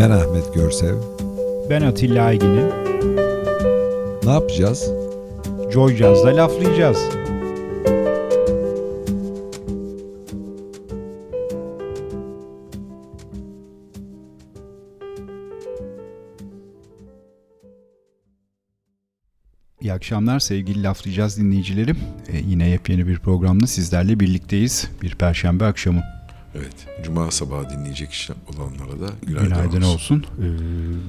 Ben Ahmet Görsev. Ben Atilla Aygin'im. Ne yapacağız? Joy Jazz'da laflayacağız. İyi akşamlar sevgili Laflayacağız dinleyicilerim. Ee, yine yepyeni bir programda sizlerle birlikteyiz. Bir perşembe akşamı. Evet, Cuma sabahı dinleyecek olanlara da günaydın, Günaydın olsun.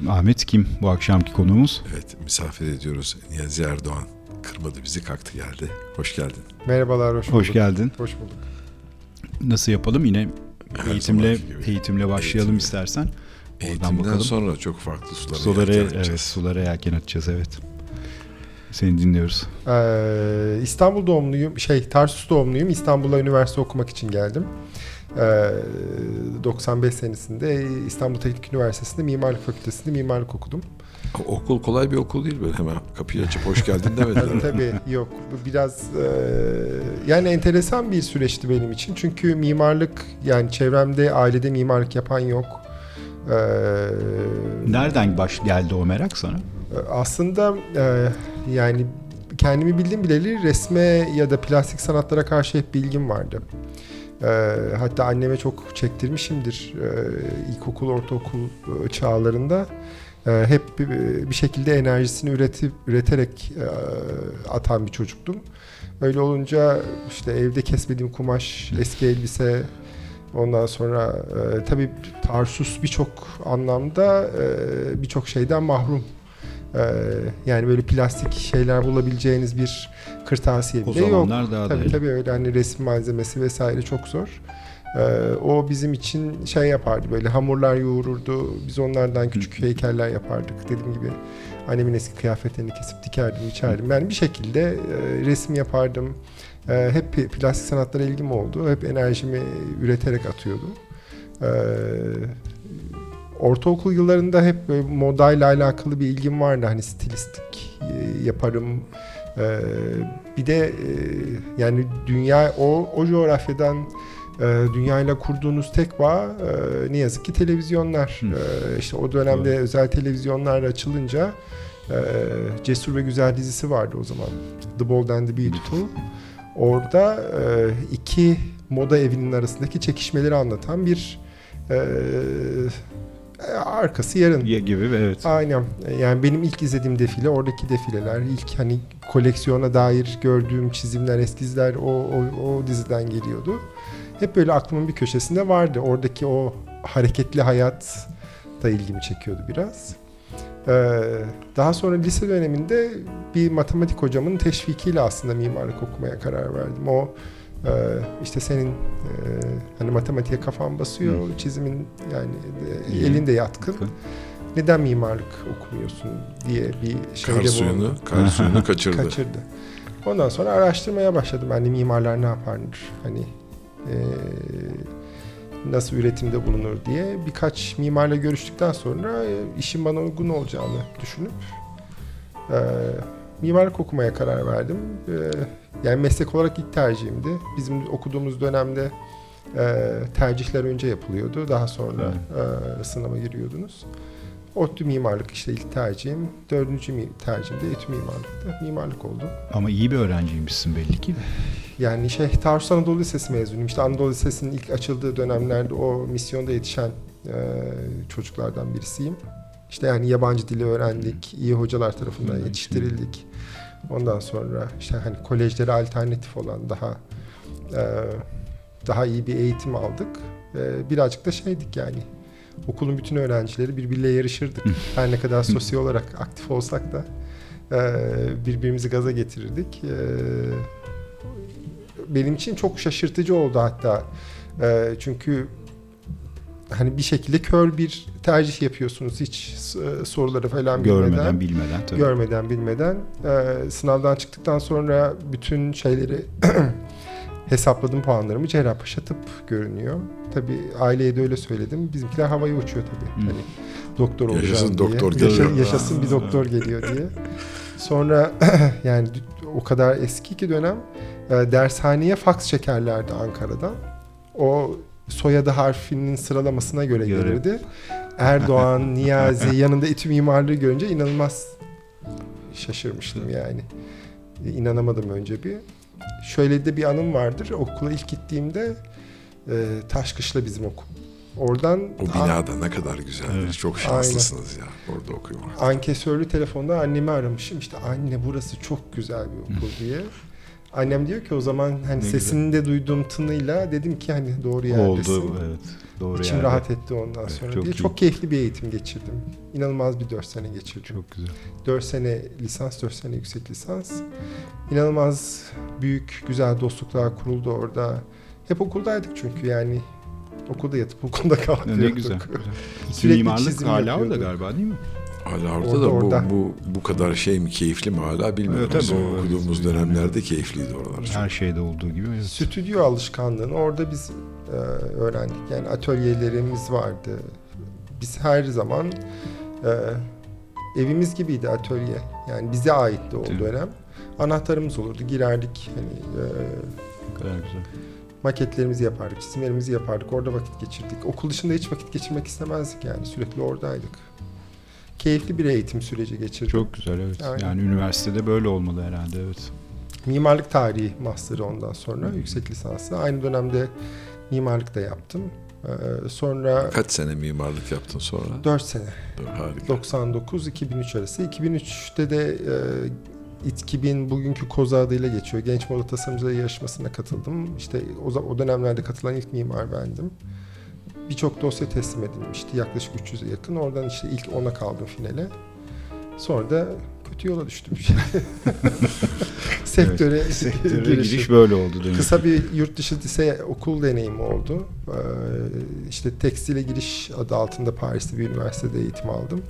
Ee, Ahmet kim bu akşamki konuğumuz? Evet, misafir ediyoruz. Niyazi Erdoğan kırmadı bizi kalktı geldi. Hoş geldin. Merhabalar, hoş bulduk. Hoş geldin. Hoş bulduk. Nasıl yapalım? Yine Her eğitimle eğitimle başlayalım Eğitimle. istersen. Oradan Eğitimden bakalım. sonra çok farklı sulara Sulara, yelken evet, açacağız. sulara yelken atacağız evet. Seni dinliyoruz. Ee, İstanbul doğumluyum, şey Tarsus doğumluyum. İstanbul'a üniversite okumak için geldim. Ee, 95 senesinde İstanbul Teknik Üniversitesi'nde Mimarlık Fakültesi'nde mimarlık okudum. Okul kolay bir okul değil böyle hemen kapıyı açıp hoş geldin Tabii, demediler. tabii yok. Bu biraz e, yani enteresan bir süreçti benim için. Çünkü mimarlık yani çevremde ailede mimarlık yapan yok. Ee, Nereden baş geldi o merak sana? Aslında e, yani kendimi bildiğim bileli resme ya da plastik sanatlara karşı hep bilgim vardı. E, hatta anneme çok çektirmişimdir e, ilkokul, ortaokul e, çağlarında. E, hep bir, bir şekilde enerjisini üretip üreterek e, atan bir çocuktum. Öyle olunca işte evde kesmediğim kumaş, eski elbise, ondan sonra e, tabii Tarsus birçok anlamda e, birçok şeyden mahrum. Ee, yani böyle plastik şeyler bulabileceğiniz bir kırtasiye O bile yok. zamanlar daha da Tabii tabii öyle hani resim malzemesi vesaire çok zor. Ee, o bizim için şey yapardı böyle hamurlar yoğururdu. Biz onlardan küçük heykeller yapardık. Dediğim gibi annemin eski kıyafetlerini kesip dikerdim, içerdim. Yani bir şekilde e, resim yapardım. E, hep plastik sanatlara ilgim oldu. Hep enerjimi üreterek atıyordum. E, ortaokul yıllarında hep modayla alakalı bir ilgim vardı. Hani stilistik e, yaparım. E, bir de e, yani dünya o o coğrafyadan e, dünyayla kurduğunuz tek bağ e, ne yazık ki televizyonlar. E, işte o dönemde Doğru. özel televizyonlar açılınca e, Cesur ve Güzel dizisi vardı o zaman. The Bold and the Beautiful. Orada e, iki moda evinin arasındaki çekişmeleri anlatan bir e, arkası yarın. Ya gibi evet. Aynen. Yani benim ilk izlediğim defile oradaki defileler. ilk hani koleksiyona dair gördüğüm çizimler, eskizler o, o, o diziden geliyordu. Hep böyle aklımın bir köşesinde vardı. Oradaki o hareketli hayat da ilgimi çekiyordu biraz. Ee, daha sonra lise döneminde bir matematik hocamın teşvikiyle aslında mimarlık okumaya karar verdim. O e, işte senin e, hani matematiğe kafan basıyor, çizimin yani e, İyi. elinde yatkın. Yatkın. Neden mimarlık okumuyorsun diye bir şeyde Kar suyunu, bulundu. kar suyunu kaçırdı. Kaçırdı. Ondan sonra araştırmaya başladım. Hani mimarlar ne yapardır? Hani e, nasıl üretimde bulunur diye. Birkaç mimarla görüştükten sonra e, işin bana uygun olacağını düşünüp e, mimarlık okumaya karar verdim. E, yani meslek olarak ilk tercihimdi. Bizim okuduğumuz dönemde e, tercihler önce yapılıyordu. Daha sonra e, sınava giriyordunuz. ODTÜ mimarlık işte ilk tercihim. Dördüncü mi tercihim de ETÜ mimarlıktı. Mimarlık oldu. Ama iyi bir öğrenciymişsin belli ki. Yani şey Tarsus Anadolu Lisesi mezunuyum. İşte Anadolu Lisesi'nin ilk açıldığı dönemlerde o misyonda yetişen e, çocuklardan birisiyim. İşte yani yabancı dili öğrendik, iyi hocalar tarafından Evet. yetiştirildik. Ondan sonra işte hani kolejlere alternatif olan daha e, daha iyi bir eğitim aldık. Birazcık da şeydik yani okulun bütün öğrencileri birbiriyle yarışırdık. Her ne kadar sosyal olarak aktif olsak da e, birbirimizi gaza getirirdik. E, benim için çok şaşırtıcı oldu hatta. Çünkü hani bir şekilde kör bir tercih yapıyorsunuz hiç e, soruları falan Görmeden, bilmeden. bilmeden tabii. Görmeden bilmeden. E, sınavdan çıktıktan sonra bütün şeyleri hesapladım puanlarımı Cerrahpaşa tıp görünüyor. Tabii aileye de öyle söyledim. Bizimkiler havaya uçuyor tabii. Hı. Hani doktor olacağım Yaşasın diye. doktor Yaşa- geliyor. yaşasın bir doktor geliyor diye. Sonra yani o kadar eski ki dönem e, dershaneye faks çekerlerdi Ankara'dan. O soyadı harfinin sıralamasına göre, gelirdi. Erdoğan, Niyazi yanında İTÜ mimarlığı görünce inanılmaz şaşırmıştım yani. İnanamadım önce bir. Şöyle de bir anım vardır. Okula ilk gittiğimde e, Taşkışla bizim okul. Oradan O binada ne kadar güzeldir. Evet. Çok şanslısınız ya. Orada okuyun. ankesörlü telefonda annemi aramışım. İşte anne burası çok güzel bir okul diye. Annem diyor ki o zaman hani Ne sesini de duyduğum tınıyla dedim ki hani doğru yerdesin. Oldu evet. Doğru İçim yerde. rahat etti ondan Evet, sonra çok diye. iyi. Çok keyifli bir eğitim geçirdim. İnanılmaz bir 4 sene geçirdim. Çok güzel. 4 sene lisans, 4 sene yüksek lisans. İnanılmaz büyük, güzel dostluklar kuruldu orada. Hep okuldaydık çünkü yani. Okulda yatıp okulda kalkıyorduk. Ne güzel. güzel. Sürekli mimarlık hala orada yapıyorduk. galiba değil mi? Hala orada Orada, da bu, orada. bu bu kadar şey mi keyifli mi hala bilmiyorum. Evet, tabii, o- okuduğumuz evet. dönemlerde keyifliydi oralar. Her şeyde olduğu gibi. Evet. Stüdyo alışkanlığını orada biz e, öğrendik. Yani atölyelerimiz vardı. Biz her zaman e, evimiz gibiydi atölye. Yani bize aitti o Değil mi? dönem. Anahtarımız olurdu. Girerdik. Hani e, kadar güzel. maketlerimizi yapardık, çizimlerimizi yapardık. Orada vakit geçirdik. Okul dışında hiç vakit geçirmek istemezdik yani. Sürekli oradaydık. Keyifli bir eğitim süreci geçirdik. Çok güzel evet. Aynen. Yani üniversitede böyle olmalı herhalde evet. Mimarlık tarihi master'ı ondan sonra yüksek lisansı. Aynı dönemde mimarlık da yaptım. Ee, sonra Kaç sene mimarlık yaptın sonra? 4 sene. Harika. 99-2003 arası. 2003'te de e, 2000 bugünkü koza adıyla geçiyor. Genç Moda Tasarımcıları Yarışması'na katıldım. İşte o, o dönemlerde katılan ilk mimar bendim. Birçok dosya teslim edilmişti. Yaklaşık 300'e yakın. Oradan işte ilk 10'a kaldım finale. Sonra da kötü yola düştüm. Sektöre, Sektöre girişim. giriş böyle oldu demek. Kısa bir yurt dışı lise okul deneyimi oldu. Ee, işte tekstile giriş adı altında Paris'te bir üniversitede eğitim aldım.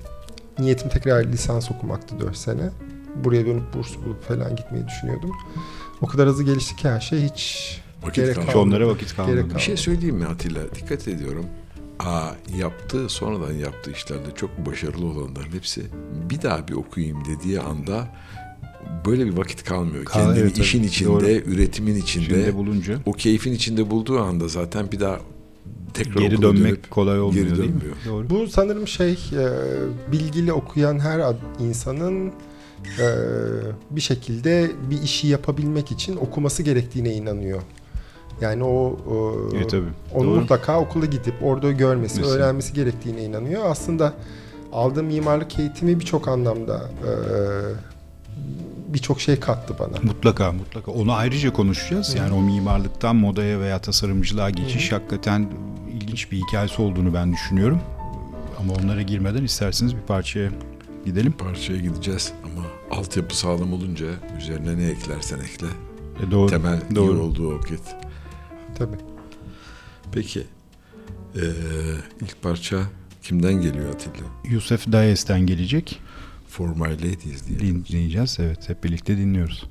Niyetim tekrar lisans okumaktı 4 sene. Buraya dönüp burs bulup falan gitmeyi düşünüyordum. O kadar hızlı gelişti ki her şey hiç Vakit Gerek kalmadı. Onlara vakit kalmadı. Gerek Bir şey söyleyeyim mi Atilla? Dikkat ediyorum. Aa, yaptığı, sonradan yaptığı işlerde çok başarılı olanların hepsi bir daha bir okuyayım dediği anda böyle bir vakit kalmıyor. Kal- Kendini evet, işin içinde, Doğru. üretimin içinde, Şimdi bulunca o keyfin içinde bulduğu anda zaten bir daha tekrar geri dönmek dönüp kolay olmuyor geri değil mi? Doğru. Bu sanırım şey e, bilgili okuyan her insanın e, bir şekilde bir işi yapabilmek için okuması gerektiğine inanıyor. Yani o, o Evet tabii. onu Doğru. mutlaka okula gidip orada görmesi, Mesela. öğrenmesi gerektiğine inanıyor. Aslında aldığım mimarlık eğitimi birçok anlamda e, birçok şey kattı bana. Mutlaka mutlaka. Onu ayrıca konuşacağız. Yani o mimarlıktan modaya veya tasarımcılığa geçiş hakikaten ilginç bir hikayesi olduğunu ben düşünüyorum. Ama onlara girmeden isterseniz bir parçaya gidelim. Parçaya gideceğiz ama altyapı sağlam olunca üzerine ne eklersen ekle. E, doğru. Temel iyi doğru. olduğu vakit. Tabii. Peki ee, ilk parça kimden geliyor Atilla? Yusuf Dayes'ten gelecek. For My Ladies diye. Dinleyeceğiz. Evet hep birlikte dinliyoruz.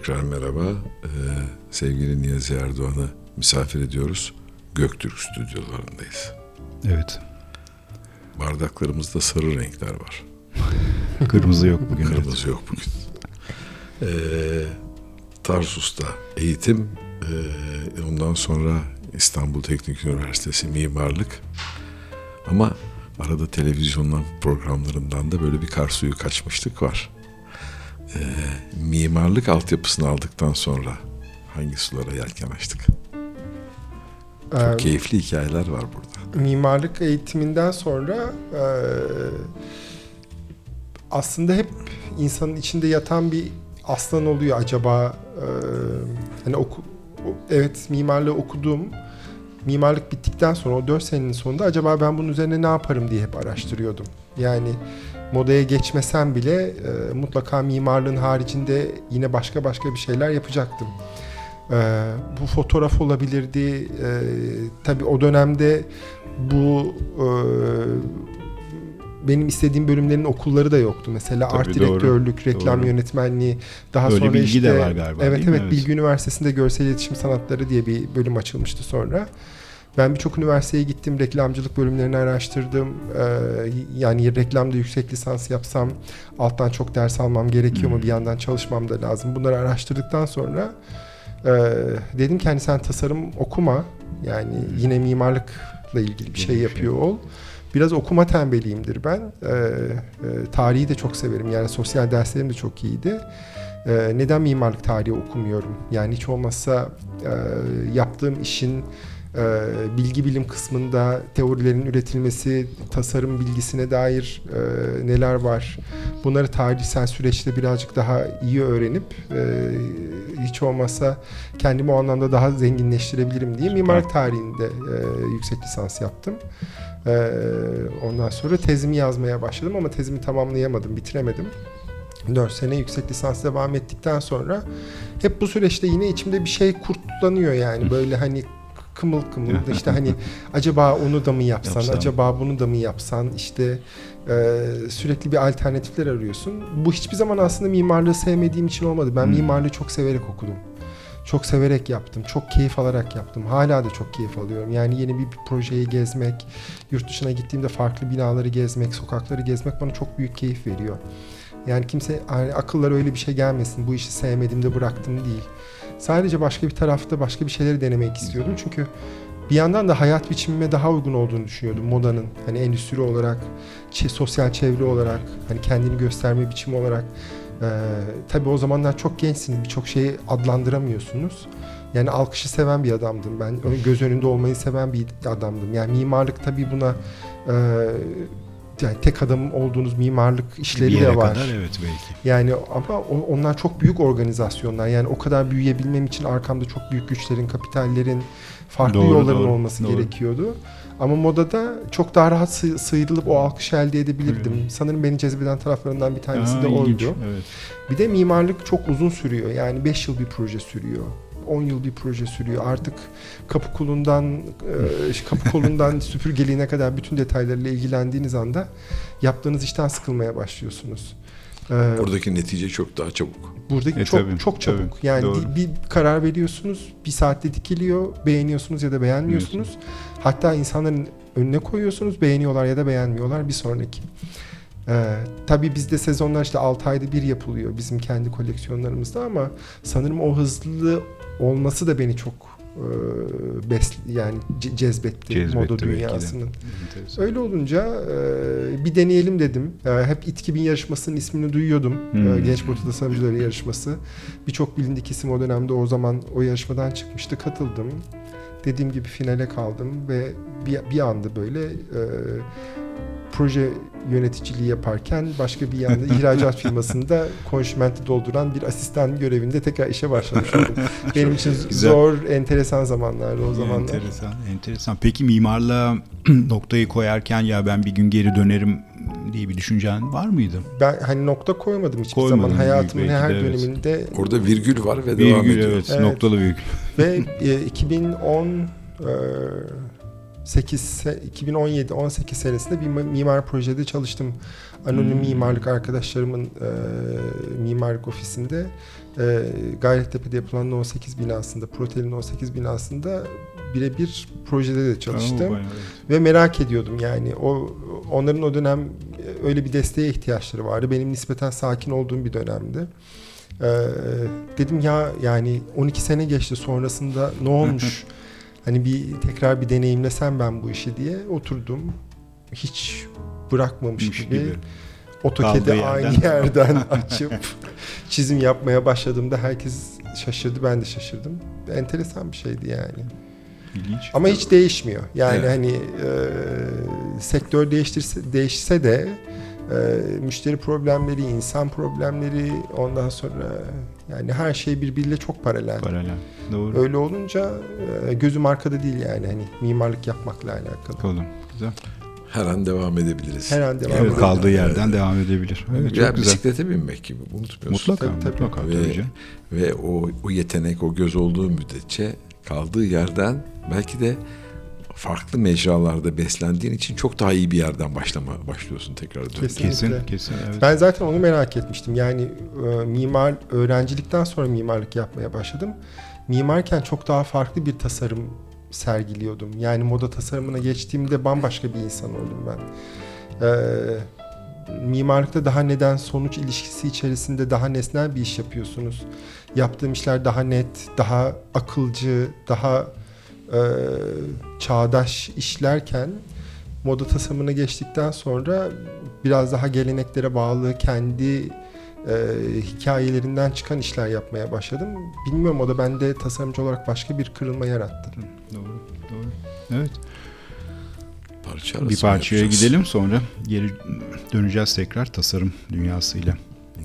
Tekrar merhaba. Ee, sevgili Niyazi Erdoğan'ı misafir ediyoruz. Göktürk stüdyolarındayız. Evet. Bardaklarımızda sarı renkler var. Kırmızı yok bugün. evet. Kırmızı yok bugün. Ee, Tarsus'ta eğitim, ee, ondan sonra İstanbul Teknik Üniversitesi mimarlık. Ama arada televizyondan programlarından da böyle bir kar suyu kaçmışlık var. Mimarlık altyapısını aldıktan sonra hangi sulara yelken açtık? Çok Ee, keyifli hikayeler var burada. mimarlık eğitiminden sonra e, aslında hep insanın içinde yatan bir aslan oluyor acaba e, hani oku, evet mimarlığı okudum mimarlık bittikten sonra o 4 senenin sonunda acaba ben bunun üzerine ne yaparım diye hep araştırıyordum. Yani modaya geçmesem bile e, mutlaka mimarlığın haricinde yine başka başka bir şeyler yapacaktım. E, bu fotoğraf olabilirdi. E, tabii o dönemde bu e, benim istediğim bölümlerin okulları da yoktu. Mesela Tabii, art doğru, direktörlük, reklam doğru. yönetmenliği, daha Öyle sonra bilgi işte de var galiba, Evet evet Evet. Bilgi Üniversitesi'nde görsel iletişim sanatları diye bir bölüm açılmıştı sonra. Ben birçok üniversiteye gittim, reklamcılık bölümlerini araştırdım. Ee, yani reklamda yüksek lisans yapsam alttan çok ders almam gerekiyor mu? Bir yandan çalışmam da lazım. Bunları araştırdıktan sonra e, dedim ki hani sen tasarım okuma. Yani yine mimarlıkla ilgili bir şey bir yapıyor ol. Biraz okuma tembeliyimdir ben. Ee, e, tarihi de çok severim. Yani sosyal derslerim de çok iyiydi. Ee, neden mimarlık tarihi okumuyorum? Yani hiç olmazsa e, yaptığım işin e, bilgi bilim kısmında teorilerin üretilmesi, tasarım bilgisine dair e, neler var? Bunları tarihsel süreçte birazcık daha iyi öğrenip e, hiç olmazsa kendimi o anlamda daha zenginleştirebilirim diye mimarlık tarihinde e, yüksek lisans yaptım. E, ondan sonra tezimi yazmaya başladım ama tezimi tamamlayamadım, bitiremedim. 4 sene yüksek lisans devam ettikten sonra hep bu süreçte yine içimde bir şey kurtlanıyor yani böyle hani kımıl kımıl işte hani acaba onu da mı yapsan, Yapsam. acaba bunu da mı yapsan işte e, sürekli bir alternatifler arıyorsun. Bu hiçbir zaman aslında mimarlığı sevmediğim için olmadı. Ben Hmm. mimarlığı çok severek okudum. Çok severek yaptım. Çok keyif alarak yaptım. Hala da çok keyif alıyorum. Yani yeni bir, bir projeyi gezmek, yurt dışına gittiğimde farklı binaları gezmek, sokakları gezmek bana çok büyük keyif veriyor. Yani kimse hani akıllara öyle bir şey gelmesin. Bu işi sevmedim de bıraktım değil. Sadece başka bir tarafta başka bir şeyleri denemek istiyordum. Çünkü bir yandan da hayat biçimime daha uygun olduğunu düşünüyordum modanın. Hani endüstri olarak, sosyal çevre olarak, hani kendini gösterme biçimi olarak. Ee, tabii o zamanlar çok gençsiniz, birçok şeyi adlandıramıyorsunuz. Yani alkışı seven bir adamdım ben. Göz önünde olmayı seven bir adamdım. Yani mimarlık tabii buna e, yani tek adam olduğunuz mimarlık işleri bir yere de var. kadar evet belki. Yani ama onlar çok büyük organizasyonlar. Yani o kadar büyüyebilmem için arkamda çok büyük güçlerin, kapitallerin, farklı Doğru, yolların doğru, olması doğru. gerekiyordu. Ama modada çok daha rahat sı- sıyrılıp o alkışı elde edebilirdim. Hmm. Sanırım beni cezbeden taraflarından bir tanesi Aa, de ilginç, oydu. Evet. Bir de mimarlık çok uzun sürüyor. Yani 5 yıl bir proje sürüyor. 10 yıl bir proje sürüyor. Artık kapı kolundan e, kapı kolundan süpürgeliğine kadar bütün detaylarıyla ilgilendiğiniz anda yaptığınız işten sıkılmaya başlıyorsunuz. Ee, Buradaki netice çok daha çabuk. Buradaki E, çok tabii, çok çabuk. tabii, yani doğru. bir karar veriyorsunuz, bir saatte dikiliyor, beğeniyorsunuz ya da beğenmiyorsunuz. Hatta insanların önüne koyuyorsunuz, beğeniyorlar ya da beğenmiyorlar bir sonraki. Ee, tabii bizde sezonlar işte 6 ayda bir yapılıyor bizim kendi koleksiyonlarımızda ama sanırım o hızlı olması da beni çok e, bes yani ce- cezbetti, Cezbetti moda dünyasının. Enteresan. Öyle olunca e, bir deneyelim dedim. E, hep İT 2000 yarışmasının ismini duyuyordum. Hmm. E, Genç Portada Tasarımcıları yarışması. Birçok bilindik isim o dönemde o zaman o yarışmadan çıkmıştı. Katıldım. Dediğim gibi finale kaldım ve bir, bir anda böyle e, proje yöneticiliği yaparken başka bir yanda ihracat firmasında konşimenti dolduran bir asistan görevinde tekrar işe başlamış oldum. Benim için Güzel. zor, enteresan zamanlardı o zamanlar. Enteresan, enteresan. Peki mimarlığa noktayı koyarken ya ben bir gün geri dönerim diye bir düşüncen var mıydı? Ben hani nokta koymadım hiçbir Koymadın zaman hayatımın her de, evet. döneminde Orada virgül var ve devam Virgül ediyor. evet, Evet. noktalı virgül. ve e, 2010 e, 8 2017-18 senesinde bir mimar projede çalıştım. Anonim Hmm. mimarlık arkadaşlarımın e, mimarlık ofisinde e, Gayrettepe'de yapılan 18 binasında, Protel'in 18 binasında birebir projede de çalıştım. Oo, bayağı, evet. Ve merak ediyordum yani o onların o dönem öyle bir desteğe ihtiyaçları vardı. Benim nispeten sakin olduğum bir dönemdi. Ee, dedim ya yani 12 sene geçti sonrasında ne olmuş? hani bir tekrar bir deneyimlesem ben bu işi diye oturdum. Hiç bırakmamış Mış gibi, gibi. AutoCAD'i aynı yerden. yerden açıp çizim yapmaya başladığımda herkes şaşırdı ben de şaşırdım. Enteresan bir şeydi yani. İlginç. Ama hiç değişmiyor. Yani Evet. hani e, sektör değiştirse değişse de e, müşteri problemleri, insan problemleri ondan sonra yani her şey birbiriyle çok paralel. Paralel. Doğru. Öyle olunca e, gözüm arkada değil yani hani mimarlık yapmakla alakalı. Bakalım. Güzel. Her an devam edebiliriz. Her an devam Evet, kaldığı yerden devam edebilir. Evet, ya çok güzel. bisiklete binmek gibi unutmuyorsun. Mutlaka, Tabii, tabii. mutlaka Ve- tabii. Ve o, o yetenek, o göz olduğu müddetçe kaldığı yerden belki de farklı mecralarda beslendiğin için çok daha iyi bir yerden başlama başlıyorsun tekrar dönüp. Kesin. Kesin. Evet. Ben zaten onu merak etmiştim. Yani e, mimar öğrencilikten sonra mimarlık yapmaya başladım. Mimarken çok daha farklı bir tasarım sergiliyordum. Yani moda tasarımına geçtiğimde bambaşka bir insan oldum ben. E, mimarlıkta daha neden sonuç ilişkisi içerisinde daha nesnel bir iş yapıyorsunuz. Yaptığım işler daha net, daha akılcı, daha e, çağdaş işlerken moda tasarımına geçtikten sonra biraz daha geleneklere bağlı kendi e, hikayelerinden çıkan işler yapmaya başladım. Bilmiyorum o da bende tasarımcı olarak başka bir kırılma yarattı. Doğru, doğru. Evet. Parça Bir parçaya yapacağız? gidelim sonra geri döneceğiz tekrar tasarım dünyasıyla.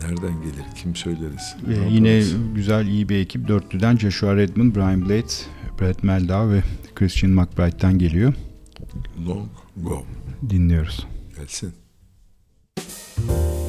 Nereden gelir? Kim söyleriz? Ee, Ne yine güzel iyi bir ekip. Dörtlüden Joshua Redmond, Brian Blade, Brett Meldau ve Christian McBride'den geliyor. Long Go Dinliyoruz. gelsin. Thank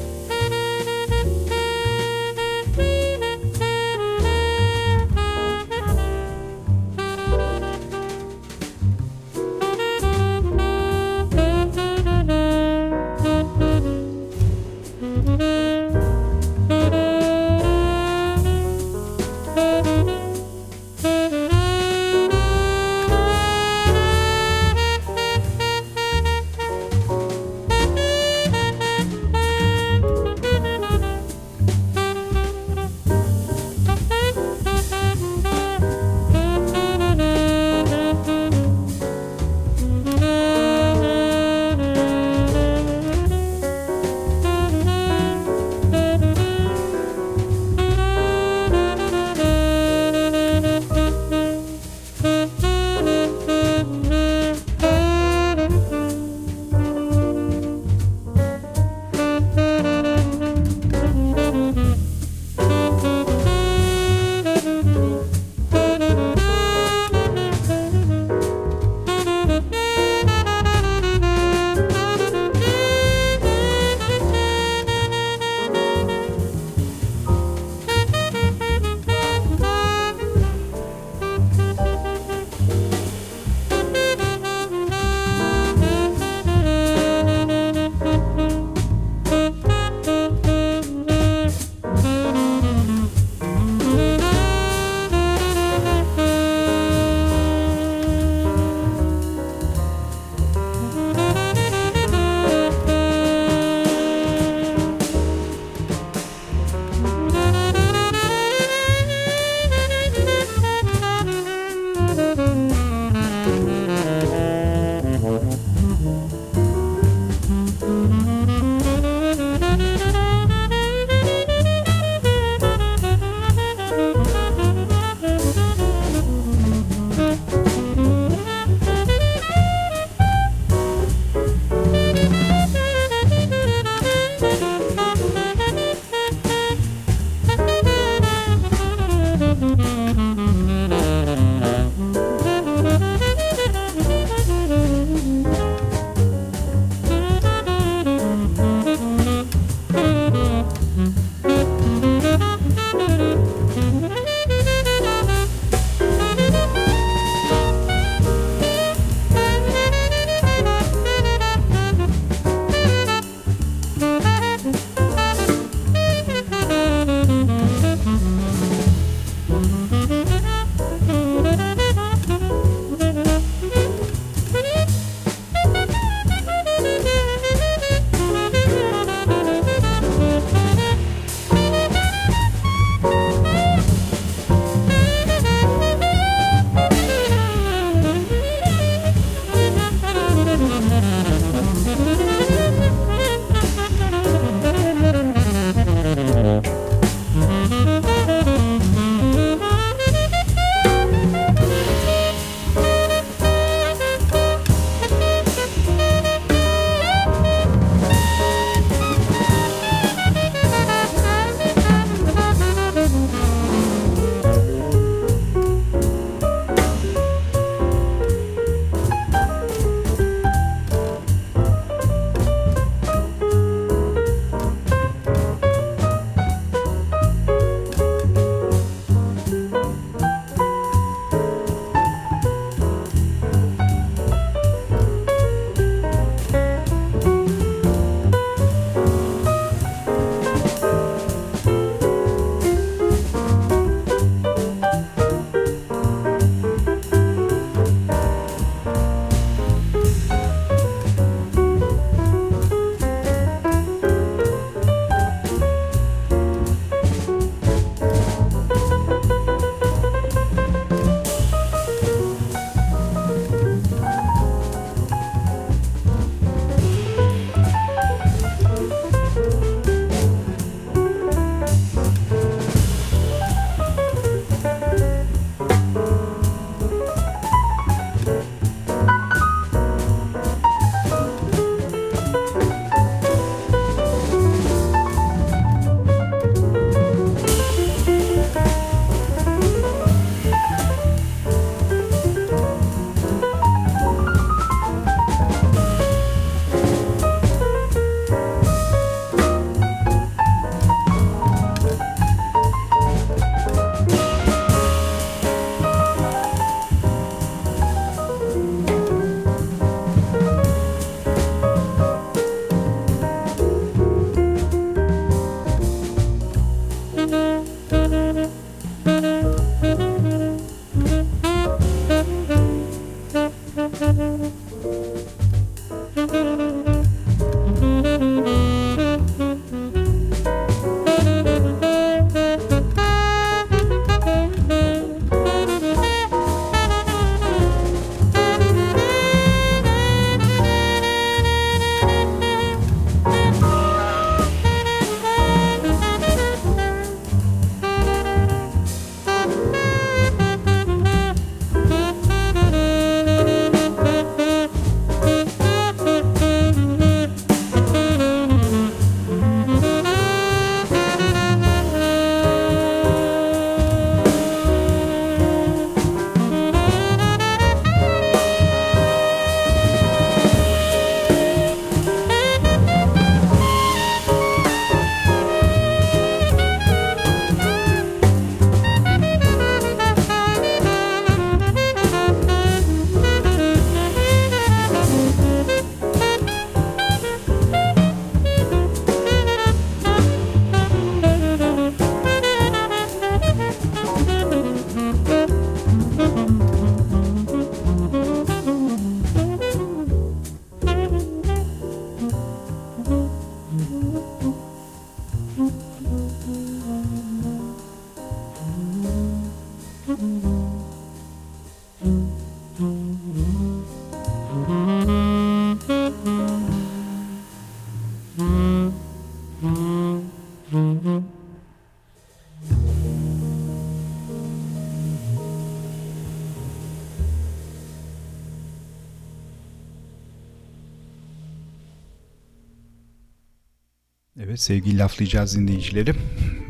sevgili laflayacağız dinleyicileri.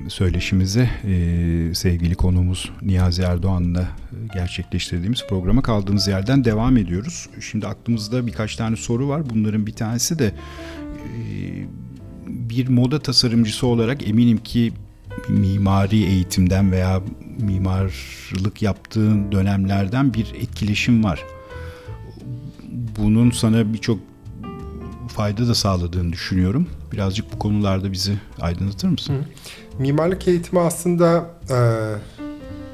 Söyleşimizi e, sevgili konuğumuz Niyazi Erdoğan'la gerçekleştirdiğimiz programa kaldığımız yerden devam ediyoruz. Şimdi aklımızda birkaç tane soru var. Bunların bir tanesi de e, bir moda tasarımcısı olarak eminim ki mimari eğitimden veya mimarlık yaptığın dönemlerden bir etkileşim var. Bunun sana birçok fayda da sağladığını düşünüyorum. Birazcık bu konularda bizi aydınlatır mısın? Hı. Mimarlık eğitimi aslında e,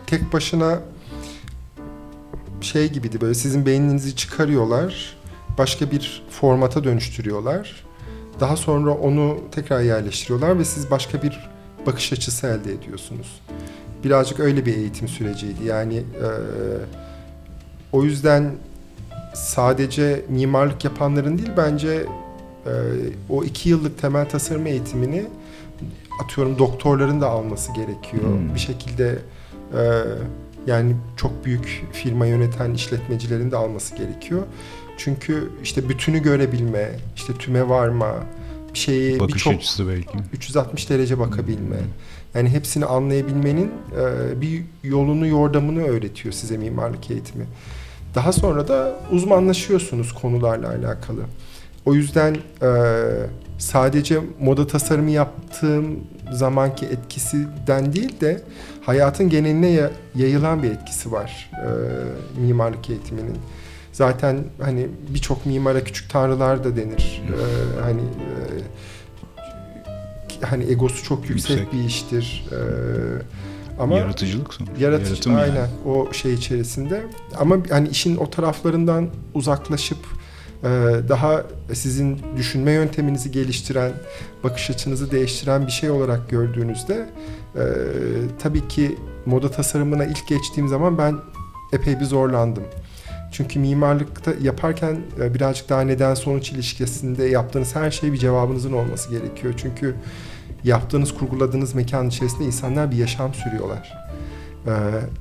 tek başına şey gibiydi böyle sizin beyninizi çıkarıyorlar, başka bir formata dönüştürüyorlar. Daha sonra onu tekrar yerleştiriyorlar ve siz başka bir bakış açısı elde ediyorsunuz. Birazcık öyle bir eğitim süreciydi. Yani e, o yüzden sadece mimarlık yapanların değil bence e, o iki yıllık temel tasarım eğitimini atıyorum doktorların da alması gerekiyor. Hmm. Bir şekilde e, yani çok büyük firma yöneten işletmecilerin de alması gerekiyor. Çünkü işte bütünü görebilme, işte tüme varma, bir şeyi Bakış çok açısı belki. 360 derece bakabilme. Hmm. Yani hepsini anlayabilmenin e, bir yolunu, yordamını öğretiyor size mimarlık eğitimi. Daha sonra da uzmanlaşıyorsunuz konularla alakalı. O yüzden e, sadece moda tasarımı yaptığım zamanki etkisinden değil de hayatın geneline yayılan bir etkisi var e, mimarlık eğitiminin. Zaten hani birçok mimara küçük tanrılar da denir. E, hani e, hani egosu çok yüksek, yüksek. bir iştir. E, ama yaratıcılık sonuçta. Yaratıcı, Yaratım aynen yani. o şey içerisinde. Ama hani işin o taraflarından uzaklaşıp daha sizin düşünme yönteminizi geliştiren, bakış açınızı değiştiren bir şey olarak gördüğünüzde e, tabii ki moda tasarımına ilk geçtiğim zaman ben epey bir zorlandım. Çünkü mimarlıkta yaparken e, birazcık daha neden sonuç ilişkisinde yaptığınız her şey bir cevabınızın olması gerekiyor. Çünkü yaptığınız, kurguladığınız mekan içerisinde insanlar bir yaşam sürüyorlar. Ee,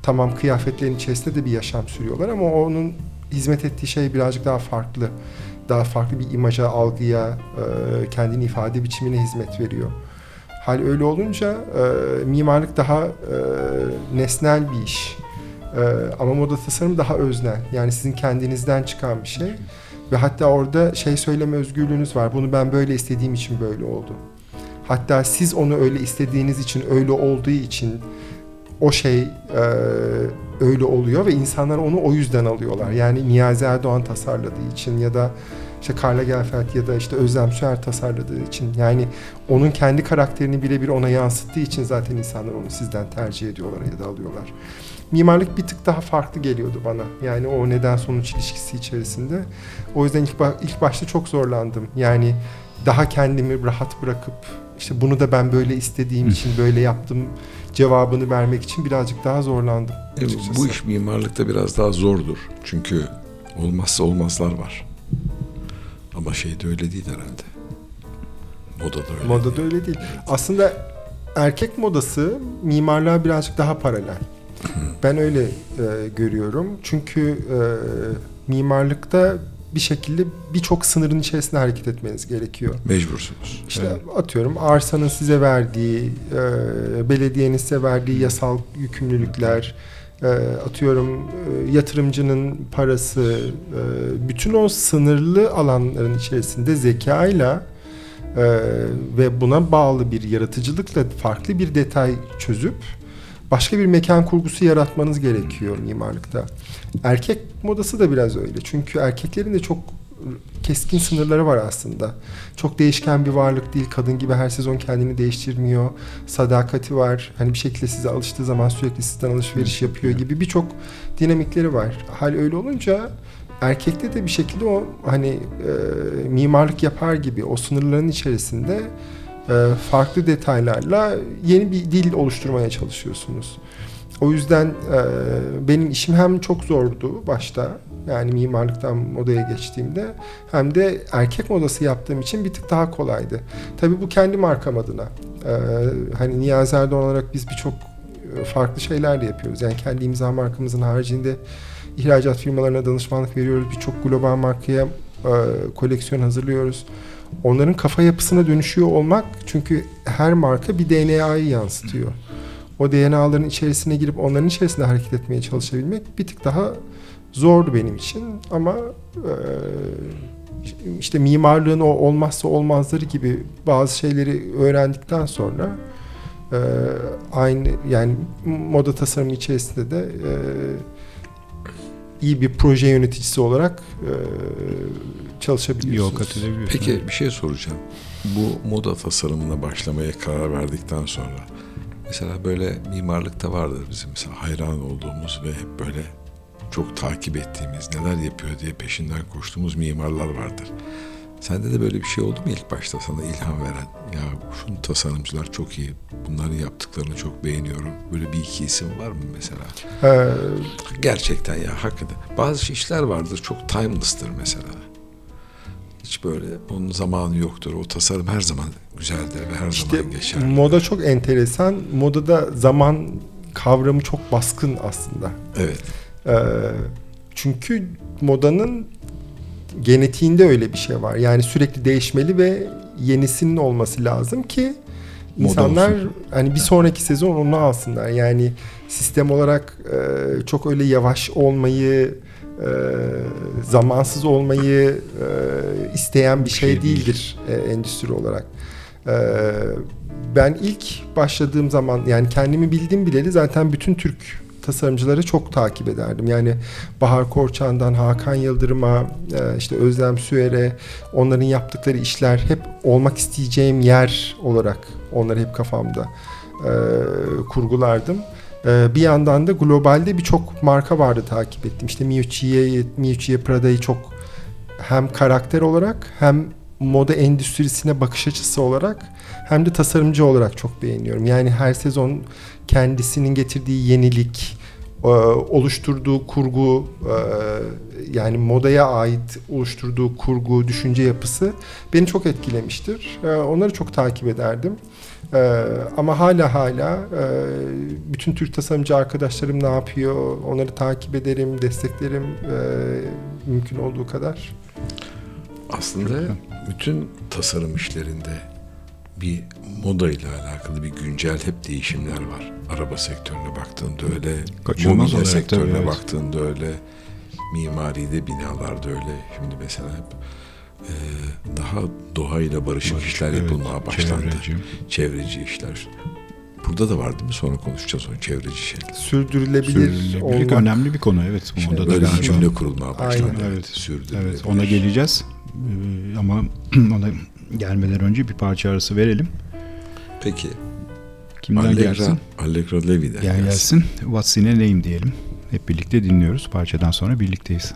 tamam kıyafetlerin içerisinde de bir yaşam sürüyorlar ama onun hizmet ettiği şey birazcık daha farklı. Daha farklı bir imaja, algıya, e, kendini ifade biçimine hizmet veriyor. Hal öyle olunca e, mimarlık daha e, nesnel bir iş. Ama moda tasarım daha öznel. Yani sizin kendinizden çıkan bir şey. Ve hatta orada şey söyleme özgürlüğünüz var. Bunu ben böyle istediğim için böyle oldu. Hatta siz onu öyle istediğiniz için, öyle olduğu için o şey e, öyle oluyor ve insanlar onu o yüzden alıyorlar. Yani Niyazi Erdoğan tasarladığı için ya da işte Karla Gelfert ya da işte Özlem Süer tasarladığı için yani onun kendi karakterini birebir ona yansıttığı için zaten insanlar onu sizden tercih ediyorlar ya da alıyorlar. mimarlık bir tık daha farklı geliyordu bana. Yani o neden sonuç ilişkisi içerisinde. O yüzden ilk, ilk başta çok zorlandım. Yani daha kendimi rahat bırakıp işte bunu da ben böyle istediğim için böyle yaptım cevabını vermek için birazcık daha zorlandım. E, açıkçası. bu iş mimarlıkta biraz daha zordur. Çünkü olmazsa olmazlar var. Ama şeyde öyle değil herhalde. Modada öyle. Modada değil. öyle değil. Aslında erkek modası mimarlığa birazcık daha paralel. Ben öyle e, görüyorum. Çünkü e, mimarlıkta bir şekilde birçok sınırın içerisinde hareket etmeniz gerekiyor. Mecbursunuz. İşte Evet. atıyorum arsanın size verdiği, e, belediyenin size verdiği yasal yükümlülükler, e, atıyorum e, yatırımcının parası, e, bütün o sınırlı alanların içerisinde zekayla e, ve buna bağlı bir yaratıcılıkla farklı bir detay çözüp başka bir mekan kurgusu yaratmanız gerekiyor mimarlıkta. Erkek modası da biraz öyle. Çünkü erkeklerin de çok keskin sınırları var aslında. Çok değişken bir varlık değil. Kadın gibi her sezon kendini değiştirmiyor. Sadakati var. Hani bir şekilde size alıştığı zaman sürekli sizden alışveriş yapıyor gibi birçok dinamikleri var. Hal öyle olunca erkekte de bir şekilde o hani e, mimarlık yapar gibi o sınırların içerisinde farklı detaylarla yeni bir dil oluşturmaya çalışıyorsunuz. O yüzden e, benim işim hem çok zordu başta yani mimarlıktan modaya geçtiğimde hem de erkek modası yaptığım için bir tık daha kolaydı. Tabii bu kendi markam adına. E, hani Niyazi Erdoğan olarak biz birçok e, farklı şeyler de yapıyoruz. Yani kendi imza markamızın haricinde ihracat firmalarına danışmanlık veriyoruz. Birçok global markaya e, koleksiyon hazırlıyoruz. Onların kafa yapısına dönüşüyor olmak çünkü her marka bir DNA'yı yansıtıyor. O DNA'ların içerisine girip onların içerisinde hareket etmeye çalışabilmek bir tık daha zordu benim için ama e, işte mimarlığın o olmazsa olmazları gibi bazı şeyleri öğrendikten sonra e, aynı yani moda tasarımı içerisinde de e, iyi bir proje yöneticisi olarak e, çalışabiliyorsunuz. Yol kat edebiliyorsun. Peki bir şey soracağım. Bu moda tasarımına başlamaya karar verdikten sonra mesela böyle mimarlıkta vardır bizim mesela hayran olduğumuz ve hep böyle çok takip ettiğimiz neler yapıyor diye peşinden koştuğumuz mimarlar vardır. Sende de böyle bir şey oldu mu ilk başta sana ilham veren? Ya şunu tasarımcılar çok iyi. Bunların yaptıklarını çok beğeniyorum. Böyle bir iki isim var mı mesela? Ee, Gerçekten ya hakikaten. Bazı işler vardır çok timeless'tır mesela. Hiç böyle onun zamanı yoktur. O tasarım her zaman güzeldir ve her İşte zaman geçer. moda çok enteresan. Modada zaman kavramı çok baskın aslında. Evet. Ee, çünkü modanın genetiğinde öyle bir şey var. Yani sürekli değişmeli ve yenisinin olması lazım ki insanlar hani bir sonraki sezon onu alsınlar. Yani sistem olarak e, çok öyle yavaş olmayı, e, zamansız olmayı e, isteyen bir şey, şey değil. değildir e, endüstri olarak. E, ben ilk başladığım zaman yani kendimi bildim bileli zaten bütün Türk tasarımcıları çok takip ederdim. Yani Bahar Korçan'dan Hakan Yıldırım'a, e, işte Özlem Süer'e onların yaptıkları işler hep olmak isteyeceğim yer olarak onları hep kafamda e, kurgulardım. E, bir yandan da globalde birçok marka vardı takip ettim. İşte Miucci'ye, Miucci'ye Prada'yı çok hem karakter olarak hem moda endüstrisine bakış açısı olarak hem de tasarımcı olarak çok beğeniyorum. Yani her sezon kendisinin getirdiği yenilik, e, oluşturduğu kurgu, e, yani modaya ait oluşturduğu kurgu, düşünce yapısı beni çok etkilemiştir. E, Onları çok takip ederdim. Ama hala hala bütün Türk tasarımcı arkadaşlarım ne yapıyor, onları takip ederim, desteklerim mümkün olduğu kadar. Aslında bütün tasarım işlerinde bir moda ile alakalı bir güncel hep değişimler var. Araba sektörüne baktığında öyle, mobilya sektörüne tabii, evet. baktığında öyle, mimaride binalarda öyle. Şimdi mesela hep e, daha doğayla barışık Barışık, işler evet, yapılmaya başlandı. çevreci. Çevreci işler. Burada da var değil mi? Sonra konuşacağız o çevreci şeyler. Sürdürülebilir, Sürdürülebilirlik olmak. önemli bir konu evet. Modada Böyle daha bir cümle kurulmaya başlandı. Aynen. Evet, Evet. sürdürülebilir. Evet ona geleceğiz. Ee, ama ona gelmeden önce bir parça arası verelim. Peki. Kimden Allegra, gelsin? Allegra Levy'den gelsin. gelsin. What's in a Name diyelim. Hep birlikte dinliyoruz. Parçadan sonra birlikteyiz.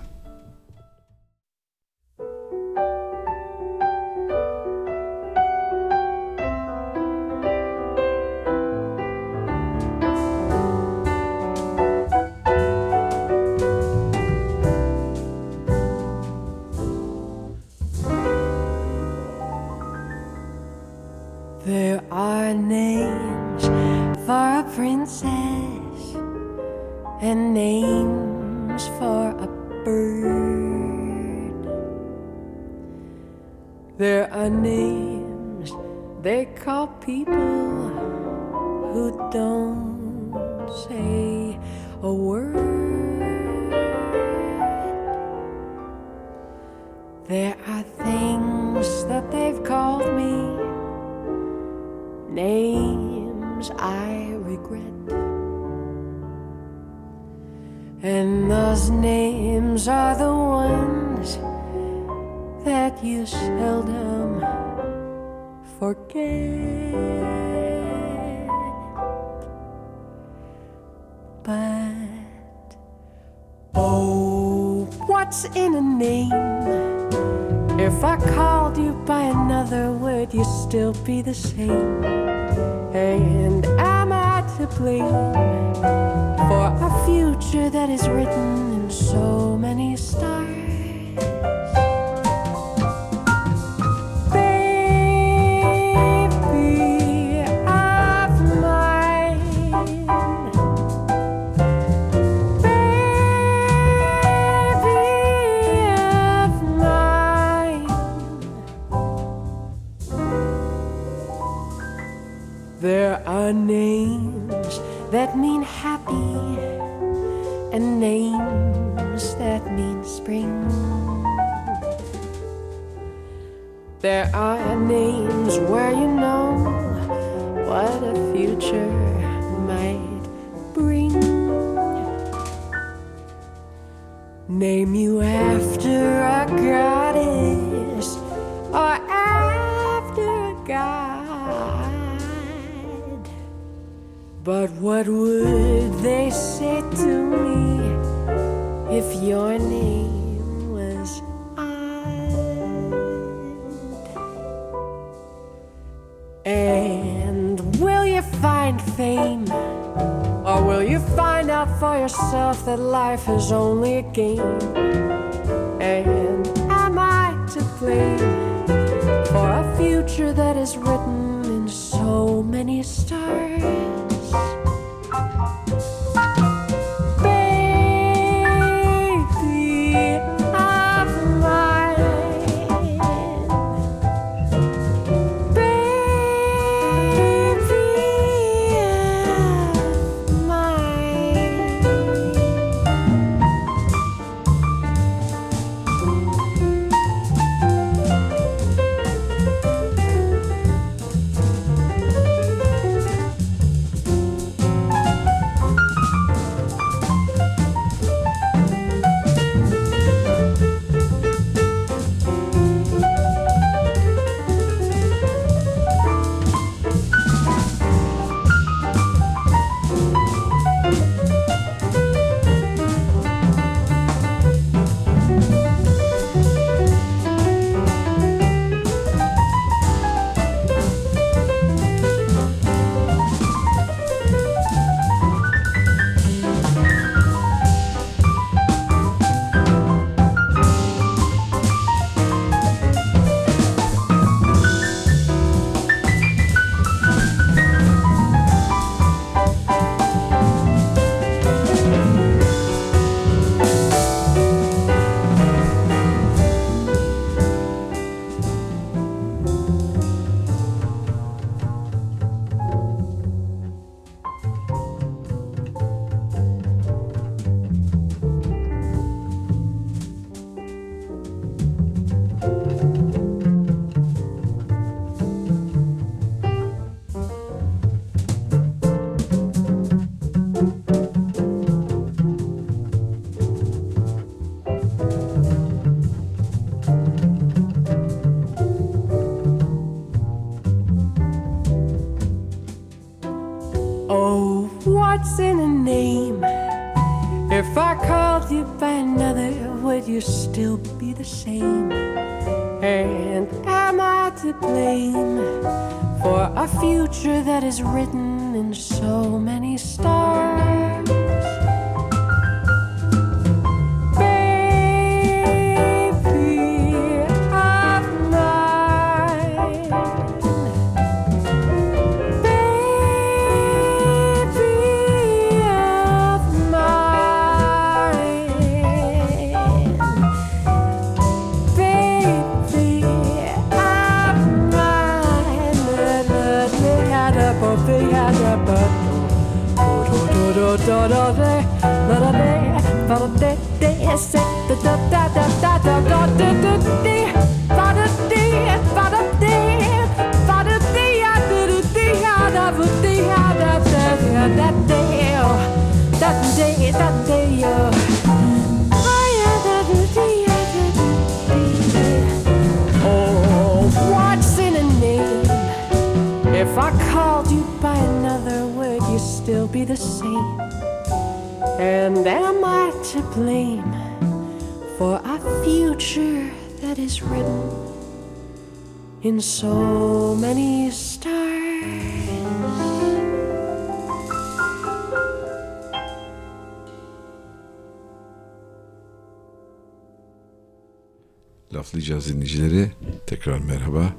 Laflayacağız dinleyicileri. Tekrar merhaba.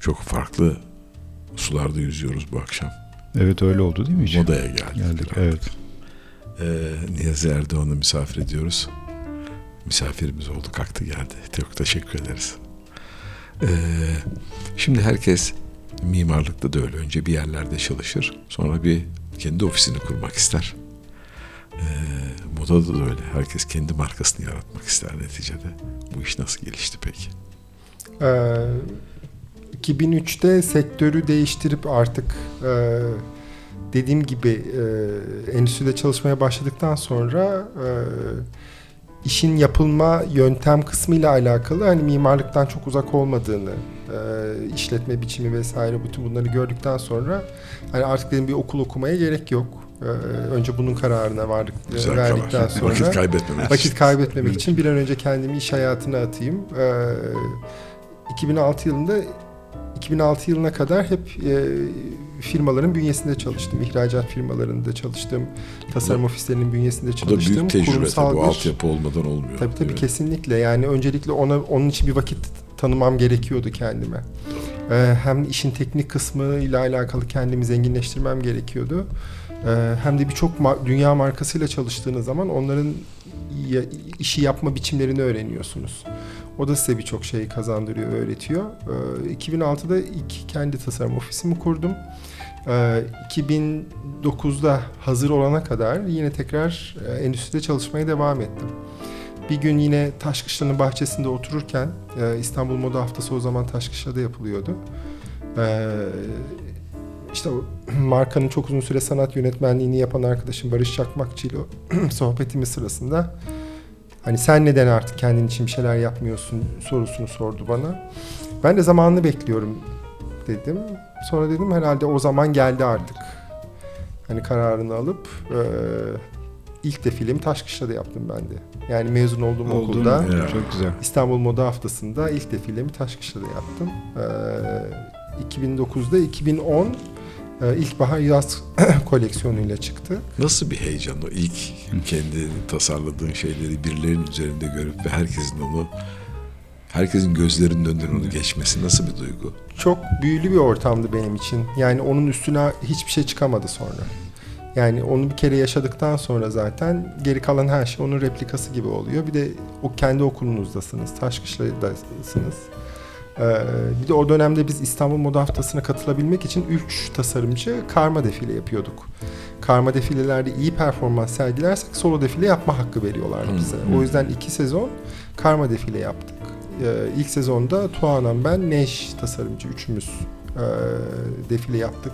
Çok farklı sularda yüzüyoruz bu akşam. Evet öyle oldu değil mi Cem? Modaya geldik. Geldik evet. Ee, Niyazi Erdoğan'ı misafir ediyoruz. Misafirimiz oldu, kalktı geldi. Çok teşekkür ederiz. Ee, şimdi herkes mimarlıkta da öyle. Önce bir yerlerde çalışır. Sonra bir kendi ofisini kurmak ister. Modada da öyle. Herkes kendi markasını yaratmak ister neticede. Bu iş nasıl gelişti peki? Ee, 2003'te sektörü değiştirip artık e, dediğim gibi e, endüstride çalışmaya başladıktan sonra e, işin yapılma yöntem kısmıyla alakalı hani mimarlıktan çok uzak olmadığını, e, işletme biçimi vesaire bütün bunları gördükten sonra hani artık dedim bir okul okumaya gerek yok. E, önce bunun kararına vardık, Güzel verdikten karar. sonra Vakit kaybetmemek vakit için. kaybetmemek için bir an önce kendimi iş hayatına atayım. Ee, 2006 yılında 2006 yılına kadar hep e, firmaların bünyesinde çalıştım. İhracat firmalarında çalıştım. Tasarım ofislerinin bünyesinde Bu da çalıştım. büyük tecrübe Kurumsal tabii. Bu bir- altyapı olmadan olmuyor. Tabii tabii kesinlikle. Yani öncelikle ona onun için bir vakit tanımam gerekiyordu kendime. Ee, hem işin teknik kısmıyla alakalı kendimi zenginleştirmem gerekiyordu. Ee, hem de birçok dünya markasıyla çalıştığınız zaman onların işi yapma biçimlerini öğreniyorsunuz. O da size birçok şey kazandırıyor, öğretiyor. Ee, 2006'da ilk kendi tasarım ofisimi kurdum. Ee, 2009'da hazır olana kadar yine tekrar e, endüstride çalışmaya devam ettim. Bir gün yine Taşkışla'nın bahçesinde otururken e, İstanbul Moda Haftası o zaman Taşkışla'da yapılıyordu. İşte o markanın çok uzun süre sanat yönetmenliğini yapan arkadaşım Barış Çakmakçı ile sohbetimiz sırasında hani sen neden artık kendin için bir şeyler yapmıyorsun sorusunu sordu bana. Ben de zamanını bekliyorum dedim. Sonra dedim herhalde o zaman geldi artık. Hani kararını alıp e, ilk defilemi Taşkışla'da yaptım ben de. Yani mezun olduğum Oldu mu? okulda Ya. Çok güzel. İstanbul Moda Haftası'nda ilk defilemi Taşkışla'da yaptım. Ee, 2009'da 2010 e, ilkbahar yaz koleksiyonuyla çıktı. Nasıl bir heyecan o ilk kendi tasarladığın şeyleri birilerinin üzerinde görüp ve herkesin onu herkesin gözlerinin önünden onu geçmesi nasıl bir duygu? Çok büyülü bir ortamdı benim için. Yani onun üstüne hiçbir şey çıkamadı sonra. Yani onu bir kere yaşadıktan sonra zaten geri kalan her şey onun replikası gibi oluyor. Bir de o kendi okulunuzdasınız, Taşkışla'dasınız. Ee, bir de o dönemde biz İstanbul Moda Haftası'na katılabilmek için 3 tasarımcı karma defile yapıyorduk. Karma defilelerde iyi performans sergilersek solo defile yapma hakkı veriyorlardı Hı, bize. O yüzden iki sezon karma defile yaptık. Ee, ilk sezonda Tuğanan ben, Neş tasarımcı üçümüz e, defile yaptık.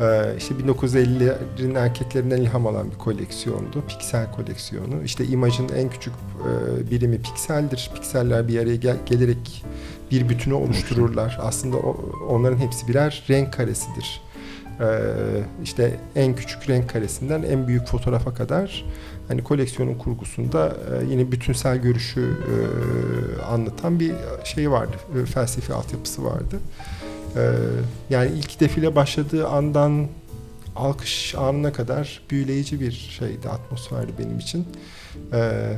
Ee, işte 1950'lerin erkeklerinden ilham alan bir koleksiyondu. Piksel koleksiyonu. İşte imajın en küçük e, birimi pikseldir. Pikseller bir araya gel- gelerek bir bütünü oluştururlar. Aslında onların hepsi birer renk karesidir. Ee, işte en küçük renk karesinden en büyük fotoğrafa kadar hani koleksiyonun kurgusunda e, yine bütünsel görüşü e, anlatan bir şey vardı. e, felsefi altyapısı vardı. Ee, yani ilk defile başladığı andan alkış anına kadar büyüleyici bir şeydi, atmosferdi benim için. Ee,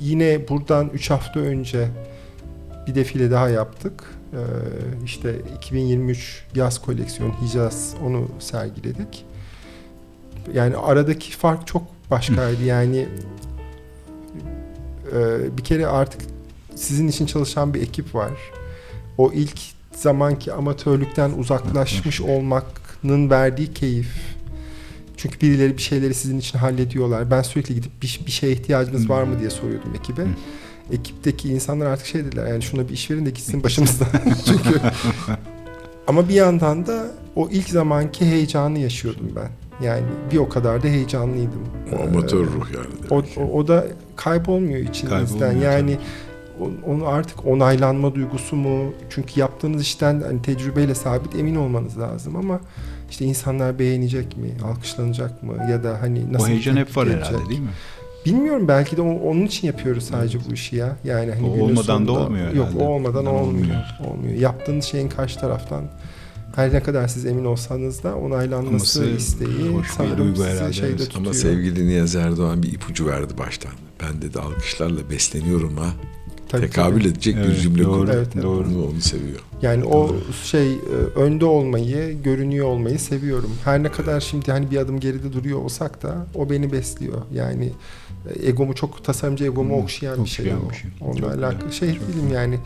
yine buradan 3 hafta önce bir defile daha yaptık. Ee, işte 2023 yaz koleksiyon Hicaz onu sergiledik. Yani aradaki fark çok başkaydı. Yani e, bir kere artık sizin için çalışan bir ekip var. O ilk zamanki amatörlükten uzaklaşmış olmanın verdiği keyif. Çünkü birileri bir şeyleri sizin için hallediyorlar. Ben sürekli gidip bir, bir şeye ihtiyacınız var mı diye soruyordum ekibe. Ekipteki insanlar artık şey dediler yani şuna bir iş verin de gitsin başımızdan. Çünkü ama bir yandan da o ilk zamanki heyecanı yaşıyordum ben. Yani bir o kadar da heyecanlıydım. O amatör ruh yani. O, o, o da kaybolmuyor içinizden. Kaybolmuyor yani onu artık onaylanma duygusu mu? Çünkü yaptığınız işten hani tecrübeyle sabit emin olmanız lazım ama işte insanlar beğenecek mi, alkışlanacak mı ya da hani nasıl o heyecan hep var gelecek? herhalde değil mi? Bilmiyorum belki de onun için yapıyoruz sadece bu işi ya. Yani hani O olmadan da olmuyor Yok herhalde. o olmadan Olmuyor. olmuyor. Olmuyor. Yaptığınız şeyin karşı taraftan her ne kadar siz emin olsanız da onaylanması Olması isteği hoş bir sanırım duygu sizi herhalde, şeyde tutuyor. Ama sevgili Niyaz Erdoğan bir ipucu verdi baştan. Ben dedi alkışlarla besleniyorum ha. Tabii, Tekabül tabii. edecek bir Evet, cümle doğru. Evet, evet. doğru. Onu, onu seviyor. Yani o şey e, önde olmayı, görünüyor olmayı seviyorum. Her ne kadar şimdi hani bir adım geride duruyor olsak da o beni besliyor. Yani e, egomu çok tasarımcı egomu Hmm, okşayan bir şey bir şey. Onunla Çok alakalı şey değilim yani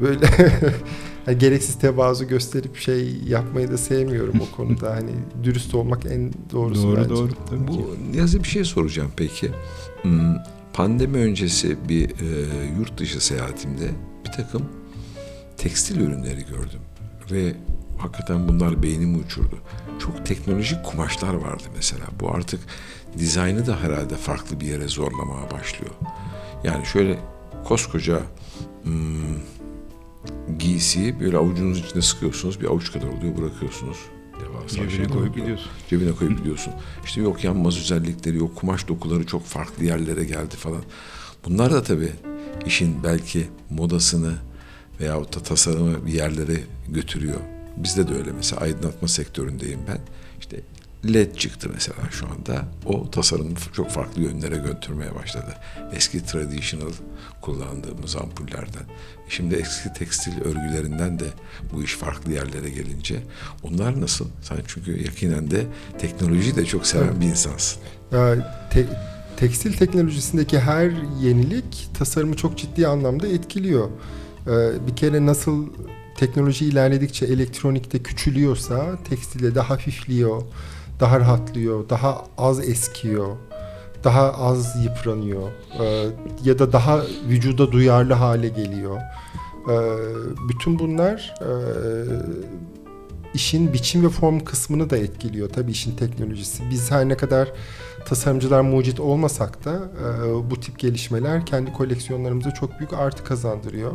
böyle hani gereksiz tevazu gösterip şey yapmayı da sevmiyorum o konuda. Hani dürüst olmak en doğrusu doğru bence. doğru. Ki. Bu Niyaz'a bir şey soracağım peki. Hmm, Pandemi öncesi bir e, yurt dışı seyahatimde bir takım tekstil ürünleri gördüm. Ve hakikaten bunlar beynimi uçurdu. Çok teknolojik kumaşlar vardı mesela. Bu artık dizaynı da herhalde farklı bir yere zorlamaya başlıyor. Yani şöyle koskoca hmm, giysiyi böyle avucunuzun içinde sıkıyorsunuz. Bir avuç kadar oluyor bırakıyorsunuz. Cebine koyup gidiyorsun. Cebine koyup gidiyorsun. İşte yok yanmaz özellikleri, yok kumaş dokuları çok farklı yerlere geldi falan. Bunlar da tabii işin belki modasını veyahut da tasarımı bir yerlere götürüyor. Bizde de öyle mesela aydınlatma sektöründeyim ben. İşte LED çıktı mesela şu anda. O tasarımı çok farklı yönlere götürmeye başladı. Eski traditional kullandığımız ampullerden. Şimdi eski tekstil örgülerinden de bu iş farklı yerlere gelince. Onlar nasıl? Sen çünkü yakinen de teknolojiyi de çok seven Evet. bir insansın. Ya, te- tekstil teknolojisindeki her yenilik tasarımı çok ciddi anlamda etkiliyor. Ee, bir kere nasıl teknoloji ilerledikçe elektronikte küçülüyorsa tekstilde de hafifliyor, daha rahatlıyor, daha az eskiyor, daha az yıpranıyor ee, ya da daha vücuda duyarlı hale geliyor. Ee, bütün bunlar e, işin biçim ve form kısmını da etkiliyor tabii işin teknolojisi. Biz her ne kadar tasarımcılar mucit olmasak da e, bu tip gelişmeler kendi koleksiyonlarımıza çok büyük artı kazandırıyor.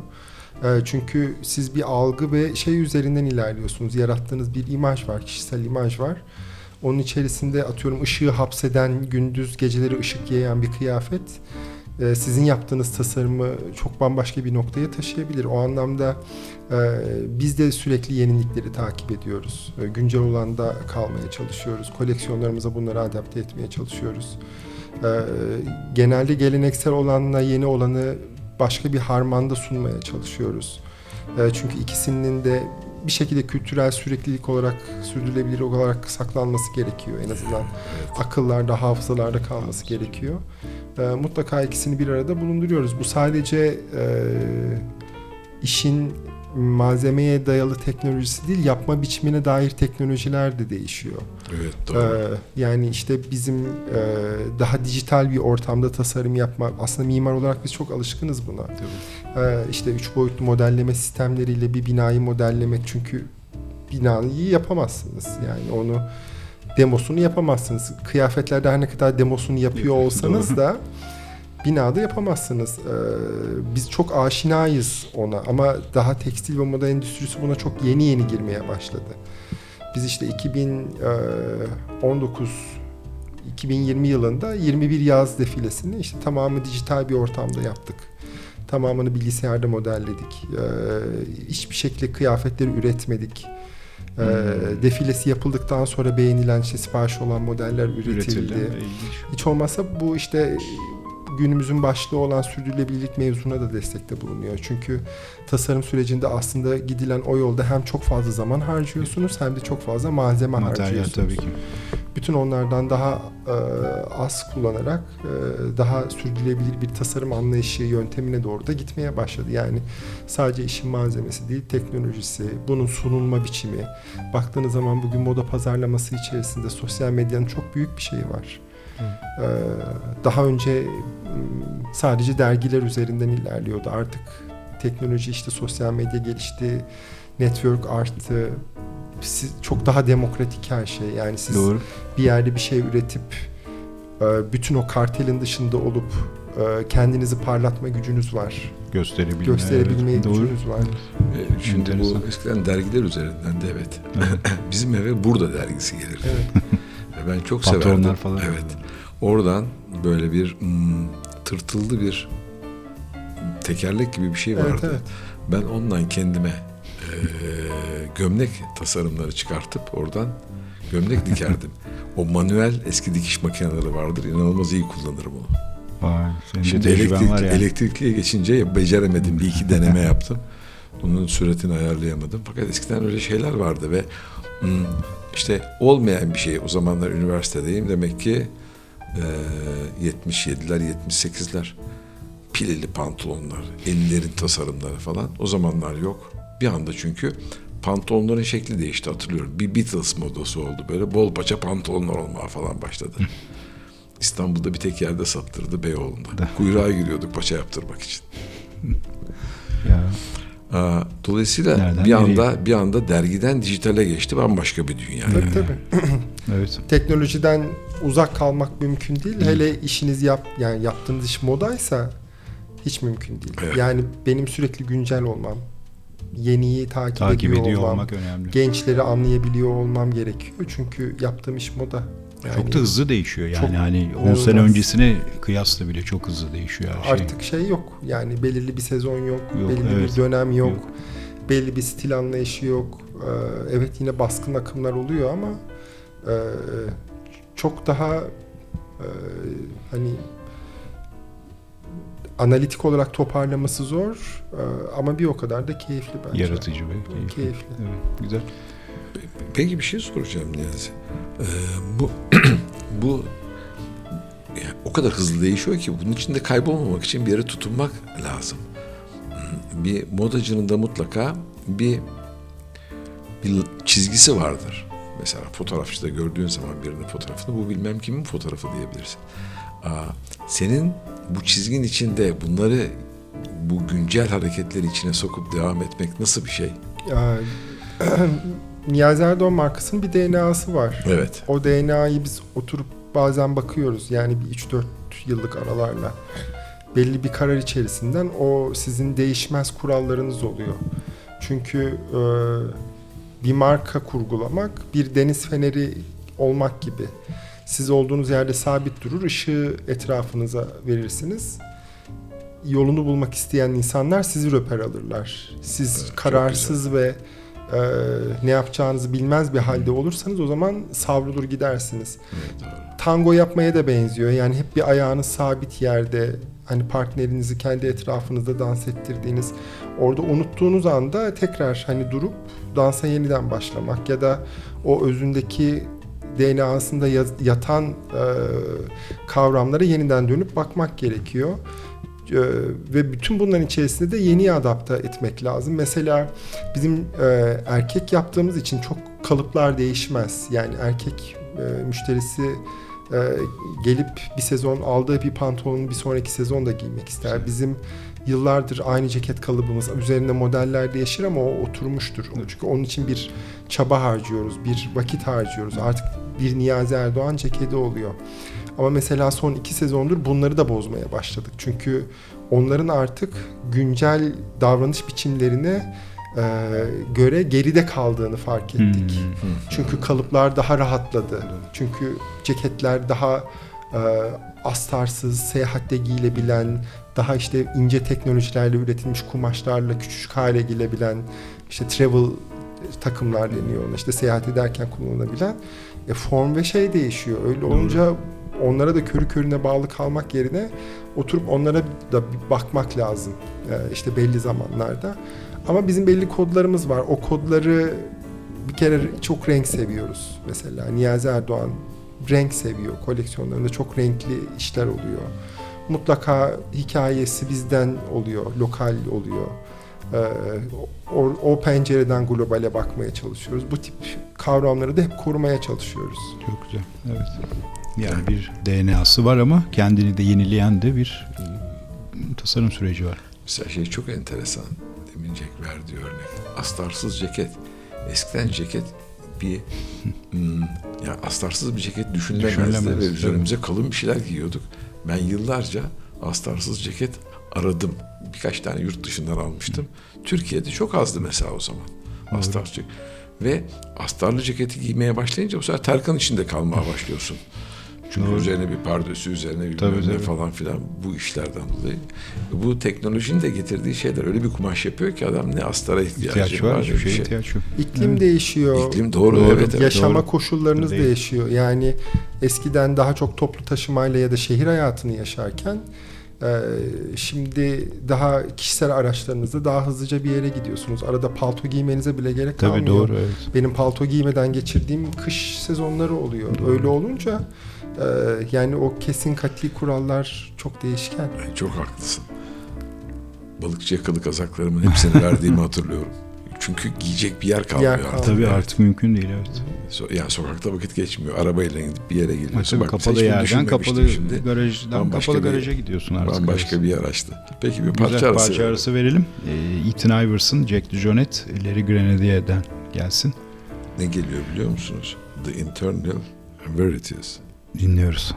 E, çünkü siz bir algı ve şey üzerinden ilerliyorsunuz. Yarattığınız bir imaj var, kişisel imaj var. Onun içerisinde atıyorum ışığı hapseden, gündüz geceleri ışık yayan bir kıyafet e, sizin yaptığınız tasarımı çok bambaşka bir noktaya taşıyabilir. O anlamda e, biz de sürekli yenilikleri takip ediyoruz. E, güncel olanda kalmaya çalışıyoruz. Koleksiyonlarımıza bunları adapte etmeye çalışıyoruz. Genelde geleneksel olanla yeni olanı başka bir harmanda sunmaya çalışıyoruz. Çünkü ikisinin de bir şekilde kültürel süreklilik olarak sürdürülebilir olarak saklanması gerekiyor. En azından akıllarda, hafızalarda kalması gerekiyor. E, mutlaka ikisini bir arada bulunduruyoruz. Bu sadece e, işin malzemeye dayalı teknolojisi değil, yapma biçimine dair teknolojiler de değişiyor. Evet doğru. Ee, yani işte bizim e, daha dijital bir ortamda tasarım yapma, aslında mimar olarak biz çok alışkınız buna. Ee, işte üç boyutlu modelleme sistemleriyle bir binayı modellemek çünkü binayı yapamazsınız. Yani onu demosunu yapamazsınız. Kıyafetlerde her ne kadar demosunu yapıyor olsanız da binada yapamazsınız. Ee, biz çok aşinayız ona ama daha tekstil ve moda endüstrisi buna çok yeni yeni girmeye başladı. Biz işte 2019 2020 yılında 21 yaz defilesini işte tamamı dijital bir ortamda yaptık. Tamamını bilgisayarda modelledik. Ee, hiçbir şekilde kıyafetleri üretmedik. Ee, Hmm. defilesi yapıldıktan sonra beğenilen işte sipariş olan modeller üretildi. Üretildi. Hiç olmazsa bu işte günümüzün başlığı olan sürdürülebilirlik mevzuna da destekte bulunuyor. Çünkü tasarım sürecinde aslında gidilen o yolda hem çok fazla zaman harcıyorsunuz hem de çok fazla malzeme Materyal harcıyorsunuz. tabii ki. Bütün onlardan daha e, az kullanarak e, daha sürdürülebilir bir tasarım anlayışı yöntemine doğru da gitmeye başladı. Yani sadece işin malzemesi değil, teknolojisi, bunun sunulma biçimi. Baktığınız zaman bugün moda pazarlaması içerisinde sosyal medyanın çok büyük bir şeyi var. E, daha önce m, sadece dergiler üzerinden ilerliyordu. Artık teknoloji işte sosyal medya gelişti, network arttı. Siz, çok daha demokratik her şey. Yani siz Doğru. bir yerde bir şey üretip e, bütün o kartelin dışında olup e, kendinizi parlatma gücünüz var. Gösterebilme. Gösterebilme evet. Doğru. gücünüz var. E, Şimdi Enteresan. bu eskiden dergiler üzerinden de evet. Bizim eve burada dergisi gelir. Evet. Ve ben çok Patronlar severdim. falan. Evet. Oradan böyle bir hmm, tırtıllı bir tekerlek gibi bir şey vardı. Evet, evet. Ben ondan kendime e, gömlek tasarımları çıkartıp oradan gömlek dikerdim. o manuel eski dikiş makineleri vardır. İnanılmaz iyi kullanırım onu. Vay, senin Şimdi elektrik, var yani. elektrikliye geçince beceremedim. Bir iki deneme yaptım. Bunun süretini ayarlayamadım. Fakat eskiden öyle şeyler vardı ve hmm, işte olmayan bir şey. O zamanlar üniversitedeyim. Demek ki e, 77'ler, 78'ler. Pileli pantolonlar, ellerin tasarımları falan. O zamanlar yok. Bir anda çünkü pantolonların şekli değişti hatırlıyorum. Bir Beatles modası oldu. Böyle bol paça pantolonlar olmaya falan başladı. İstanbul'da bir tek yerde sattırdı Beyoğlu'nda. Kuyruğa giriyorduk paça yaptırmak için. Ya, dolayısıyla Nereden bir nereye? anda bir anda dergiden dijitale geçti bambaşka bir dünya. Tabii yani. tabii. evet. Teknolojiden uzak kalmak mümkün değil. Hele işiniz yap yani yaptığınız iş modaysa hiç mümkün değil. Evet. Yani benim sürekli güncel olmam, yeniyi takip, Takip ediyor, ediyor olmam, olmak önemli. gençleri anlayabiliyor olmam gerekiyor. Çünkü yaptığım iş moda. Çok da hızlı değişiyor yani. Çok hani 10 inanılmaz. sene öncesine kıyasla bile çok hızlı değişiyor her şey. Artık şey yok. Yani belirli bir sezon yok, Yok, belirli evet. bir dönem yok, Yok. belli bir stil anlayışı yok. Ee, evet yine baskın akımlar oluyor ama e, çok daha e, hani analitik olarak toparlaması zor e, ama bir o kadar da keyifli bence. Yaratıcı ve keyifli. Keyifli. Evet, güzel. Peki bir şey soracağım Niyazi. Ee, bu bu ya, o kadar hızlı değişiyor ki bunun içinde kaybolmamak için bir yere tutunmak lazım. Hmm, Bir modacının da mutlaka bir bir çizgisi vardır. Mesela fotoğrafçıda gördüğün zaman birinin fotoğrafını bu bilmem kimin fotoğrafı diyebilirsin. Aa, senin bu çizgin içinde bunları bu güncel hareketleri içine sokup devam etmek nasıl bir şey? Ya, Niyazi Erdoğan markasının bir DNA'sı var. Evet. O DNA'yı biz oturup bazen bakıyoruz. Yani bir 3-4 yıllık aralarla. Belli bir karar içerisinden o sizin değişmez kurallarınız oluyor. Çünkü e, bir marka kurgulamak bir deniz feneri olmak gibi. Siz olduğunuz yerde sabit durur, ışığı etrafınıza verirsiniz. Yolunu bulmak isteyen insanlar sizi röper alırlar. Siz Evet, kararsız ve e, ne yapacağınızı bilmez bir halde olursanız o zaman savrulur gidersiniz. Evet. Tango yapmaya da benziyor. Yani hep bir ayağınız sabit yerde hani partnerinizi kendi etrafınızda dans ettirdiğiniz orada unuttuğunuz anda tekrar hani durup dansa yeniden başlamak ya da o özündeki DNA'sında yatan e, kavramlara yeniden dönüp bakmak gerekiyor. E, ve bütün bunların içerisinde de yeni adapte etmek lazım. Mesela bizim e, erkek yaptığımız için çok kalıplar değişmez. Yani erkek e, müşterisi gelip bir sezon aldığı bir pantolonu bir sonraki sezon da giymek ister. Bizim yıllardır aynı ceket kalıbımız üzerinde modeller değişir ama o oturmuştur. Çünkü onun için bir çaba harcıyoruz, bir vakit harcıyoruz. Artık bir Niyazi Erdoğan ceketi oluyor. Ama mesela son iki sezondur bunları da bozmaya başladık. Çünkü onların artık güncel davranış biçimlerine e, göre geride kaldığını fark ettik. Hmm. Çünkü kalıplar daha rahatladı. Çünkü ceketler daha e, astarsız, seyahatte giyilebilen, daha işte ince teknolojilerle üretilmiş kumaşlarla küçücük hale gelebilen, işte travel takımlar deniyor ona, işte seyahat ederken kullanılabilen. E, form ve şey değişiyor. Öyle olunca onlara da körü körüne bağlı kalmak yerine oturup onlara da bakmak lazım. E, işte belli zamanlarda. Ama bizim belli kodlarımız var. O kodları bir kere çok renk seviyoruz. Mesela Niyazi Erdoğan renk seviyor. Koleksiyonlarında çok renkli işler oluyor. Mutlaka hikayesi bizden oluyor, lokal oluyor. Ee, o, o pencereden globale bakmaya çalışıyoruz. Bu tip kavramları da hep korumaya çalışıyoruz. Çok güzel. Evet. Yani bir DNA'sı var ama kendini de yenileyen de bir tasarım süreci var. Mesela şey çok enteresan. Demin Jack verdiği örnek. Astarsız ceket. Eskiden ceket bir hmm, ya astarsız bir ceket düşünülemezdi Düşünülemez, ve üzerimize kalın bir şeyler giyiyorduk. Ben yıllarca astarsız ceket aradım. Birkaç tane yurt dışından almıştım. Türkiye'de çok azdı mesela o zaman. Astar ceket. Ve astarlı ceketi giymeye başlayınca bu sefer terkan içinde kalmaya başlıyorsun. Çünkü Doğru. üzerine bir pardösü, üzerine bir Tabii, bilmem ne tabii. falan filan bu işlerden dolayı. Bu teknolojinin de getirdiği şeyler öyle bir kumaş yapıyor ki adam ne astara ihtiyacı İhtiyaç var, ne hiçbir bir şey. ihtiyaç yok. İklim Evet. değişiyor. İklim doğru, Doğru. evet. evet. Yaşama doğru. koşullarınız Değil. değişiyor. Yani eskiden daha çok toplu taşımayla ya da şehir hayatını yaşarken e, şimdi daha kişisel araçlarınızda daha hızlıca bir yere gidiyorsunuz. Arada palto giymenize bile gerek Tabii kalmıyor. doğru evet. Benim palto giymeden geçirdiğim kış sezonları oluyor. Öyle olunca e, yani o kesin katli kurallar çok değişken. Ay, Çok haklısın. Balıkçı yakalı kazaklarımın hepsini verdiğimi hatırlıyorum. Çünkü giyecek bir yer kalmıyor. Yer artık. Tabii Evet. artık mümkün değil evet. So- yani sokakta vakit geçmiyor. Arabayla gidip bir yere geliyorsun. tabii Bak, kapalı yerden kapalı şimdi. garajdan Bambaşka kapalı bir- garaja gidiyorsun artık. Bambaşka evet. bir yer açtı. Peki bir Güzel parça arası. parça arası verelim. Ee, Ethan Iverson, Jack DeJohnette, Larry Grenadier'den gelsin. Ne geliyor biliyor musunuz? The Internal Verities. Dinliyoruz.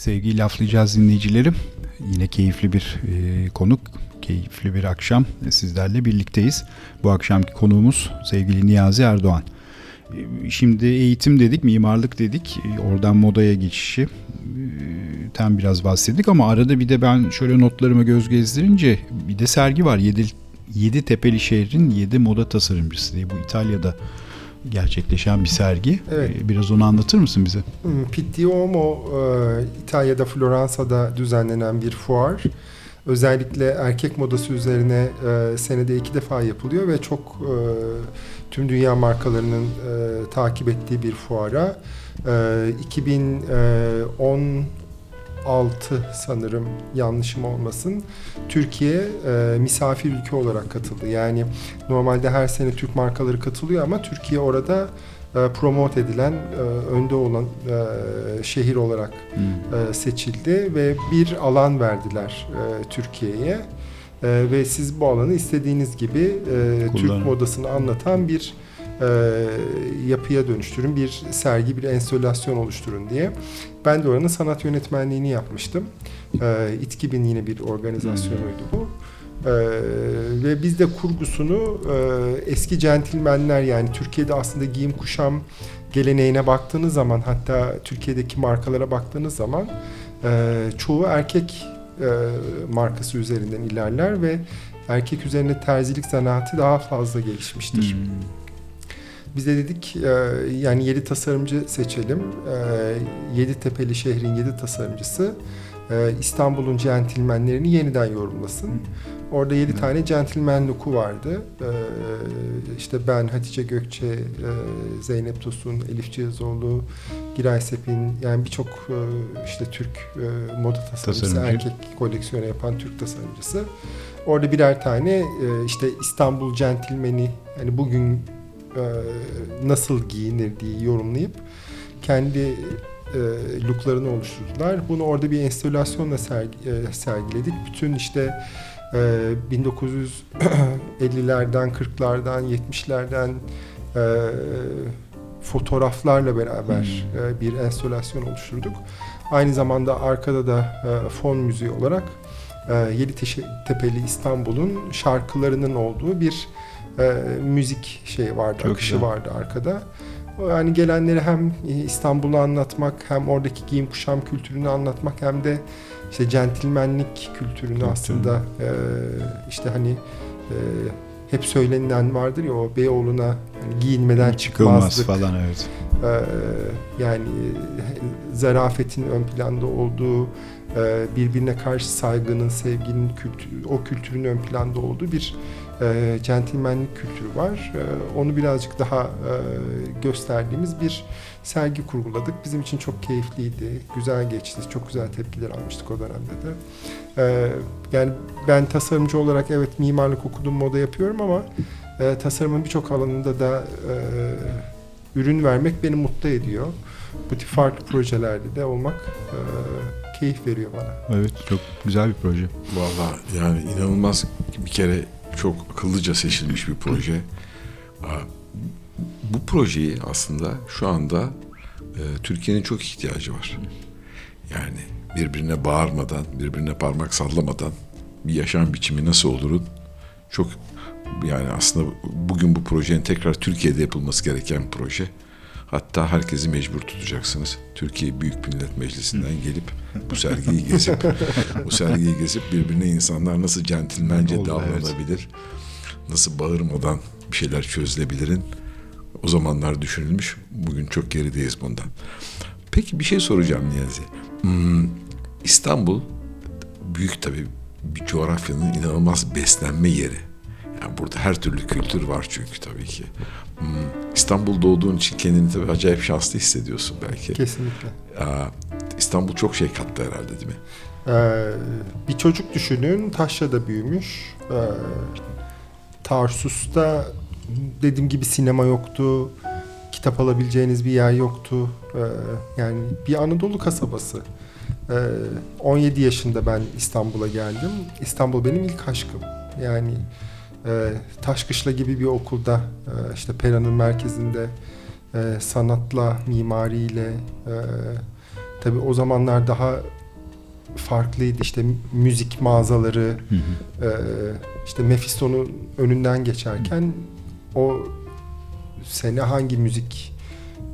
Sevgili laflayacağız dinleyicilerim. Yine keyifli bir e, konuk, keyifli bir akşam sizlerle birlikteyiz. Bu akşamki konuğumuz sevgili Niyazi Erdoğan. E, şimdi eğitim dedik, mimarlık dedik, e, oradan modaya geçişi e, tam biraz bahsettik ama arada bir de ben şöyle notlarıma göz gezdirince bir de sergi var. Yedi, Yedi Tepeli Şehrin Yedi Moda Tasarımcısı diye bu İtalya'da gerçekleşen bir sergi. Evet. Ee, biraz onu anlatır mısın bize? Hmm, Pitti Uomo e, İtalya'da Floransa'da düzenlenen bir fuar. Özellikle erkek modası üzerine e, senede iki defa yapılıyor ve çok e, tüm dünya markalarının takip ettiği bir fuara. 2010 6 sanırım yanlışım olmasın Türkiye e, misafir ülke olarak katıldı. Yani normalde her sene Türk markaları katılıyor ama Türkiye orada e, promote edilen, e, önde olan e, şehir olarak hmm. seçildi ve bir alan verdiler Türkiye'ye. Ve siz bu alanı istediğiniz gibi Kullanın. Türk modasını anlatan bir yapıya dönüştürün, bir sergi, bir enstalasyyon oluşturun diye. Ben de oranın sanat yönetmenliğini yapmıştım. E, İTKİB'in yine bir organizasyonuydu bu. Ee, ve biz de kurgusunu e, eski centilmenler yani Türkiye'de aslında giyim kuşam geleneğine baktığınız zaman hatta Türkiye'deki markalara baktığınız zaman e, çoğu erkek e, markası üzerinden ilerler ve erkek üzerine terzilik zanaatı daha fazla gelişmiştir. Hmm. Biz de dedik e, yani yedi tasarımcı seçelim. E, yedi tepeli şehrin yedi tasarımcısı e, İstanbul'un centilmenlerini yeniden yorumlasın. Orada yedi tane centilmen look'u vardı. İşte ben, Hatice Gökçe, Zeynep Tosun, Elif Cihazoğlu, Giray Sepin yani birçok işte Türk moda tasarımcısı, Tasarımcı. erkek koleksiyonu yapan Türk tasarımcısı. Orada birer tane işte İstanbul centilmeni hani bugün nasıl giyinir diye yorumlayıp kendi e, looklarını oluşturdular. Bunu orada bir enstalasyonla sergi, e, sergiledik. Bütün işte e, 1950'lerden, 40'lardan, 70'lerden e, fotoğraflarla beraber e, bir enstalasyon oluşturduk. Aynı zamanda arkada da e, fon müziği olarak e, Yeditepe'li İstanbul'un şarkılarının olduğu bir e, müzik şey vardı, Çok akışı güzel. vardı arkada. Yani gelenleri hem İstanbul'u anlatmak, hem oradaki giyim kuşam kültürünü anlatmak, hem de işte centilmenlik kültürünü Kültürünü. aslında e, işte hani e, hep söylenilen vardır ya o Beyoğlu'na hani giyinmeden Çıkılmaz çıkmazdık. falan evet. Ee, yani e, zarafetin ön planda olduğu, e, birbirine karşı saygının, sevginin, kültürü, o kültürün ön planda olduğu bir e, centilmenlik kültürü var. E, onu birazcık daha e, gösterdiğimiz bir sergi kurguladık. Bizim için çok keyifliydi, güzel geçti, çok güzel tepkiler almıştık o dönemde de. E, yani ben tasarımcı olarak evet mimarlık okudum, moda yapıyorum ama e, tasarımın birçok alanında da e, ürün vermek beni mutlu ediyor. Bu tip farklı projelerde de olmak e, keyif veriyor bana. Evet çok güzel bir proje. Valla yani inanılmaz bir kere çok akıllıca seçilmiş bir proje. Bu projeyi aslında şu anda e, Türkiye'nin çok ihtiyacı var. Yani birbirine bağırmadan, birbirine parmak sallamadan bir yaşam biçimi nasıl olurun çok yani aslında bugün bu projenin tekrar Türkiye'de yapılması gereken bir proje. Hatta herkesi mecbur tutacaksınız. Türkiye Büyük Millet Meclisi'nden gelip bu sergiyi gezip bu sergiyi gezip birbirine insanlar nasıl centilmence Oldu, davranabilir, nasıl bağırmadan bir şeyler çözülebilirin o zamanlar düşünülmüş. Bugün çok gerideyiz bundan. Peki bir şey soracağım Niyazi. Hmm, İstanbul büyük tabii bir coğrafyanın inanılmaz beslenme yeri. Yani burada her türlü kültür var çünkü tabii ki. Hmm, İstanbul'da olduğun için kendini tabii acayip şanslı hissediyorsun belki. Kesinlikle. Aa, İstanbul çok şey kattı herhalde değil mi? Ee, bir çocuk düşünün, Taşra'da büyümüş. Ee, Tarsus'ta dediğim gibi sinema yoktu, kitap alabileceğiniz bir yer yoktu. Ee, yani bir Anadolu kasabası. Ee, 17 yaşında ben İstanbul'a geldim. İstanbul benim ilk aşkım. Yani e, Taşkışla gibi bir okulda, e, işte Pera'nın merkezinde e, sanatla, mimariyle, e, Tabii o zamanlar daha farklıydı. İşte müzik mağazaları, Hı hı. e, işte Mephisto'nun önünden geçerken o sene hangi müzik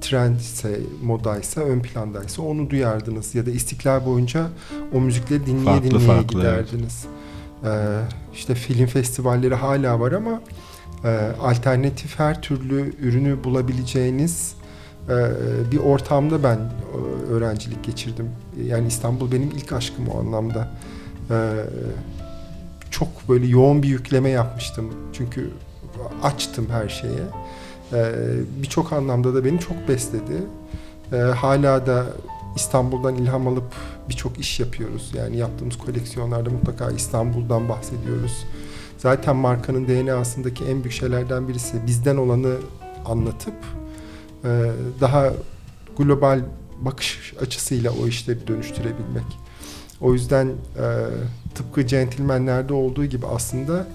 trendse, modaysa, ön plandaysa onu duyardınız. Ya da İstiklal boyunca o müzikleri dinleye Farklı dinleye farklı, giderdiniz. Ee, işte film festivalleri hala var ama e, alternatif her türlü ürünü bulabileceğiniz bir ortamda ben e, öğrencilik geçirdim. Yani İstanbul benim ilk aşkım o anlamda. Ee, çok böyle yoğun bir yükleme yapmıştım. Çünkü açtım her şeye. Ee, Birçok anlamda da beni çok besledi. Ee, hala da İstanbul'dan ilham alıp birçok iş yapıyoruz. Yani yaptığımız koleksiyonlarda mutlaka İstanbul'dan bahsediyoruz. Zaten markanın DNA'sındaki en büyük şeylerden birisi bizden olanı anlatıp daha global bakış açısıyla o işleri dönüştürebilmek. O yüzden e, tıpkı centilmenlerde olduğu gibi aslında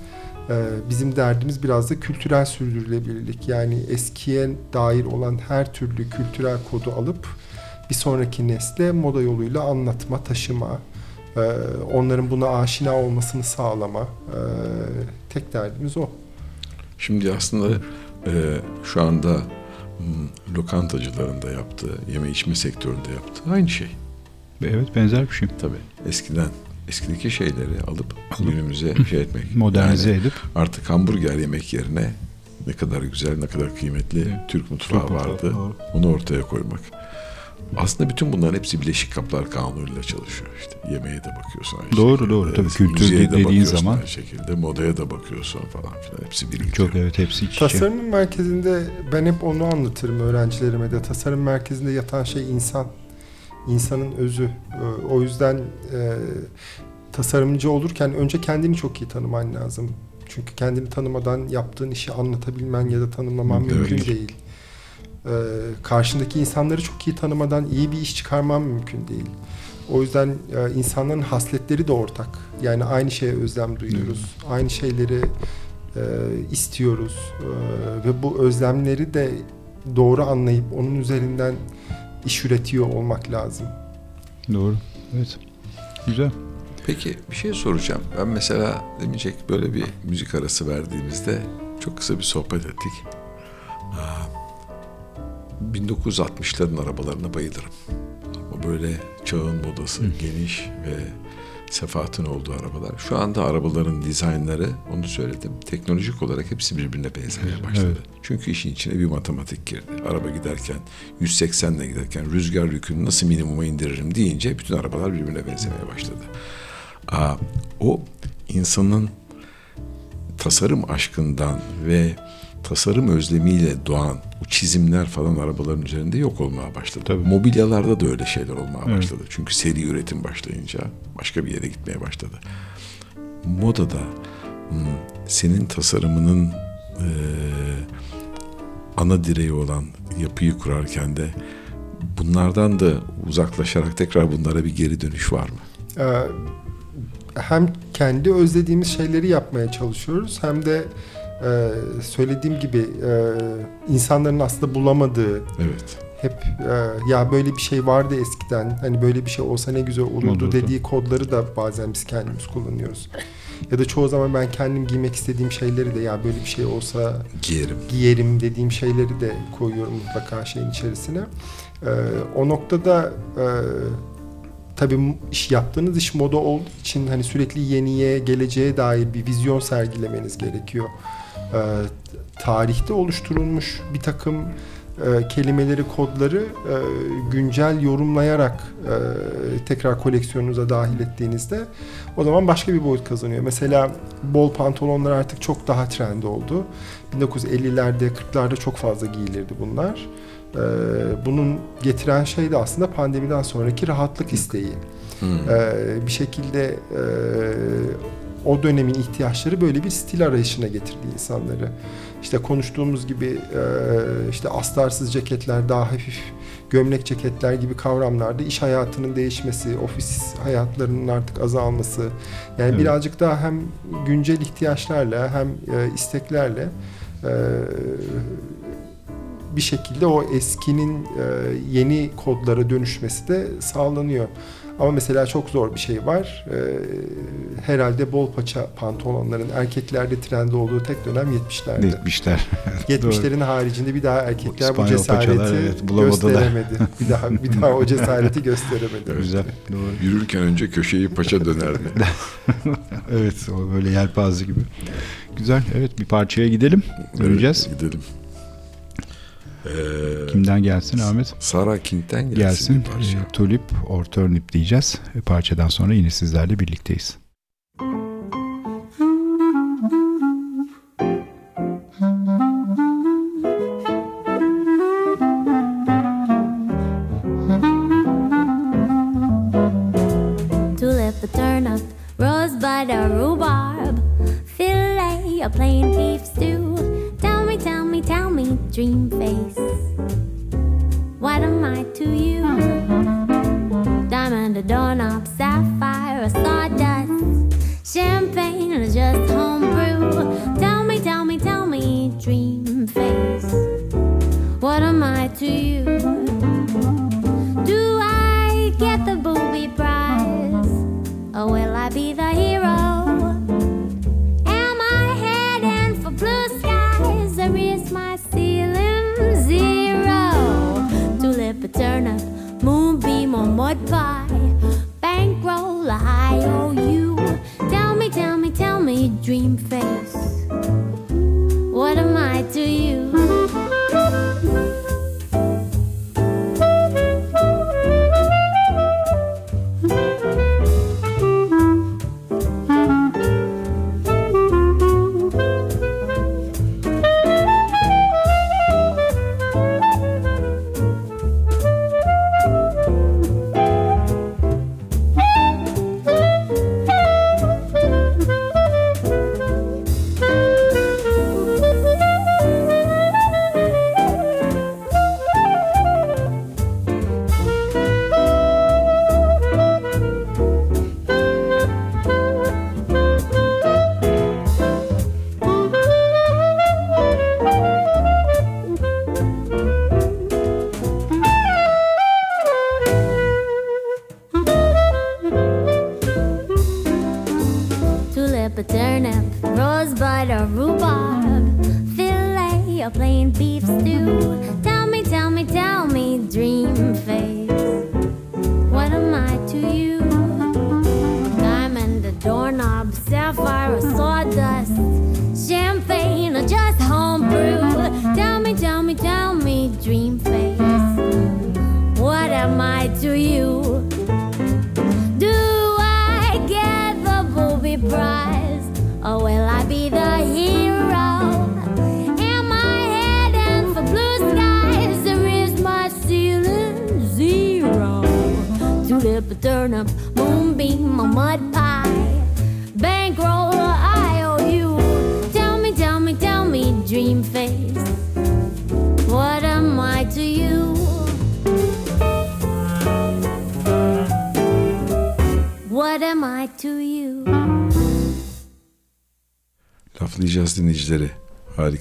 e, bizim derdimiz biraz da kültürel sürdürülebilirlik. Yani eskiye dair olan her türlü kültürel kodu alıp bir sonraki nesle moda yoluyla anlatma, taşıma, e, onların buna aşina olmasını sağlama. Tek derdimiz o. Şimdi aslında şu anda hmm, lokantacıların da yaptığı, yeme içme sektöründe yaptığı aynı şey. Evet benzer bir şey. Tabii eskiden eskideki şeyleri alıp, Alıp günümüze şey etmek. Modernize Yani edip artık hamburger yemek yerine ne kadar güzel, ne kadar kıymetli Evet. Türk mutfağı mutlu, vardı. doğru. Onu ortaya koymak. Aslında bütün bunların hepsi Birleşik Kaplar Kanunu'yla çalışıyor. İşte yemeğe de bakıyorsun aynı Doğru, şekilde. doğru. Tabii kültür de dediğin bakıyorsun zaman- aynı şekilde. Modaya da bakıyorsun falan filan. Hepsi birlikte. çok evet hepsi iç içe. Tasarımın merkezinde ben hep onu anlatırım öğrencilerime de. Tasarım merkezinde yatan şey insan. İnsanın özü. Ee, O yüzden e, tasarımcı olurken önce kendini çok iyi tanıman lazım. Çünkü kendini tanımadan yaptığın işi anlatabilmen ya da tanımlaman Evet. mümkün değil. Ee, karşındaki insanları çok iyi tanımadan iyi bir iş çıkarman mümkün değil. O yüzden e, insanların hasletleri de ortak. Yani aynı şeye özlem duyuyoruz. Aynı şeyleri e, istiyoruz. E, ve bu özlemleri de doğru anlayıp onun üzerinden iş üretiyor olmak lazım. Doğru. Evet. Güzel. Peki bir şey soracağım. Ben mesela demeyecek böyle bir müzik arası verdiğimizde çok kısa bir sohbet ettik. Aa, 1960'ların arabalarına bayılırım. O böyle çağın modası, geniş ve sefatın olduğu arabalar. Şu anda arabaların dizaynları, onu söyledim, teknolojik olarak hepsi birbirine benzemeye başladı. Evet. Çünkü işin içine bir matematik girdi. Araba giderken 180 ile giderken rüzgar yükünü nasıl minimuma indiririm deyince bütün arabalar birbirine benzemeye başladı. Aa, o insanın tasarım aşkından ve tasarım özlemiyle doğan o çizimler falan arabaların üzerinde yok olmaya başladı. Tabii. Mobilyalarda da öyle şeyler olmaya Evet. başladı. Çünkü seri üretim başlayınca başka bir yere gitmeye başladı. Modada hmm, senin tasarımının eee, ana direği olan yapıyı kurarken de bunlardan da uzaklaşarak tekrar bunlara bir geri dönüş var mı? Ee, hem kendi özlediğimiz şeyleri yapmaya çalışıyoruz hem de e, söylediğim gibi e, insanların aslında bulamadığı Evet. hep e, ya böyle bir şey vardı eskiden hani böyle bir şey olsa ne güzel olurdu, Olurdu. dediği kodları da bazen biz kendimiz kullanıyoruz. Ya da çoğu zaman ben kendim giymek istediğim şeyleri de ya böyle bir şey olsa Giyerim. giyerim dediğim şeyleri de koyuyorum mutlaka şeyin içerisine. Ee, o noktada e, tabii iş yaptığınız iş moda olduğu için hani sürekli yeniye, geleceğe dair bir vizyon sergilemeniz gerekiyor. Ee, tarihte oluşturulmuş bir takım e, kelimeleri, kodları e, güncel yorumlayarak e, tekrar koleksiyonunuza dahil ettiğinizde o zaman başka bir boyut kazanıyor. Mesela bol pantolonlar artık çok daha trend oldu. 1950'lerde, 40'larda çok fazla giyilirdi bunlar. Ee, bunun getiren şey de aslında pandemiden sonraki rahatlık isteği. Hmm. Ee, bir şekilde e, o dönemin ihtiyaçları böyle bir stil arayışına getirdi insanları. İşte konuştuğumuz gibi e, işte astarsız ceketler, daha hafif gömlek ceketler gibi kavramlarda iş hayatının değişmesi, ofis hayatlarının artık azalması. Yani Evet. birazcık daha hem güncel ihtiyaçlarla hem e, isteklerle e, bir şekilde o eskinin yeni kodlara dönüşmesi de sağlanıyor. Ama mesela çok zor bir şey var. E, herhalde bol paça pantolonların erkeklerde trend olduğu tek dönem 70'lerde. Netmişler. 70'lerin haricinde bir daha erkekler bu İspanyol cesareti paçalar, evet, gösteremedi. Bir daha bir daha o cesareti gösteremedi. Güzel. Doğru. Yürürken önce köşeyi paça dönerdi. Evet o böyle yelpaze gibi. Güzel. Evet bir parçaya gidelim. Döneceğiz. Evet, gidelim. Ee, Kimden gelsin Ahmet? Sarah King'den gelsin, Gelsin. parça. E, Tulip or Turnip diyeceğiz. E, Parçadan sonra yine sizlerle birlikteyiz. tulip, a turnip, rosebud, a rhubarb, fillet, a plain dream face, what am I to you? Diamond, a doorknob, sapphire, a sawdust, champagne, and just homebrew. Tell me, tell me, tell me, dream face, what am I to you? goodbye. Bankroll, I owe you. Tell me, tell me, tell me, dream face.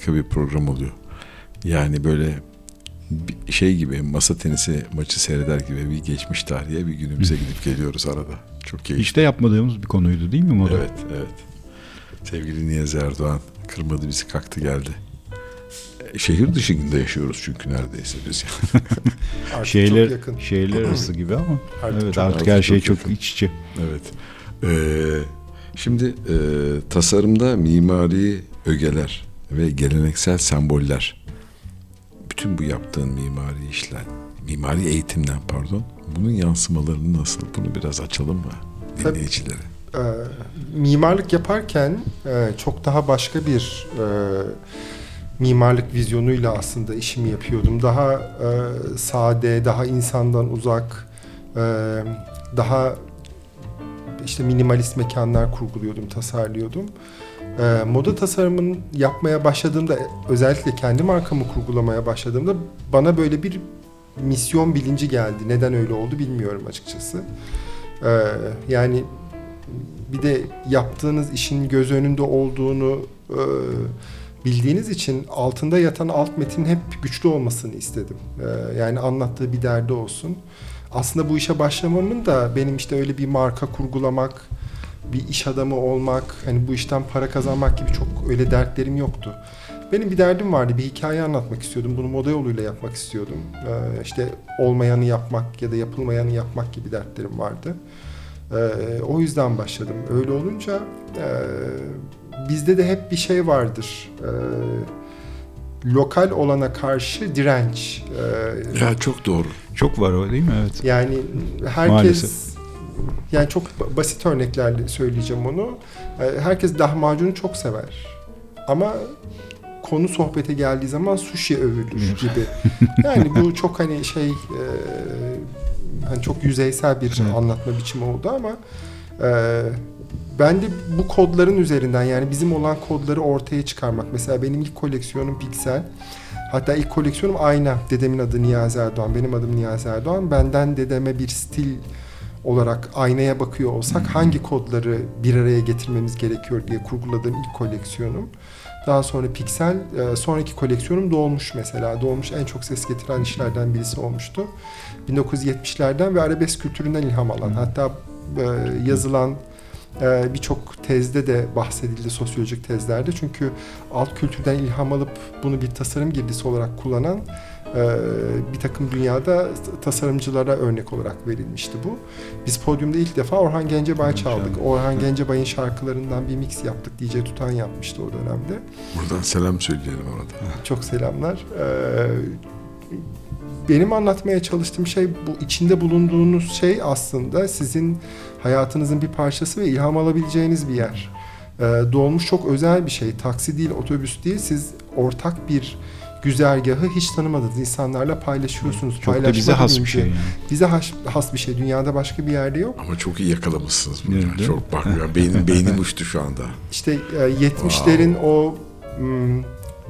Harika bir program oluyor. Yani böyle bir şey gibi masa tenisi maçı seyreder gibi bir geçmiş tarihe bir günümüze gidip geliyoruz arada. Çok keyifli. De yapmadığımız bir konuydu değil mi moda? Evet, evet. Sevgili Niyazi Erdoğan kırmadı bizi kalktı geldi. E, Şehir dışında yaşıyoruz çünkü neredeyse biz yani. Artık Şehirler, çok yakın. şehirler arası gibi ama Artık evet çok- artık artık her şey çok çok iç içe. Evet. Ee, şimdi e, tasarımda mimari ögeler ve geleneksel semboller. Bütün bu yaptığın mimari işler, mimari eğitimden pardon, bunun yansımalarını nasıl? Bunu biraz açalım mı Tabii. dinleyicilere? e, mimarlık yaparken e, çok daha başka bir e, mimarlık vizyonuyla aslında işimi yapıyordum. Daha e, sade, daha insandan uzak, e, daha işte minimalist mekanlar kurguluyordum, tasarlıyordum. E, moda tasarımın yapmaya başladığımda, özellikle kendi markamı kurgulamaya başladığımda bana böyle bir misyon bilinci geldi. Neden öyle oldu bilmiyorum açıkçası. E, yani bir de yaptığınız işin göz önünde olduğunu e, bildiğiniz için altında yatan alt metin hep güçlü olmasını istedim. Ee, yani anlattığı bir derdi olsun. Aslında bu işe başlamamın da benim işte öyle bir marka kurgulamak, bir iş adamı olmak, hani bu işten para kazanmak gibi çok öyle dertlerim yoktu. Benim bir derdim vardı, bir hikaye anlatmak istiyordum. Bunu moda yoluyla yapmak istiyordum. Ee, işte olmayanı yapmak ya da yapılmayanı yapmak gibi dertlerim vardı. Ee, o yüzden başladım. Öyle olunca e, bizde de hep bir şey vardır. Ee, lokal olana karşı direnç. Ee, Ya çok doğru. Çok var o değil mi? Evet. yani herkes Maalesef. Yani çok ba- basit örneklerle söyleyeceğim onu. Ee, Herkes lahmacunu çok sever. Ama konu sohbete geldiği zaman sushi övülür gibi. Yani bu çok hani şey e, hani çok yüzeysel bir Evet. anlatma biçimi oldu ama e, ben de bu kodların üzerinden yani bizim olan kodları ortaya çıkarmak. Mesela benim ilk koleksiyonum Pixel. Hatta ilk koleksiyonum ayna. Dedemin adı Niyazi Erdoğan. Benim adım Niyazi Erdoğan. Benden dedeme bir stil olarak aynaya bakıyor olsak hangi kodları bir araya getirmemiz gerekiyor diye kurguladığım ilk koleksiyonum. Daha sonra Pixel, e, sonraki koleksiyonum Dolmuş mesela. Dolmuş en çok ses getiren işlerden birisi olmuştu. 1970'lerden ve arabesk kültüründen ilham alan, hatta e, yazılan e, birçok tezde de bahsedildi sosyolojik tezlerde. Çünkü alt kültürden ilham alıp bunu bir tasarım girdisi olarak kullanan bir takım dünyada tasarımcılara örnek olarak verilmişti bu. Biz podyumda ilk defa Orhan Gencebay çaldık. Orhan Gencebay'ın şarkılarından bir mix yaptık. DJ Tutan yapmıştı o dönemde. Buradan selam söyleyelim orada. Çok selamlar. Ee, benim anlatmaya çalıştığım şey bu içinde bulunduğunuz şey aslında sizin hayatınızın bir parçası ve ilham alabileceğiniz bir yer. Ee, dolmuş çok özel bir şey. Taksi değil, otobüs değil. Siz ortak bir güzergahı hiç tanımadığınız insanlarla paylaşıyorsunuz. Çok da bize has bir şey yani. Bize has, has bir şey. Dünyada başka bir yerde yok. Ama çok iyi yakalamışsınız bunu. Yani çok bak ya beynim beynim uçtu şu anda. İşte e, 70'lerin o m,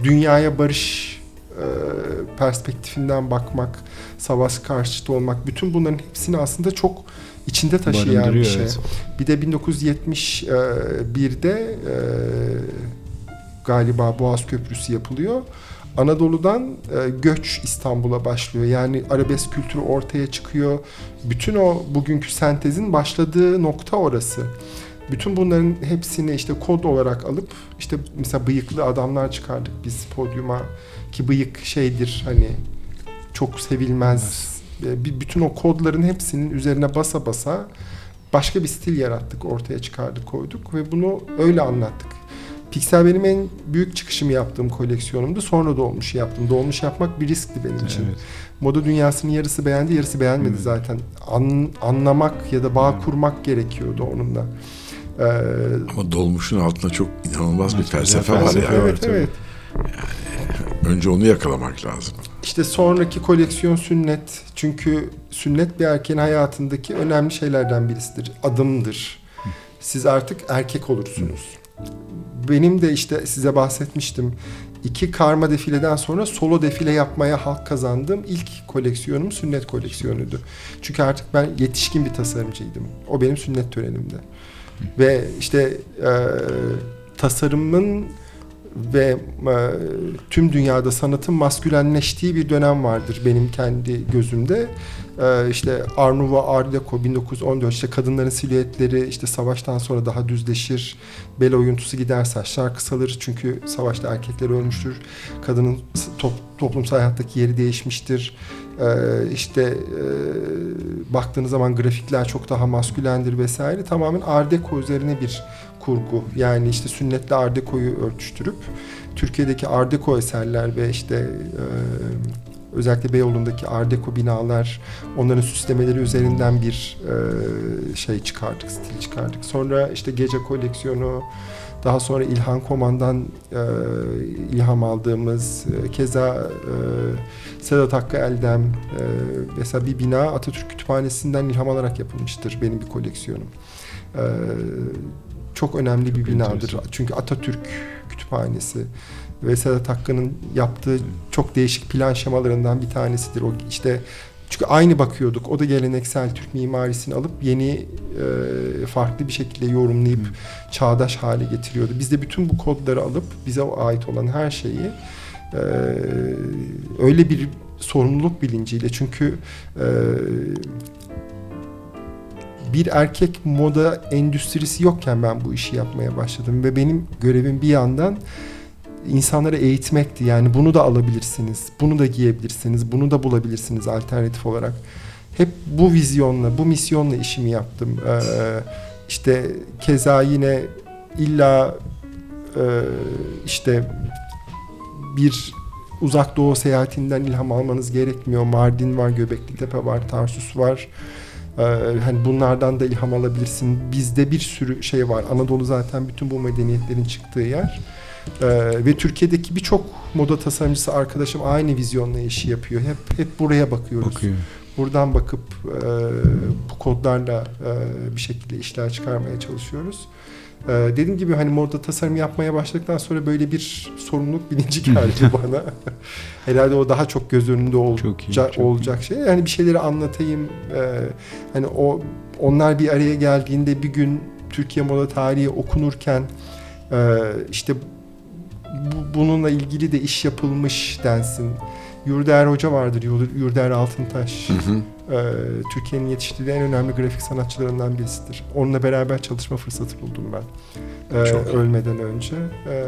dünyaya barış e, perspektifinden bakmak, savaş karşıtı olmak, bütün bunların hepsini aslında çok içinde taşıyan bir şey. evet. Bir de 1971'de e, galiba Boğaz Köprüsü yapılıyor. Anadolu'dan e, göç İstanbul'a başlıyor. Yani arabesk kültürü ortaya çıkıyor. Bütün o bugünkü sentezin başladığı nokta orası. Bütün bunların hepsini işte kod olarak alıp işte mesela bıyıklı adamlar çıkardık biz podyuma ki bıyık şeydir hani çok sevilmez. E, bir- Bütün o kodların hepsinin üzerine basa basa başka bir stil yarattık, ortaya çıkardık, koyduk ve bunu öyle anlattık. Pixel benim en büyük çıkışımı yaptığım koleksiyonumdu. Sonra Dolmuş'u yaptım. Dolmuş yapmak bir riskti benim için. Evet. Moda dünyasının yarısı beğendi, yarısı beğenmedi Evet. zaten. An- anlamak ya da bağ Evet. kurmak gerekiyordu onunla. Ee, Ama dolmuşun altında çok inanılmaz bir Evet, felsefe güzel var felsefe ya. evet, tabii. evet. Önce onu yakalamak lazım. İşte sonraki koleksiyon sünnet. Çünkü sünnet bir erkeğin hayatındaki önemli şeylerden birisidir. Adımdır. Siz artık erkek olursunuz. Benim de işte size bahsetmiştim. İki karma defileden sonra solo defile yapmaya hak kazandığım ilk koleksiyonum sünnet koleksiyonuydu. Çünkü artık ben yetişkin bir tasarımcıydım. O benim sünnet törenimdi. Ve işte e, tasarımın ve e, tüm dünyada sanatın maskülenleştiği bir dönem vardır benim kendi gözümde. E, işte Art Nouveau, Art Deco 1914 işte kadınların silüetleri işte savaştan sonra daha düzleşir. Bel oyuntusu gider, saçlar kısalır çünkü savaşta erkekler ölmüştür. Kadının top- toplumsal hayattaki yeri değişmiştir. E, işte e, baktığınız zaman grafikler çok daha maskülendir vesaire. Tamamen Art üzerine bir kurgu. Yani işte sünnetle Art örtüştürüp Türkiye'deki Art eserler ve işte e, özellikle Beyoğlu'ndaki Art Deco binalar onların süslemeleri üzerinden bir e, şey çıkardık, stil çıkardık. Sonra işte gece koleksiyonu daha sonra İlhan Koman'dan e, ilham aldığımız e, keza e, Sedat Hakkı Eldem e, mesela bir bina Atatürk Kütüphanesi'nden ilham alarak yapılmıştır benim bir koleksiyonum. E, çok önemli bir binadır. Çünkü Atatürk Kütüphanesi ve Sedat Hakkı'nın yaptığı çok değişik plan şemalarından bir tanesidir. O işte Çünkü aynı bakıyorduk. O da geleneksel Türk mimarisini alıp yeni e, farklı bir şekilde yorumlayıp çağdaş hale getiriyordu. Biz de bütün bu kodları alıp bize ait olan her şeyi e, öyle bir sorumluluk bilinciyle çünkü e, bir erkek moda endüstrisi yokken ben bu işi yapmaya başladım ve benim görevim bir yandan insanları eğitmekti. Yani bunu da alabilirsiniz, bunu da giyebilirsiniz, bunu da bulabilirsiniz alternatif olarak. Hep bu vizyonla, bu misyonla işimi yaptım. Ee, işte keza yine illa e, işte bir uzak doğu seyahatinden ilham almanız gerekmiyor. Mardin var, Göbekli Tepe var, Tarsus var. Ee, hani bunlardan da ilham alabilirsin. Bizde bir sürü şey var. Anadolu zaten bütün bu medeniyetlerin çıktığı yer. Ee, ve Türkiye'deki birçok moda tasarımcısı arkadaşım aynı vizyonla işi yapıyor. Hep hep buraya bakıyoruz. Bakıyor. Buradan bakıp e, bu kodlarla e, bir şekilde işler çıkarmaya çalışıyoruz. E, dediğim gibi hani moda tasarım yapmaya başladıktan sonra böyle bir sorumluluk bilinci geldi bana. Herhalde o daha çok göz önünde olacak, Çok iyi, çok iyi. olacak şey. Yani bir şeyleri anlatayım. E, hani o onlar bir araya geldiğinde bir gün Türkiye moda tarihi okunurken e, işte bu- bununla ilgili de iş yapılmış densin. Yurder Hoca vardır, Yur- Yurder Altıntaş. Hı hı. Ee, Türkiye'nin yetiştirdiği en önemli grafik sanatçılarından birisidir. Onunla beraber çalışma fırsatı buldum ben. Ee, Çok ölmeden önce. Ee,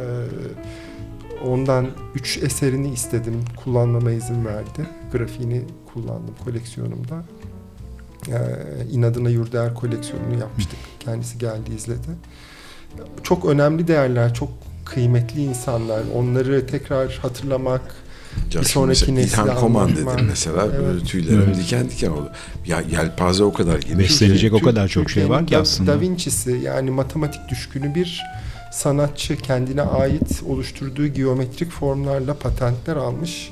ondan üç eserini istedim. Kullanmama izin verdi. Grafiğini kullandım koleksiyonumda. Ee, inadına Yurder koleksiyonunu yapmıştık. Kendisi geldi izledi. Çok önemli değerler, çok kıymetli insanlar. Onları tekrar hatırlamak, Ya Bir sonraki nesle İlhan Koman dedim mesela böyle Evet. tüylerim Evet. diken diken oldu. Ya yelpaze o kadar geniş. Beslenecek o kadar çok şey var ki aslında. Da Vinci'si yani matematik düşkünü bir sanatçı kendine ait oluşturduğu geometrik formlarla patentler almış.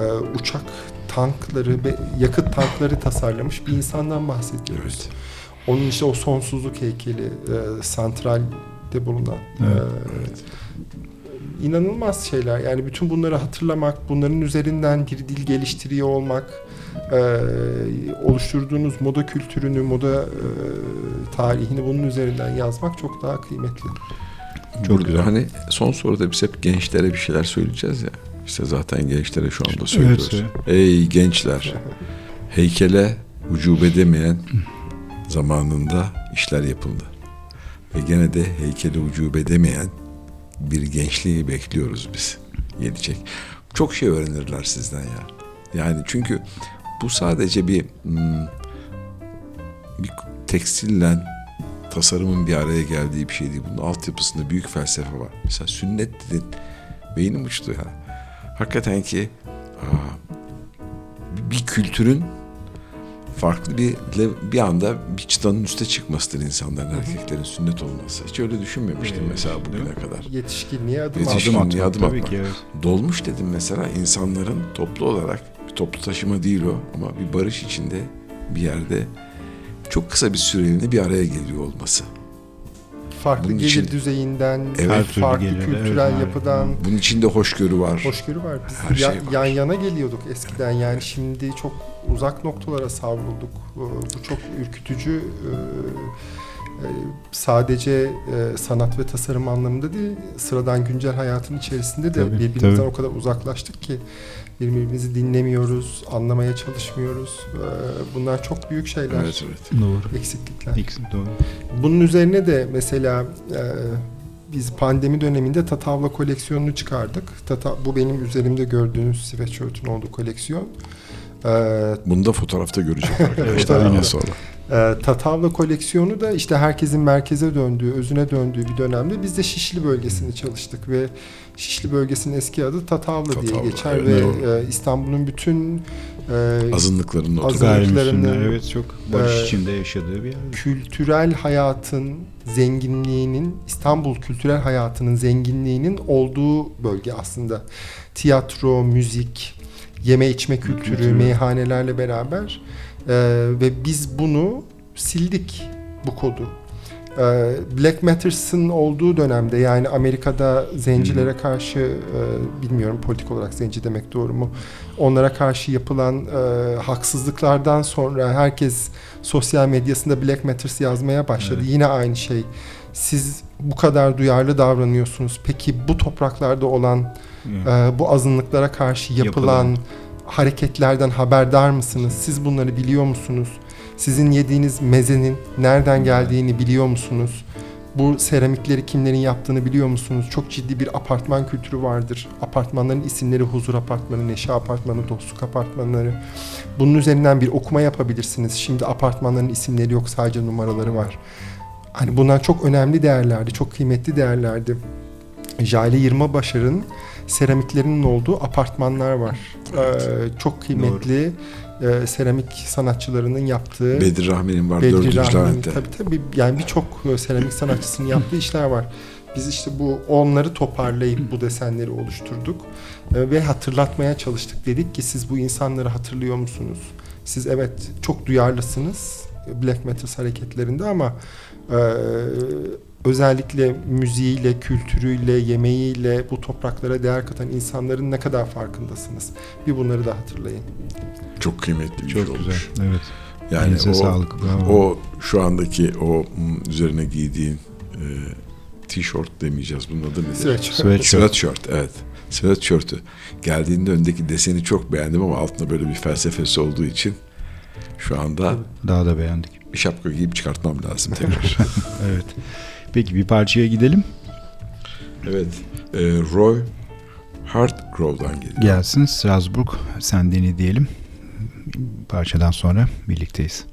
Ee, uçak tankları ve yakıt tankları tasarlamış bir insandan bahsediyoruz. Evet. Onun işte o sonsuzluk heykeli e, santralde bulunan. Evet. e, inanılmaz şeyler. Yani bütün bunları hatırlamak, bunların üzerinden bir dil geliştiriyor olmak, e, oluşturduğunuz moda kültürünü, moda e, tarihini bunun üzerinden yazmak çok daha kıymetli. Çok Burada güzel. hani son soruda biz hep gençlere bir şeyler söyleyeceğiz ya. İşte zaten gençlere şu anda söylüyoruz. Evet, Ey gençler, heykele vücub edemeyen zamanında işler yapıldı. Ve gene de heykeli vücub edemeyen bir gençliği bekliyoruz biz. Gelecek. Çok şey öğrenirler sizden ya. Yani çünkü bu sadece bir hmm, bir tekstille tasarımın bir araya geldiği bir şey değil. Bunun altyapısında büyük felsefe var. Mesela sünnet dedin. Beynim uçtu ya. Hakikaten ki bir kültürün farklı bir bir anda bir çıtanın üste çıkmasıdır insanların, erkeklerin sünnet olması. Hiç öyle düşünmemiştim Evet, mesela bugüne kadar. Yetişkinliğe adım Yetişkin- atmak. Şimdi adım tabii atmak. ki evet. Dolmuş dedim mesela insanların toplu olarak bir toplu taşıma değil o ama bir barış içinde bir yerde çok kısa bir süreliğine bir araya geliyor olması. Farklı Bunun gelir için- düzeyinden, Evet. Her türlü farklı gelirde, kültürel evet, yapıdan, Bunun içinde hoşgörü var. hoşgörü var. Biz Her şey ya- var. yan yana geliyorduk eskiden yani şimdi çok uzak noktalara savrulduk. Ee, Bu çok ürkütücü. Ee, e, Sadece e, sanat ve tasarım anlamında değil, sıradan güncel hayatın içerisinde de Tabii, birbirimizden tabii. o kadar uzaklaştık ki birbirimizi dinlemiyoruz, anlamaya çalışmıyoruz. Ee, Bunlar çok büyük şeyler, Evet evet. Doğru. eksiklikler. Eksik doğru. Bunun üzerine de mesela e, biz pandemi döneminde Tatavla koleksiyonunu çıkardık. Tata, bu benim üzerimde gördüğünüz sweatshirt'ün olduğu koleksiyon. E, Bunu da fotoğrafta görecek arkadaşlar Evet, aynen. sonra. E, Tatavla koleksiyonu da işte herkesin merkeze döndüğü, özüne döndüğü bir dönemde biz de Şişli bölgesini çalıştık ve Şişli bölgesinin eski adı Tatavla, diye Tatavla, geçer evet, ve doğru. e, İstanbul'un bütün e, Azınlıkların. Azınlıklarının- evet çok barış Ee, içinde yaşadığı bir yer. kültürel hayatın zenginliğinin İstanbul kültürel hayatının zenginliğinin olduğu bölge aslında. Tiyatro, müzik, yeme içme kültürü, Kültürü. meyhanelerle beraber ve biz bunu sildik bu kodu. Ee, Black Matters'ın olduğu dönemde yani Amerika'da zencilere karşı e, bilmiyorum politik olarak zenci demek doğru mu? Onlara karşı yapılan e, haksızlıklardan sonra herkes sosyal medyasında Black Matters yazmaya başladı. Evet. Yine aynı şey. Siz bu kadar duyarlı davranıyorsunuz. Peki bu topraklarda olan e, bu azınlıklara karşı yapılan, Yapılan. Hareketlerden haberdar mısınız? Siz bunları biliyor musunuz? Sizin yediğiniz mezenin nereden geldiğini biliyor musunuz? Bu seramikleri kimlerin yaptığını biliyor musunuz? Çok ciddi bir apartman kültürü vardır. Apartmanların isimleri Huzur Apartmanı, Neşe Apartmanı, Dostluk Apartmanları. Bunun üzerinden bir okuma yapabilirsiniz. Şimdi apartmanların isimleri yok, sadece numaraları var. Hani bunlar çok önemli değerlerdi, çok kıymetli değerlerdi. Jale Yırmabaşar'ın seramiklerinin olduğu apartmanlar var. Evet. Ee, çok kıymetli e, seramik sanatçılarının yaptığı Bedri Rahmi'nin var dördüncü Rahmi'nin tabii tabii yani birçok e, seramik sanatçısının yaptığı işler var. Biz işte bu onları toparlayıp bu desenleri oluşturduk E, ve hatırlatmaya çalıştık. Dedik ki siz bu insanları hatırlıyor musunuz? Siz evet çok duyarlısınız Black Matters hareketlerinde ama e, özellikle müziğiyle, kültürüyle, yemeğiyle bu topraklara değer katan insanların ne kadar farkındasınız? Bir bunları da hatırlayın. Çok kıymetli bir şey Çok olmuş. güzel. Evet. Yani Elinize o, sağlık. Bravo. o şu andaki o üzerine giydiğin e, tişört demeyeceğiz. Bunun adı nedir? Sweatshirt. Sweatshirt. Sweatshirt evet. Sweatshirt'ü. Geldiğinde öndeki deseni çok beğendim ama altında böyle bir felsefesi olduğu için şu anda Daha da beğendik. bir şapka giyip çıkartmam lazım tekrar. Evet. Peki bir parçaya gidelim. evet. E, Roy Hartgrove'dan geliyor. Gelsin Strasbourg sendeni diyelim. Parçadan sonra birlikteyiz.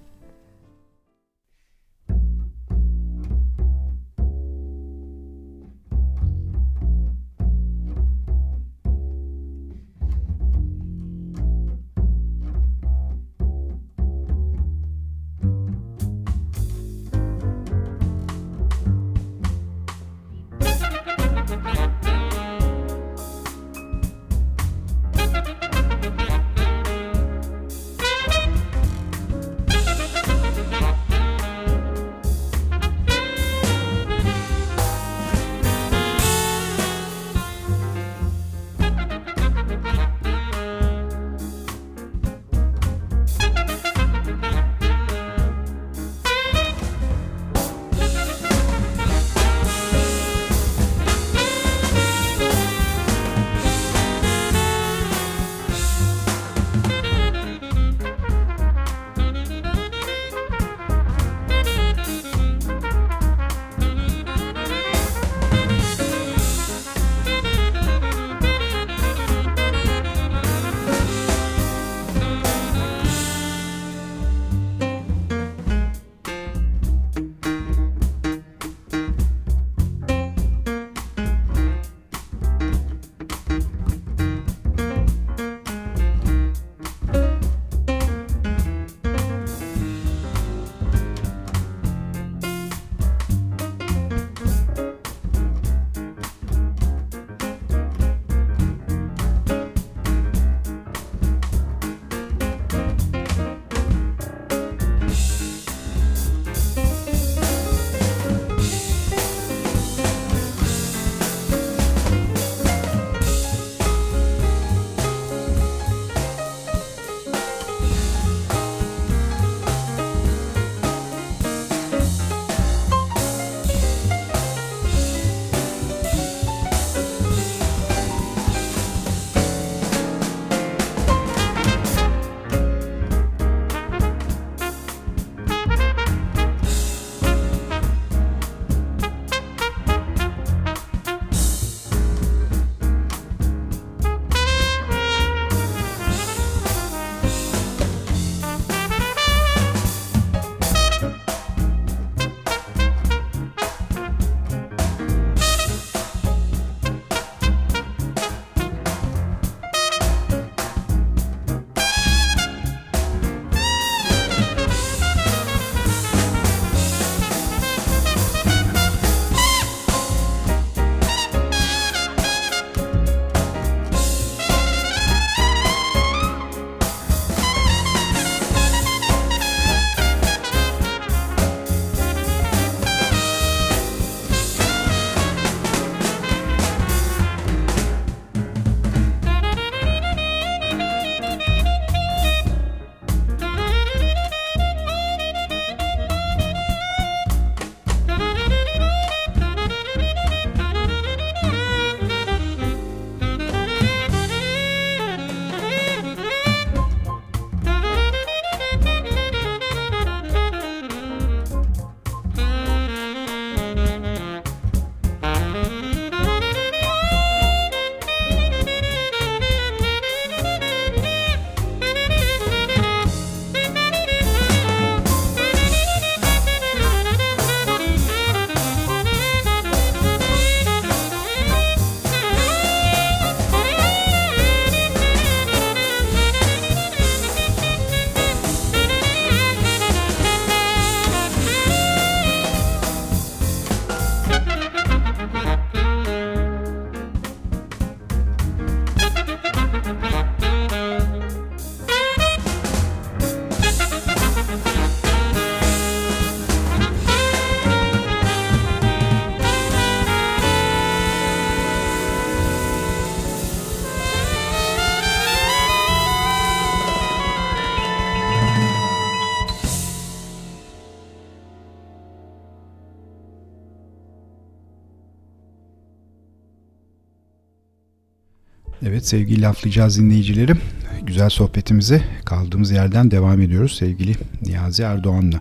Sevgili laflayacağız dinleyicilerim. Güzel sohbetimize kaldığımız yerden devam ediyoruz sevgili Niyazi Erdoğan'la.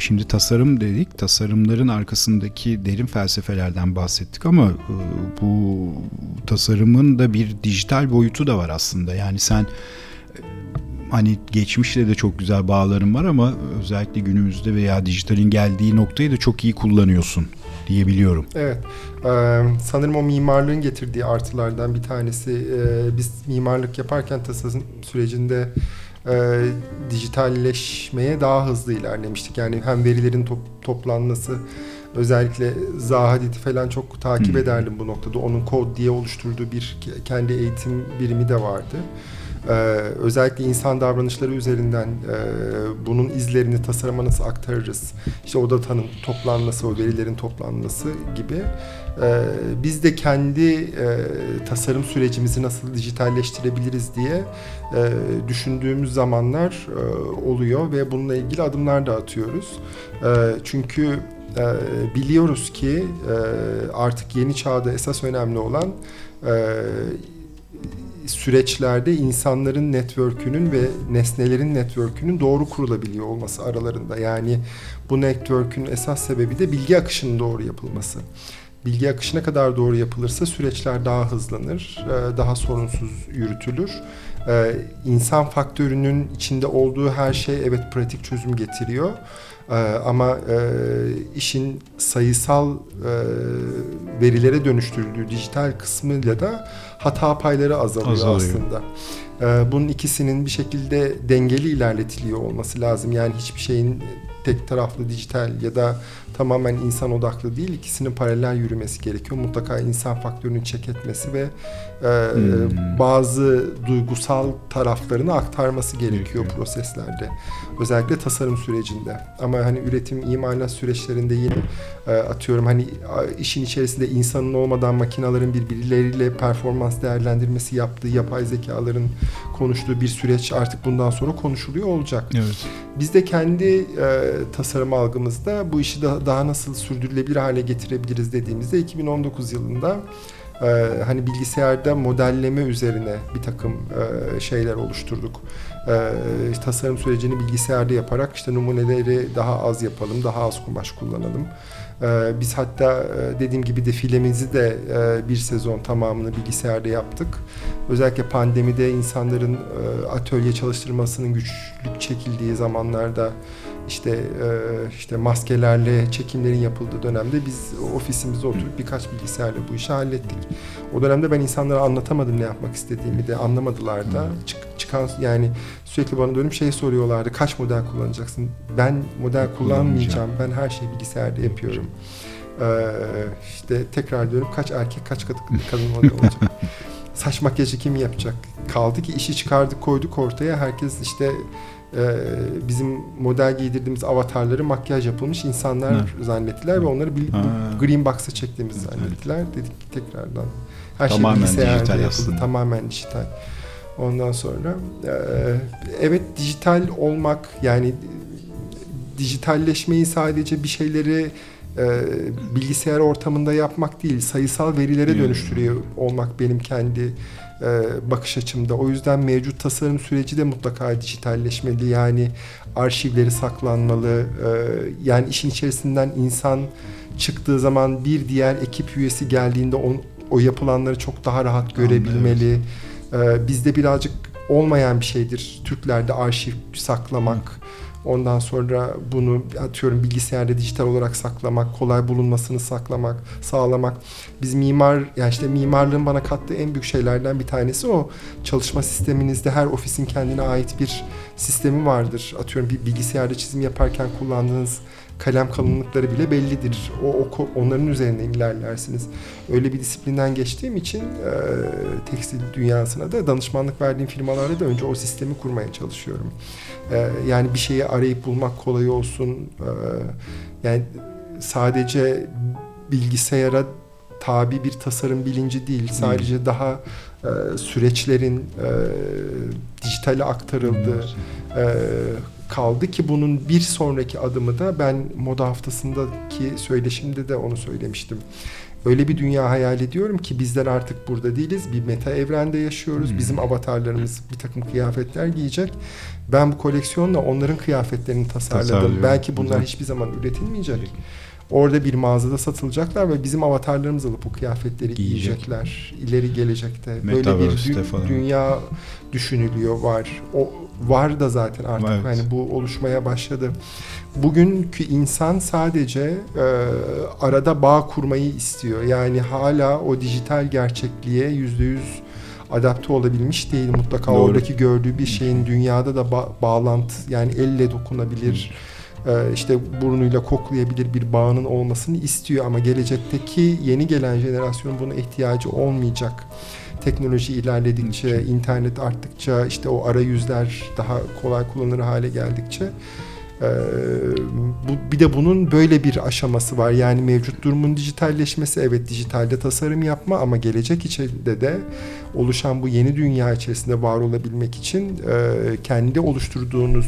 Şimdi tasarım dedik. Tasarımların arkasındaki derin felsefelerden bahsettik ama e, bu tasarımın da bir dijital boyutu da var aslında. Yani sen e, hani geçmişle de çok güzel bağların var ama özellikle günümüzde veya dijitalin geldiği noktayı da çok iyi kullanıyorsun diyebiliyorum. Evet. Ee, sanırım o mimarlığın getirdiği artılardan bir tanesi. Biz mimarlık yaparken tasarım sürecinde e, dijitalleşmeye daha hızlı ilerlemiştik. Yani hem verilerin top, toplanması, özellikle Zaha Hadid'i falan çok takip Hı. ederdim bu noktada. Onun kod diye oluşturduğu bir ke- kendi eğitim birimi de vardı. Ee, özellikle insan davranışları üzerinden e, bunun izlerini tasarıma nasıl aktarırız, işte o datanın toplanması, o verilerin toplanması gibi. Ee, biz de kendi e, tasarım sürecimizi nasıl dijitalleştirebiliriz diye e, düşündüğümüz zamanlar oluyor ve bununla ilgili adımlar da atıyoruz. Çünkü biliyoruz ki artık yeni çağda esas önemli olan süreçlerde insanların network'ünün ve nesnelerin network'ünün doğru kurulabiliyor olması aralarında. Yani bu network'ün esas sebebi de bilgi akışının doğru yapılması. Bilgi akışı ne kadar doğru yapılırsa süreçler daha hızlanır, e, daha sorunsuz yürütülür. E, İnsan faktörünün içinde olduğu her şey evet pratik çözüm getiriyor. E, Ama işin sayısal verilere dönüştürüldüğü dijital kısmıyla da hata payları azalıyor, Azalıyor. aslında. E, Bunun ikisinin bir şekilde dengeli ilerletiliyor olması lazım. Yani hiçbir şeyin tek taraflı dijital ya da tamamen insan odaklı değil. ikisinin paralel yürümesi gerekiyor. Mutlaka insan faktörünün çek etmesi ve e, Hmm. bazı duygusal taraflarını aktarması gerekiyor Gerekiyor. proseslerde. Özellikle tasarım sürecinde. Ama hani üretim, imalat süreçlerinde yine e, atıyorum hani işin içerisinde insanın olmadan makinelerin birbirleriyle performans değerlendirmesi yaptığı yapay zekaların konuştuğu bir süreç artık bundan sonra konuşuluyor olacak. Evet. Biz de kendi e, tasarım algımızda bu işi daha, daha nasıl sürdürülebilir hale getirebiliriz dediğimizde 2019 yılında e, hani bilgisayarda modelleme üzerine bir takım e, şeyler oluşturduk. E, tasarım sürecini bilgisayarda yaparak işte numuneleri daha az yapalım, daha az kumaş kullanalım. E, biz hatta e, dediğim gibi defilemizi de e, bir sezon tamamını bilgisayarda yaptık. Özellikle pandemide insanların e, atölye çalıştırmasının güçlük çekildiği zamanlarda işte e, işte maskelerle çekimlerin yapıldığı dönemde biz ofisimizde oturup birkaç bilgisayarla bu işi hallettik. O dönemde ben insanlara anlatamadım ne yapmak istediğimi de anlamadılar da Çık- çıkan yani sürekli bana dönüp şey soruyorlardı kaç model kullanacaksın? Ben model kullanmayacağım. Ben her şeyi bilgisayarda yapıyorum. Ee, işte tekrar dönüp kaç erkek kaç kadın, model olacak? Saç makyajı kim yapacak? Kaldı ki işi çıkardık koyduk ortaya. Herkes işte bizim model giydirdiğimiz avatarları makyaj yapılmış insanlar Ha. zannettiler ve onları bir, Ha. green box'a çektiğimizi Evet, zannettiler. Dedik ki tekrardan her Tamamen şey bilgisayarda dijital yapıldı. aslında. Tamamen dijital. Ondan sonra e, evet dijital olmak yani dijitalleşmeyi sadece bir şeyleri e, bilgisayar ortamında yapmak değil, sayısal verilere dönüştürüyor olmak benim kendi bakış açımda. O yüzden mevcut tasarım süreci de mutlaka dijitalleşmeli. Yani arşivleri saklanmalı. E, yani işin içerisinden insan çıktığı zaman bir diğer ekip üyesi geldiğinde on, o yapılanları çok daha rahat görebilmeli. E, bizde birazcık olmayan bir şeydir Türklerde arşiv saklamak. Ondan sonra bunu atıyorum bilgisayarda dijital olarak saklamak, kolay bulunmasını saklamak, sağlamak. Biz mimar, yani işte mimarlığın bana kattığı en büyük şeylerden bir tanesi o. Çalışma sisteminizde her ofisin kendine ait bir sistemi vardır. Atıyorum bir bilgisayarda çizim yaparken kullandığınız kalem kalınlıkları bile bellidir. O, o onların üzerinden ilerlersiniz. Öyle bir disiplinden geçtiğim için e, tekstil dünyasına da danışmanlık verdiğim firmalarda da önce o sistemi kurmaya çalışıyorum. E, yani bir şeyi arayıp bulmak kolay olsun. E, yani sadece bilgisayara tabi bir tasarım bilinci değil. Sadece daha e, süreçlerin e, dijitale aktarıldığı, e, kaldı ki bunun bir sonraki adımı da ben moda haftasındaki söyleşimde de onu söylemiştim. Öyle bir dünya hayal ediyorum ki bizler artık burada değiliz. Bir meta evrende yaşıyoruz. Hmm. Bizim avatarlarımız bir takım kıyafetler giyecek. Ben bu koleksiyonla onların kıyafetlerini tasarladım. Belki bunlar Güzel. hiçbir zaman üretilmeyecek. Orada bir mağazada satılacaklar ve bizim avatarlarımız alıp bu kıyafetleri Giyecek. giyecekler. İleri gelecekte. Böyle bir dü- falan. dünya düşünülüyor var. O var da zaten artık Evet. hani bu oluşmaya başladı. Bugünkü insan sadece e, arada bağ kurmayı istiyor. Yani hala o dijital gerçekliğe yüzde yüz adapte olabilmiş değil. Mutlaka Doğru. oradaki gördüğü bir şeyin dünyada da ba- bağlantı yani elle dokunabilir e, işte burnuyla koklayabilir bir bağının olmasını istiyor ama gelecekteki yeni gelen jenerasyon buna ihtiyacı olmayacak. Teknoloji ilerledikçe, internet arttıkça, işte o arayüzler daha kolay kullanılır hale geldikçe e, bu, bir de bunun böyle bir aşaması var. Yani mevcut durumun dijitalleşmesi, evet dijitalde tasarım yapma ama gelecek içinde de oluşan bu yeni dünya içerisinde var olabilmek için e, kendi oluşturduğunuz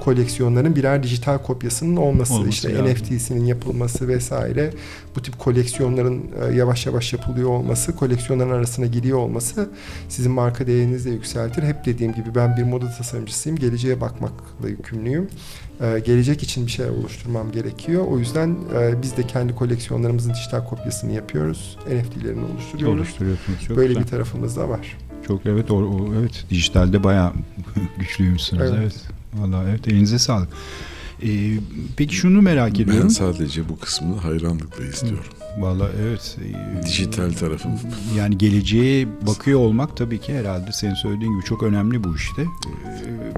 koleksiyonların birer dijital kopyasının olması, Olması işte lazım. NFT'sinin yapılması vesaire bu tip koleksiyonların e, yavaş yavaş yapılıyor olması, koleksiyonların arasına giriyor olması sizin marka değerinizi de yükseltir. Hep dediğim gibi ben bir moda tasarımcısıyım. Geleceğe bakmakla yükümlüyüm. E, gelecek için bir şeyler oluşturmam gerekiyor. O yüzden e, biz de kendi koleksiyonlarımızın dijital kopyasını yapıyoruz. NFT'lerini oluşturuyoruz. Oluşturuyorsunuz. Çok Böyle güzel. bir tarafımız da var. Çok evet o, o- evet dijitalde bayağı güçlüymüşsünüz evet. Evet. Vallahi evet elinize sağlık. Ee, peki şunu merak Ben ediyorum. sadece bu kısmını hayranlıkla izliyorum. Vallahi evet. e, Dijital tarafını. Yani geleceğe bakıyor olmak tabii ki herhalde senin söylediğin gibi çok önemli bu işte. Ee,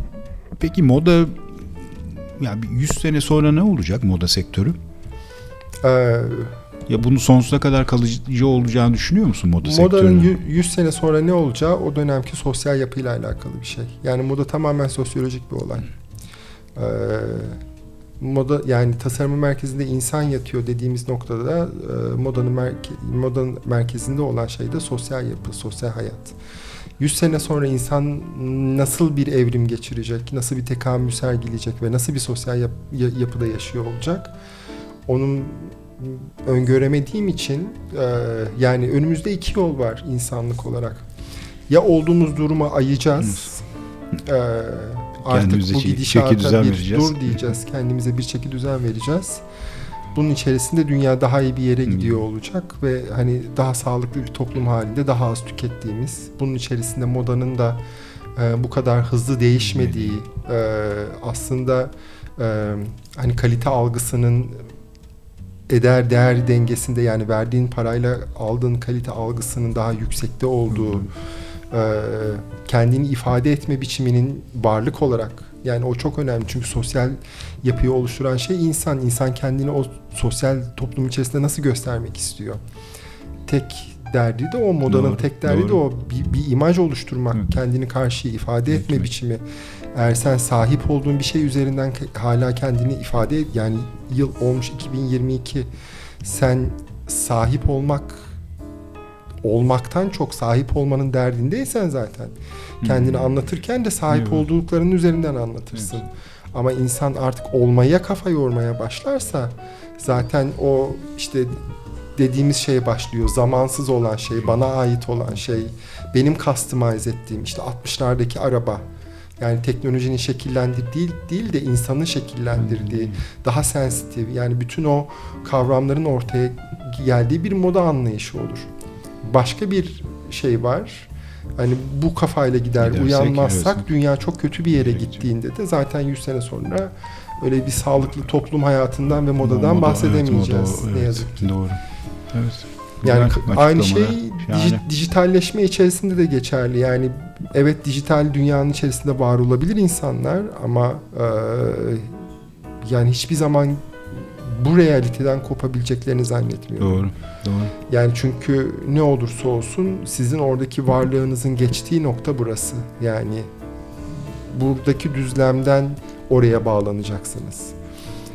Peki moda bir 100 sene sonra ne olacak moda sektörü? Ee, Ya bunu sonsuza kadar kalıcı olacağını düşünüyor musun moda Modanın sektörünün? yü- 100 sene sonra ne olacağı o dönemki sosyal yapıyla alakalı bir şey. Yani moda tamamen sosyolojik bir olay. Ee, moda yani tasarımın merkezinde insan yatıyor dediğimiz noktada da e, modanın merke- modanın merkezinde olan şey de sosyal yapı, sosyal hayat. 100 sene sonra insan nasıl bir evrim geçirecek, nasıl bir tekamül sergileyecek ve nasıl bir sosyal yap- ya- yapıda yaşıyor olacak? Onun öngöremediğim için e, yani önümüzde iki yol var insanlık olarak. Ya olduğumuz duruma ayacağız. e, artık Kendimize bu gidişata bir dur diyeceğiz. Kendimize bir çeki düzen vereceğiz. Bunun içerisinde dünya daha iyi bir yere gidiyor olacak ve hani daha sağlıklı bir toplum halinde daha az tükettiğimiz, bunun içerisinde modanın da e, bu kadar hızlı değişmediği, e, aslında e, hani kalite algısının eder değer dengesinde yani verdiğin parayla aldığın kalite algısının daha yüksekte olduğu, e, kendini ifade etme biçiminin varlık olarak yani o çok önemli çünkü sosyal yapıyı oluşturan şey insan. İnsan kendini o sosyal toplum içerisinde nasıl göstermek istiyor? Tek derdi de o modanın Doğru, tek derdi de doğru. o bir, bir imaj oluşturmak, Evet. kendini karşıya ifade etme Etmek. biçimi. Eğer sen sahip olduğun bir şey üzerinden hala kendini ifade et yani yıl olmuş 2022 sen sahip olmak olmaktan çok sahip olmanın derdindeysen zaten kendini Hmm. anlatırken de sahip Evet. olduklarının üzerinden anlatırsın. Ama insan artık olmaya kafa yormaya başlarsa zaten o işte dediğimiz şey başlıyor. Zamansız olan şey, bana ait olan şey, benim customize ettiğim işte 60'lardaki araba. Yani teknolojinin şekillendirdiği değil de insanın şekillendirdiği, daha sensitif yani bütün o kavramların ortaya geldiği bir moda anlayışı olur. Başka bir şey var. Hani bu kafayla gider Gidersek, uyanmazsak evet. dünya çok kötü bir yere gittiğinde de zaten 100 sene sonra öyle bir sağlıklı toplum hayatından ve modadan Moda, bahsedemeyeceğiz evet, moda, ne evet, yazık ki. Doğru. Evet. Yani aynı şey Yani. dijitalleşme içerisinde de geçerli. Yani evet dijital dünyanın içerisinde var olabilir insanlar ama e, yani hiçbir zaman bu realiteden kopabileceklerini zannetmiyorum. Doğru. Doğru. Yani çünkü ne olursa olsun sizin oradaki varlığınızın geçtiği nokta burası. Yani buradaki düzlemden oraya bağlanacaksınız.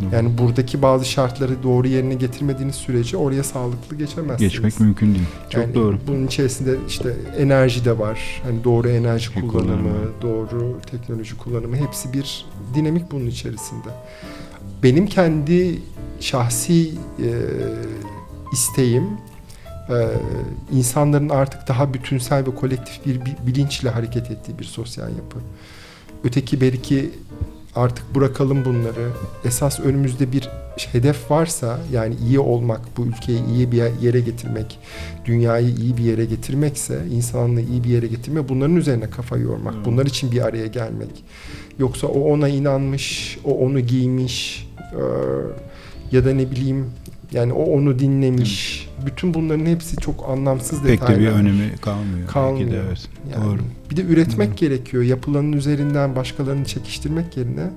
Doğru. Yani buradaki bazı şartları doğru yerine getirmediğiniz sürece oraya sağlıklı geçemezsiniz. Geçmek mümkün değil. Çok Yani doğru. Bunun içerisinde işte enerji de var. Hani doğru enerji kullanımı, kullanımı. doğru teknoloji kullanımı hepsi bir dinamik bunun içerisinde. Benim kendi şahsi e, isteğim e, insanların artık daha bütünsel ve kolektif bir bi- bilinçle hareket ettiği bir sosyal yapı. Öteki beriki artık bırakalım bunları. Esas önümüzde bir hedef varsa yani iyi olmak, bu ülkeyi iyi bir yere getirmek, dünyayı iyi bir yere getirmekse, insanlığı iyi bir yere getirmek, bunların üzerine kafa yormak, bunlar için bir araya gelmek. Yoksa o ona inanmış, o onu giymiş ya da ne bileyim yani o onu dinlemiş. Bütün bunların hepsi çok anlamsız Pek detaylar. de bir önemi kalmıyor. belki de, Kalmıyor. evet. Yani Doğru. Bir de üretmek gerekiyor. Yapılanın üzerinden başkalarını çekiştirmek yerine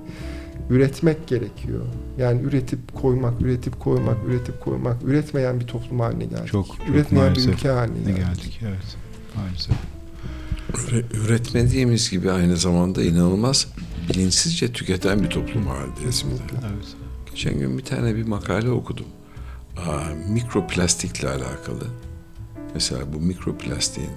üretmek gerekiyor. Yani üretip koymak, üretip koymak, üretip koymak. Üretmeyen bir toplum haline geldik. Çok, çok Üretmeyen bir maalesef ülke haline Ne geldik. geldik evet. Maalesef. Üre- Üretmediğimiz gibi aynı zamanda inanılmaz bilinçsizce tüketen bir toplum halindeyiz. bir de. Evet. Geçen gün bir tane bir makale okudum. Aa, mikroplastikle alakalı. Mesela bu mikroplastiğin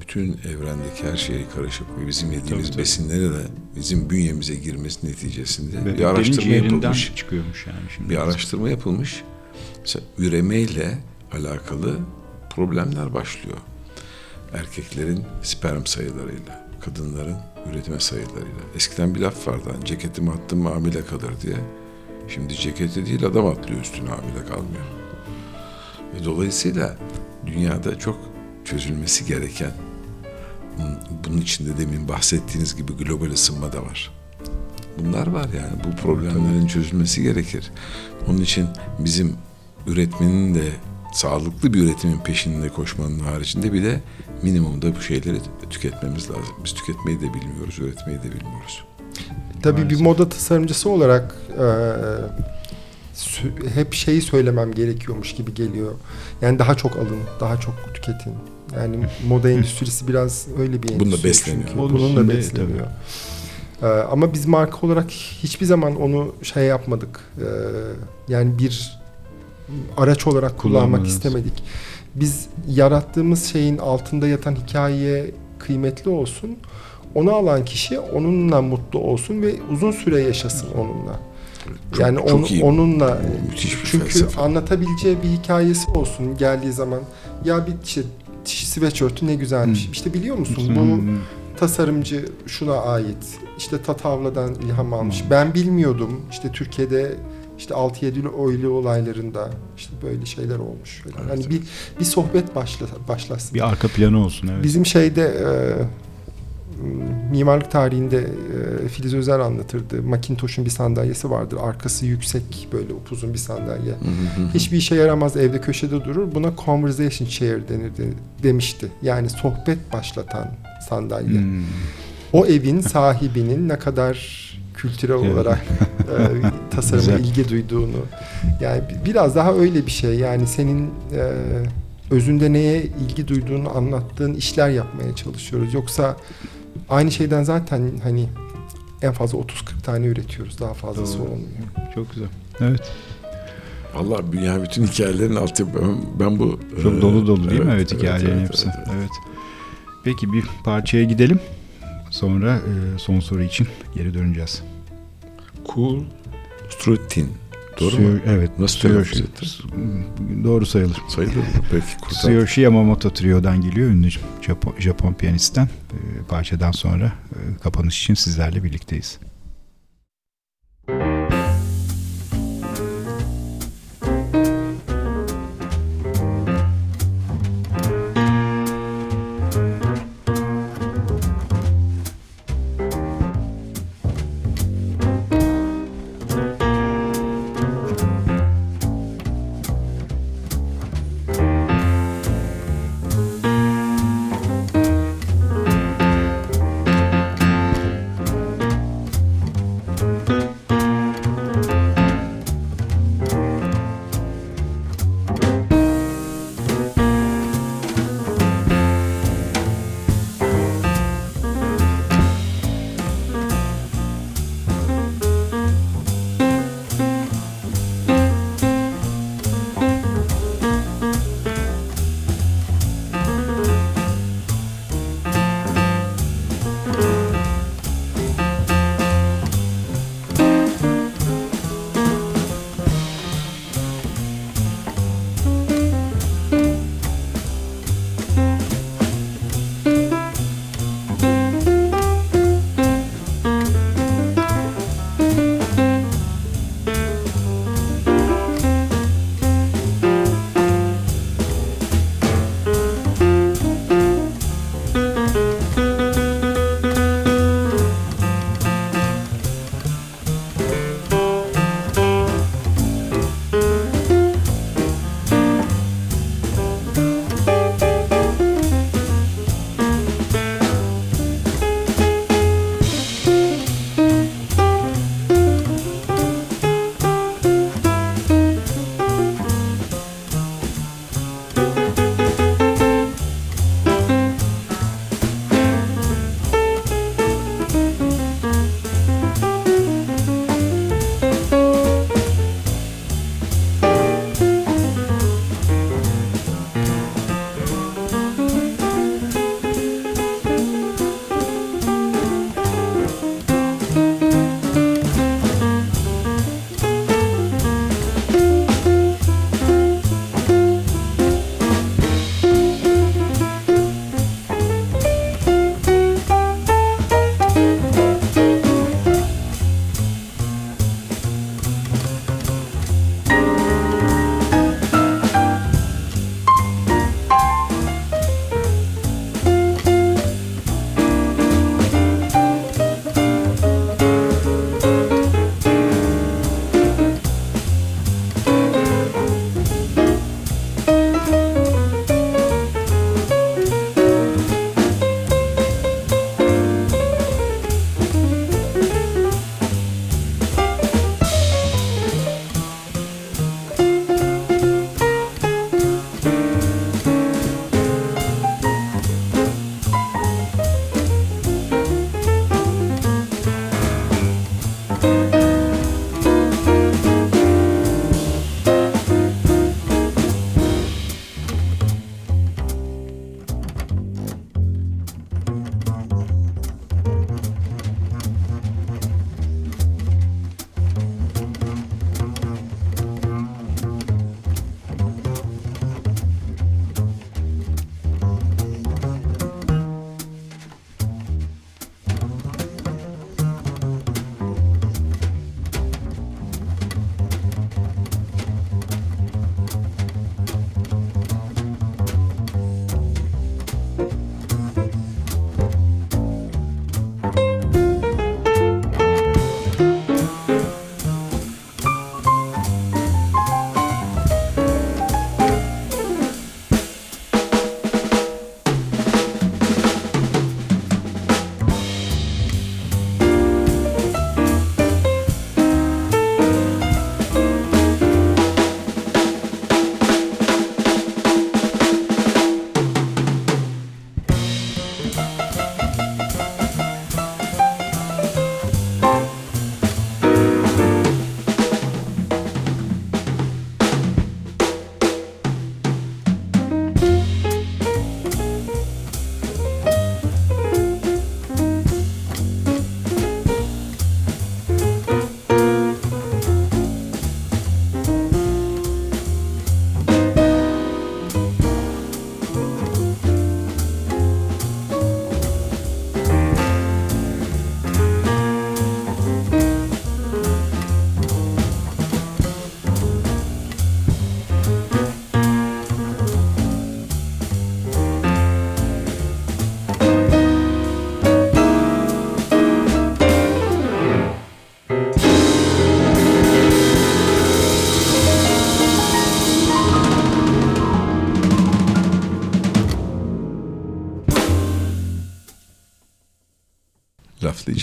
bütün evrendeki her şeye karışıp ve bizim yediğimiz Tabii, tabii. besinleri de bizim bünyemize girmesi neticesinde bir Bebeklerin araştırma yapılmış. çıkıyormuş yani şimdi. Bir araştırma yapılmış. Mesela üremeyle alakalı problemler başlıyor. Erkeklerin sperm sayılarıyla, kadınların üretme sayılarıyla. Eskiden bir laf vardı hani ceketimi attım mı hamile kalır diye. Şimdi ceketi değil adam atlıyor üstüne hamile kalmıyor. Ve dolayısıyla dünyada çok çözülmesi gereken hmm, bunun içinde demin bahsettiğiniz gibi global ısınma da var. Bunlar var yani bu problemlerin çözülmesi gerekir. Onun için bizim üretmenin de sağlıklı bir üretimin peşinde koşmanın haricinde bir de minimumda bu şeyleri tüketmemiz lazım. Biz tüketmeyi de bilmiyoruz, üretmeyi de bilmiyoruz. Tabii Maalesef. bir moda tasarımcısı olarak e, hep şeyi söylemem gerekiyormuş gibi geliyor. Yani daha çok alın, daha çok tüketin. Yani moda endüstrisi biraz öyle bir Bununla endüstri besleniyor. çünkü. Bununla besleniyor. E, ama biz marka olarak hiçbir zaman onu şey yapmadık. E, yani bir araç olarak kullanmak istemedik. Biz yarattığımız şeyin altında yatan hikayeye kıymetli olsun. Onu alan kişi onunla mutlu olsun ve uzun süre yaşasın onunla. Çok- yani çok onu- iyi. onunla Müthiş bir çünkü felsefe. anlatabileceği bir hikayesi olsun geldiği zaman. Ya bir işte sweatshirt'ü ne güzelmiş. Hmm. İşte biliyor musun bu Hmm, tasarımcı şuna ait. İşte Tatavla'dan ilham almış. Hmm. Ben bilmiyordum. İşte Türkiye'de işte 6-7 oylu olaylarında işte böyle şeyler olmuş. falan. Evet, hani bir bir sohbet başla, başlasın. bir arka planı olsun evet. Bizim şeyde e, mimarlık tarihinde e, Filiz Özer anlatırdı. Macintosh'un bir sandalyesi vardır. Arkası yüksek böyle upuzun bir sandalye. Hiçbir işe yaramaz evde köşede durur. Buna conversation chair denirdi demişti. Yani sohbet başlatan sandalye. Hmm. O evin sahibinin ne kadar kültürel Evet. olarak e, tasarıma ilgi duyduğunu. Yani bi- biraz daha öyle bir şey. Yani senin e, özünde neye ilgi duyduğunu anlattığın işler yapmaya çalışıyoruz. Yoksa aynı şeyden zaten hani en fazla 30-40 tane üretiyoruz. Daha fazlası Doğru. olmuyor. Çok güzel. Evet. Vallahi yani bütün hikayelerin altı ben, ben bu Çok e, dolu dolu değil mi? Evet, evet, hikayelerin evet, hepsi. evet. Evet. Peki bir parçaya gidelim. Sonra e, son soru için geri döneceğiz. Cool Strutin. Doğru Suyo- mu? Evet. Nasıl Tsuyoshi- telaffuz Doğru sayılır. Sayılır mı? Belki kurtar. Tsuyoshi Yamamoto Trio'dan geliyor. Ünlü Japon, Japon piyanistten. E, parçadan sonra e, kapanış için sizlerle birlikteyiz.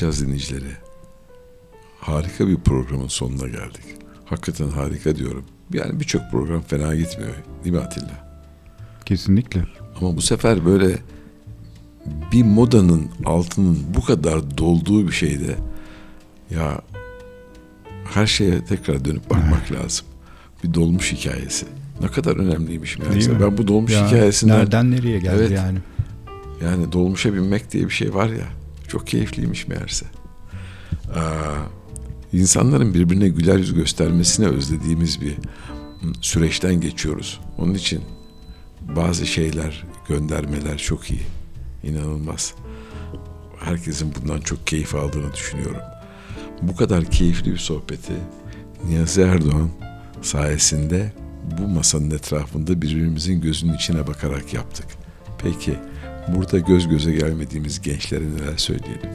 Laflayacağız dinleyicileri. Harika bir programın sonuna geldik. Hakikaten harika diyorum. Yani birçok program fena gitmiyor. Değil mi Atilla? Kesinlikle. Ama bu sefer böyle bir modanın altının bu kadar dolduğu bir şeyde ya her şeye tekrar dönüp bakmak lazım. Bir dolmuş hikayesi. Ne kadar önemliymiş meğerse. Ben bu dolmuş Ya, hikayesinden Nereden nereye geldi Evet. yani? yani dolmuşa binmek diye bir şey var ya. Çok keyifliymiş meğerse. Aa, insanların birbirine güler yüz göstermesine özlediğimiz bir hı, süreçten geçiyoruz. Onun için bazı şeyler, göndermeler çok iyi. İnanılmaz. Herkesin bundan çok keyif aldığını düşünüyorum. Bu kadar keyifli bir sohbeti Niyazi Erdoğan sayesinde bu masanın etrafında birbirimizin gözünün içine bakarak yaptık. Peki burada göz göze gelmediğimiz gençlere neler söyleyelim?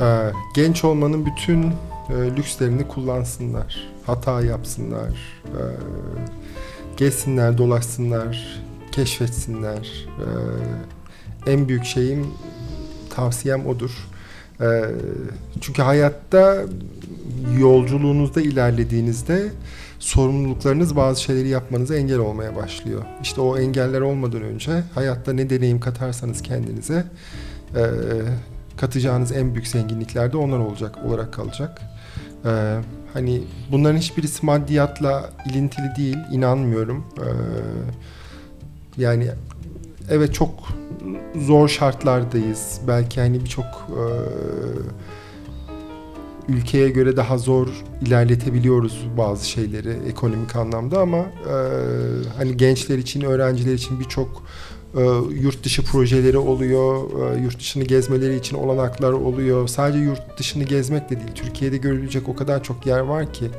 Ee, genç olmanın bütün e, lükslerini kullansınlar. Hata yapsınlar. e, gezsinler, dolaşsınlar, keşfetsinler. Ee, en büyük şeyim, tavsiyem odur. Ee, çünkü hayatta yolculuğunuzda ilerlediğinizde sorumluluklarınız bazı şeyleri yapmanıza engel olmaya başlıyor. İşte o engeller olmadan önce hayatta ne deneyim katarsanız kendinize e, katacağınız en büyük zenginlikler de onlar olacak olarak kalacak. Ee, hani bunların hiçbirisi maddiyatla ilintili değil, inanmıyorum. Ee, yani evet çok zor şartlardayız. Belki hani birçok e, ülkeye göre daha zor ilerletebiliyoruz bazı şeyleri ekonomik anlamda ama e, hani gençler için, öğrenciler için birçok e, yurt dışı projeleri oluyor, e, yurt dışını gezmeleri için olanaklar oluyor. Sadece yurt dışını gezmek de değil, Türkiye'de görülecek o kadar çok yer var ki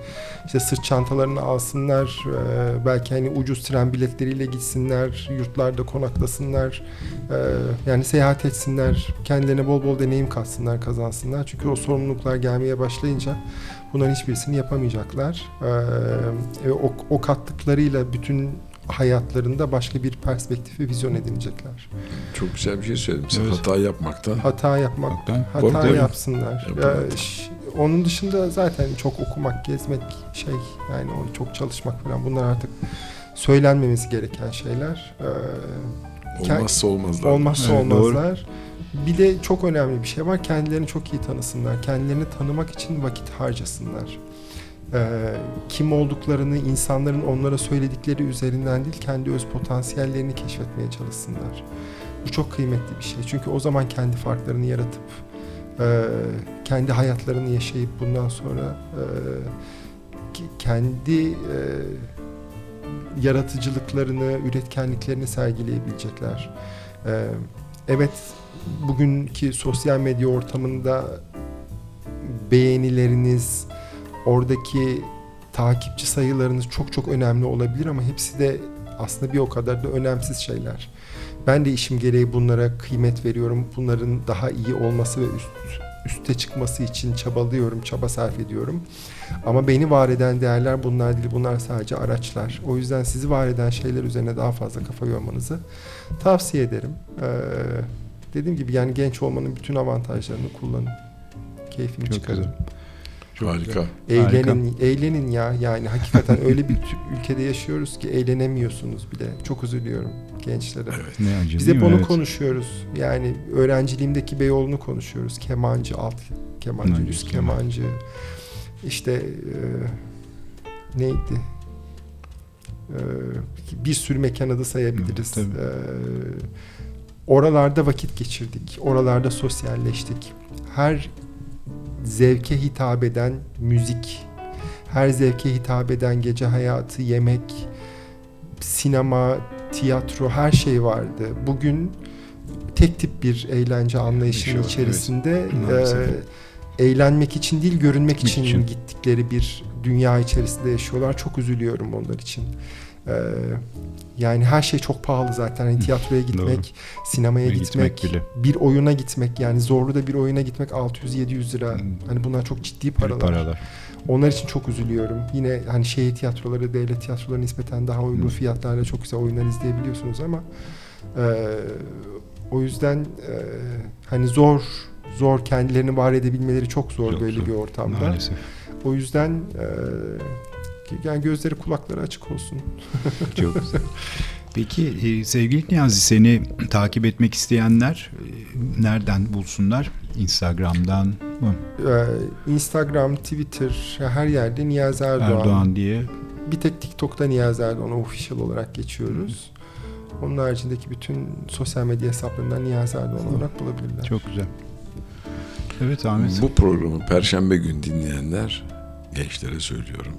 işte sırt çantalarını alsınlar, e, belki hani ucuz tren biletleriyle gitsinler, yurtlarda konaklasınlar, e, yani seyahat etsinler, kendilerine bol bol deneyim katsınlar, kazansınlar. Çünkü o sorumluluklar gelmeye başlayınca bunların hiçbirisini yapamayacaklar. O, o kattıklarıyla bütün hayatlarında başka bir perspektif ve vizyon edinecekler. Çok güzel bir şey söyledin. Sen Evet. hata yapmaktan Hata yapmak, Hakikaten. hata Tabii. yapsınlar. Ya, ş- onun dışında zaten çok okumak, gezmek şey yani onu çok çalışmak falan bunlar artık söylenmemesi gereken şeyler. Ee, olmazsa olmazlar. olmazsa Evet, doğru. olmazlar. Bir de çok önemli bir şey var. Kendilerini çok iyi tanısınlar. Kendilerini tanımak için vakit harcasınlar. Ee, kim olduklarını insanların onlara söyledikleri üzerinden değil, kendi öz potansiyellerini keşfetmeye çalışsınlar. Bu çok kıymetli bir şey. Çünkü o zaman kendi farklarını yaratıp e, kendi hayatlarını yaşayıp bundan sonra e, kendi e, yaratıcılıklarını, üretkenliklerini sergileyebilecekler. Evet, bugünkü sosyal medya ortamında beğenileriniz, oradaki takipçi sayılarınız çok çok önemli olabilir ama hepsi de aslında bir o kadar da önemsiz şeyler. Ben de işim gereği bunlara kıymet veriyorum. Bunların daha iyi olması ve üst, üste çıkması için çabalıyorum, çaba sarf ediyorum. Ama beni var eden değerler bunlar değil, bunlar sadece araçlar. O yüzden sizi var eden şeyler üzerine daha fazla kafa yormanızı tavsiye ederim. Ee, dediğim gibi yani genç olmanın bütün avantajlarını kullanın. Keyfini Çok çıkarın. güzel. Harika. Eğlenin, eğlenin ya. Yani hakikaten öyle bir ülkede yaşıyoruz ki eğlenemiyorsunuz bile. Çok üzülüyorum gençlere. Evet. Ne acı Biz hep onu Evet. konuşuyoruz. Yani öğrenciliğimdeki Beyoğlu'nu konuşuyoruz. Kemancı, alt kemancı, Kemancı, üst kemancı. İşte e, neydi? E, bir sürü mekan adı sayabiliriz. Evet, tabii. E, oralarda vakit geçirdik. Oralarda sosyalleştik. Her zevke hitap eden müzik, her zevke hitap eden gece hayatı, yemek, sinema, tiyatro her şey vardı. Bugün tek tip bir eğlence anlayışının Yaşıyor, içerisinde Maalesef. e, eğlenmek için değil görünmek için, için. gittikleri bir dünya içerisinde yaşıyorlar. Çok üzülüyorum onlar için. E, yani her şey çok pahalı zaten. Hani tiyatroya gitmek, sinemaya gitmek, gitmek bile. bir oyuna gitmek yani zorlu da bir oyuna gitmek 600-700 lira. Hmm. Hani bunlar çok ciddi paralar. paralar. Onlar için çok üzülüyorum. Yine hani şehir tiyatroları, devlet tiyatroları nispeten daha uygun Hı. fiyatlarla çok güzel oyunlar izleyebiliyorsunuz ama e, o yüzden e, hani zor zor kendilerini var edebilmeleri çok zor Çok böyle zor. bir ortamda. Maalesef. O yüzden e, yani gözleri kulakları açık olsun. Çok güzel. Peki e, sevgili Niyazi seni takip etmek isteyenler e, nereden bulsunlar? Instagram'dan mı? Ee, Instagram, Twitter her yerde Niyazi Erdoğan. Erdoğan diye. Bir tek TikTok'ta Niyazi Erdoğan official olarak geçiyoruz. Onun haricindeki bütün sosyal medya hesaplarından Niyazi Erdoğan olarak bulabilirler. Çok güzel. Evet Ahmet. Bu programı perşembe gün dinleyenler gençlere söylüyorum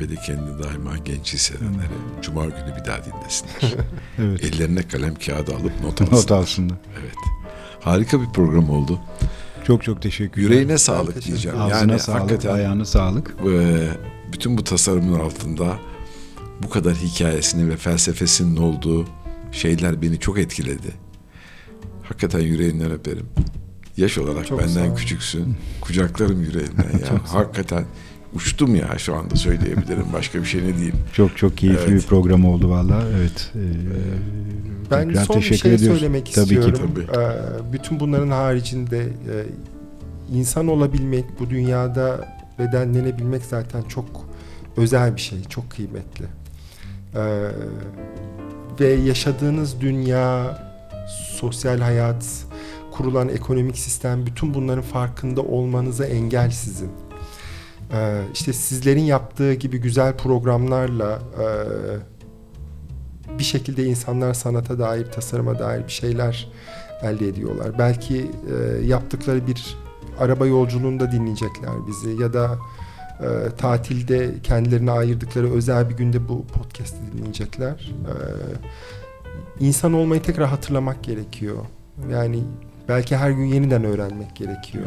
ve de kendini daima genç hissedenlere cuma günü bir daha dinlesinler. Evet. Ellerine kalem kağıdı alıp not Not alsınlar. alsınlar. Evet. Harika bir program oldu. Çok çok teşekkürler. Yüreğine sağlık teşekkür diyeceğim. Ağzına yani sağlık, hakikaten ayağına sağlık. bütün bu tasarımın altında bu kadar hikayesinin ve felsefesinin olduğu şeyler beni çok etkiledi. Hakikaten yüreğinden öperim. Yaş olarak Çok benden küçüksün. Kucaklarım yüreğinden ya. Hakikaten uçtum ya şu anda söyleyebilirim. Başka bir şey ne diyeyim. Çok çok keyifli Evet. bir program oldu valla. Evet. e, Ben son bir teşekkür şey ediyoruz. söylemek Tabii ki, istiyorum. tabii. Ee, bütün bunların haricinde e, insan olabilmek, bu dünyada bedenlenebilmek zaten çok özel bir şey, çok kıymetli. Ee, ve yaşadığınız dünya, sosyal hayat, kurulan ekonomik sistem, bütün bunların farkında olmanıza engel sizin. Ee, işte sizlerin yaptığı gibi güzel programlarla e, bir şekilde insanlar sanata dair, tasarıma dair bir şeyler elde ediyorlar. Belki e, yaptıkları bir araba yolculuğunda dinleyecekler bizi ya da e, tatilde kendilerine ayırdıkları özel bir günde bu podcast'i dinleyecekler. E, insan olmayı tekrar hatırlamak gerekiyor. Yani belki her gün yeniden öğrenmek gerekiyor.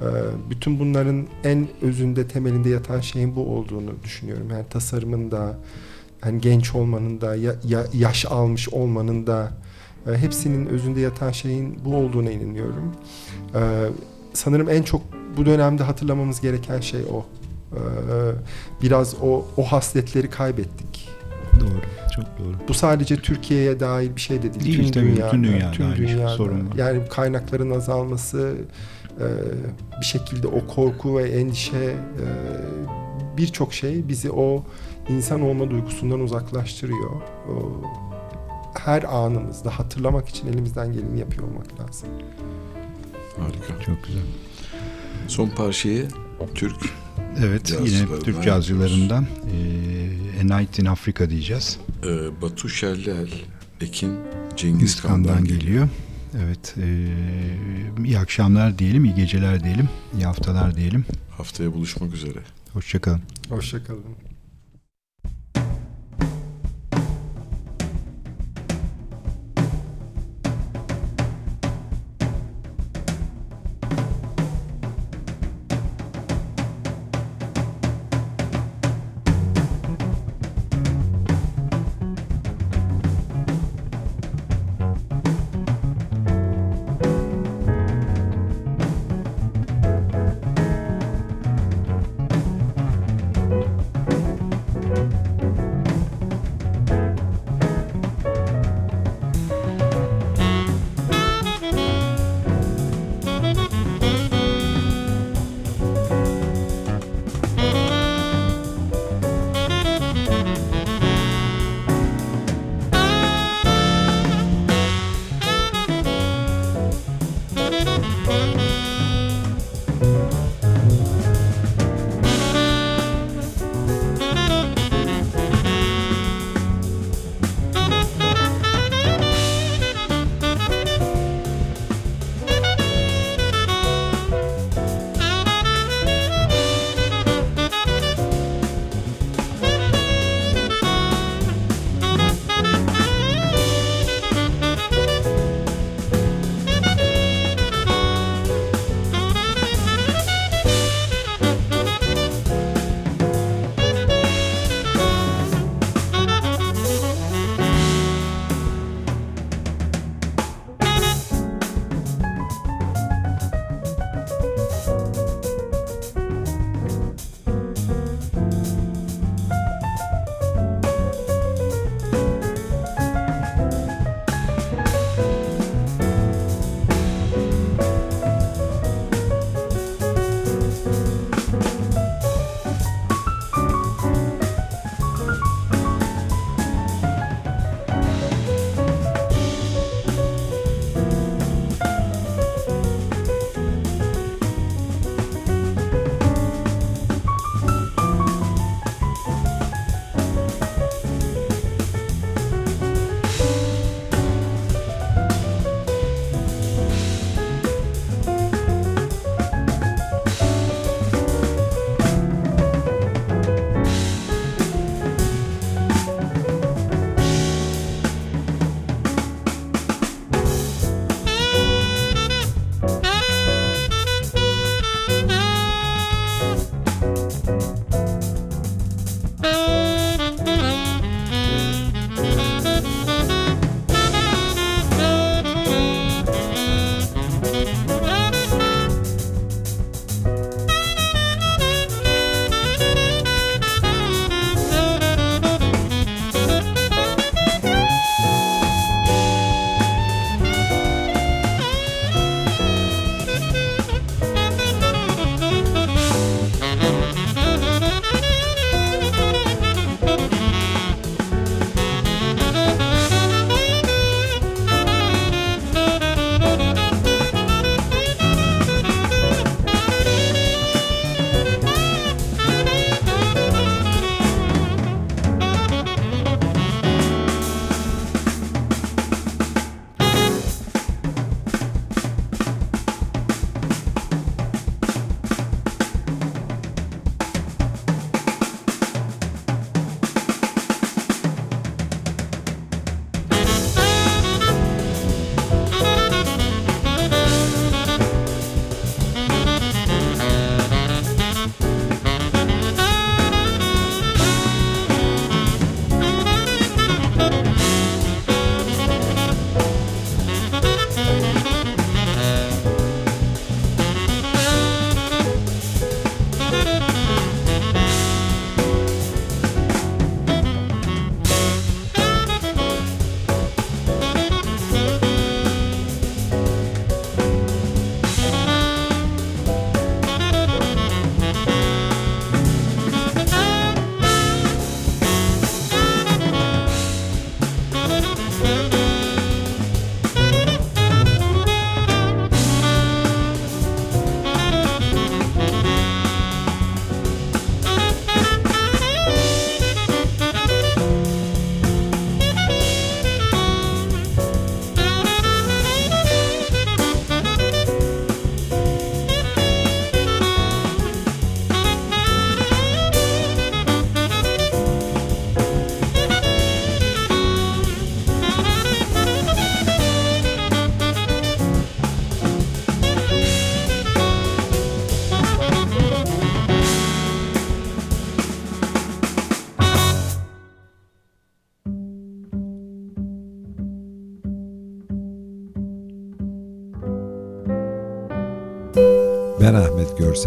E, bütün bunların en özünde, temelinde yatan şeyin bu olduğunu düşünüyorum. Yani tasarımın da, yani genç olmanın da, ya- ya- yaş almış olmanın da e, hepsinin özünde yatan şeyin bu olduğuna inanıyorum. E, sanırım en çok bu dönemde hatırlamamız gereken şey o. E, biraz o o hasletleri kaybettik. Doğru. Çok doğru. Bu sadece Türkiye'ye dair bir şey de değil. Değil, tüm tabii, dünyada, dünyada tüm şey, dünyada. sorun var. Yani kaynakların azalması, e, bir şekilde o korku ve endişe, e, birçok şey bizi o insan olma duygusundan uzaklaştırıyor. O, her anımızda hatırlamak için elimizden geleni yapıyor olmak lazım. Harika. Çok güzel. Son parçayı Türk Evet yine Türk cazcılarından e, A Night in Africa diyeceğiz. e, Batu Şerlel, Ekin Cengiz Kan'dan geliyor. geliyor. Evet. e, iyi akşamlar diyelim, iyi geceler diyelim, iyi haftalar diyelim. Haftaya buluşmak üzere. Hoşçakalın. Hoşçakalın.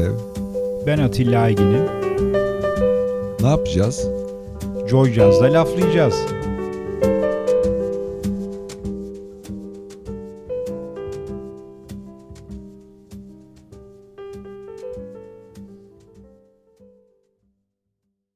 Görsev. Ben Atilla Aygin'in Ne yapacağız? Joy Jazz'da laflayacağız.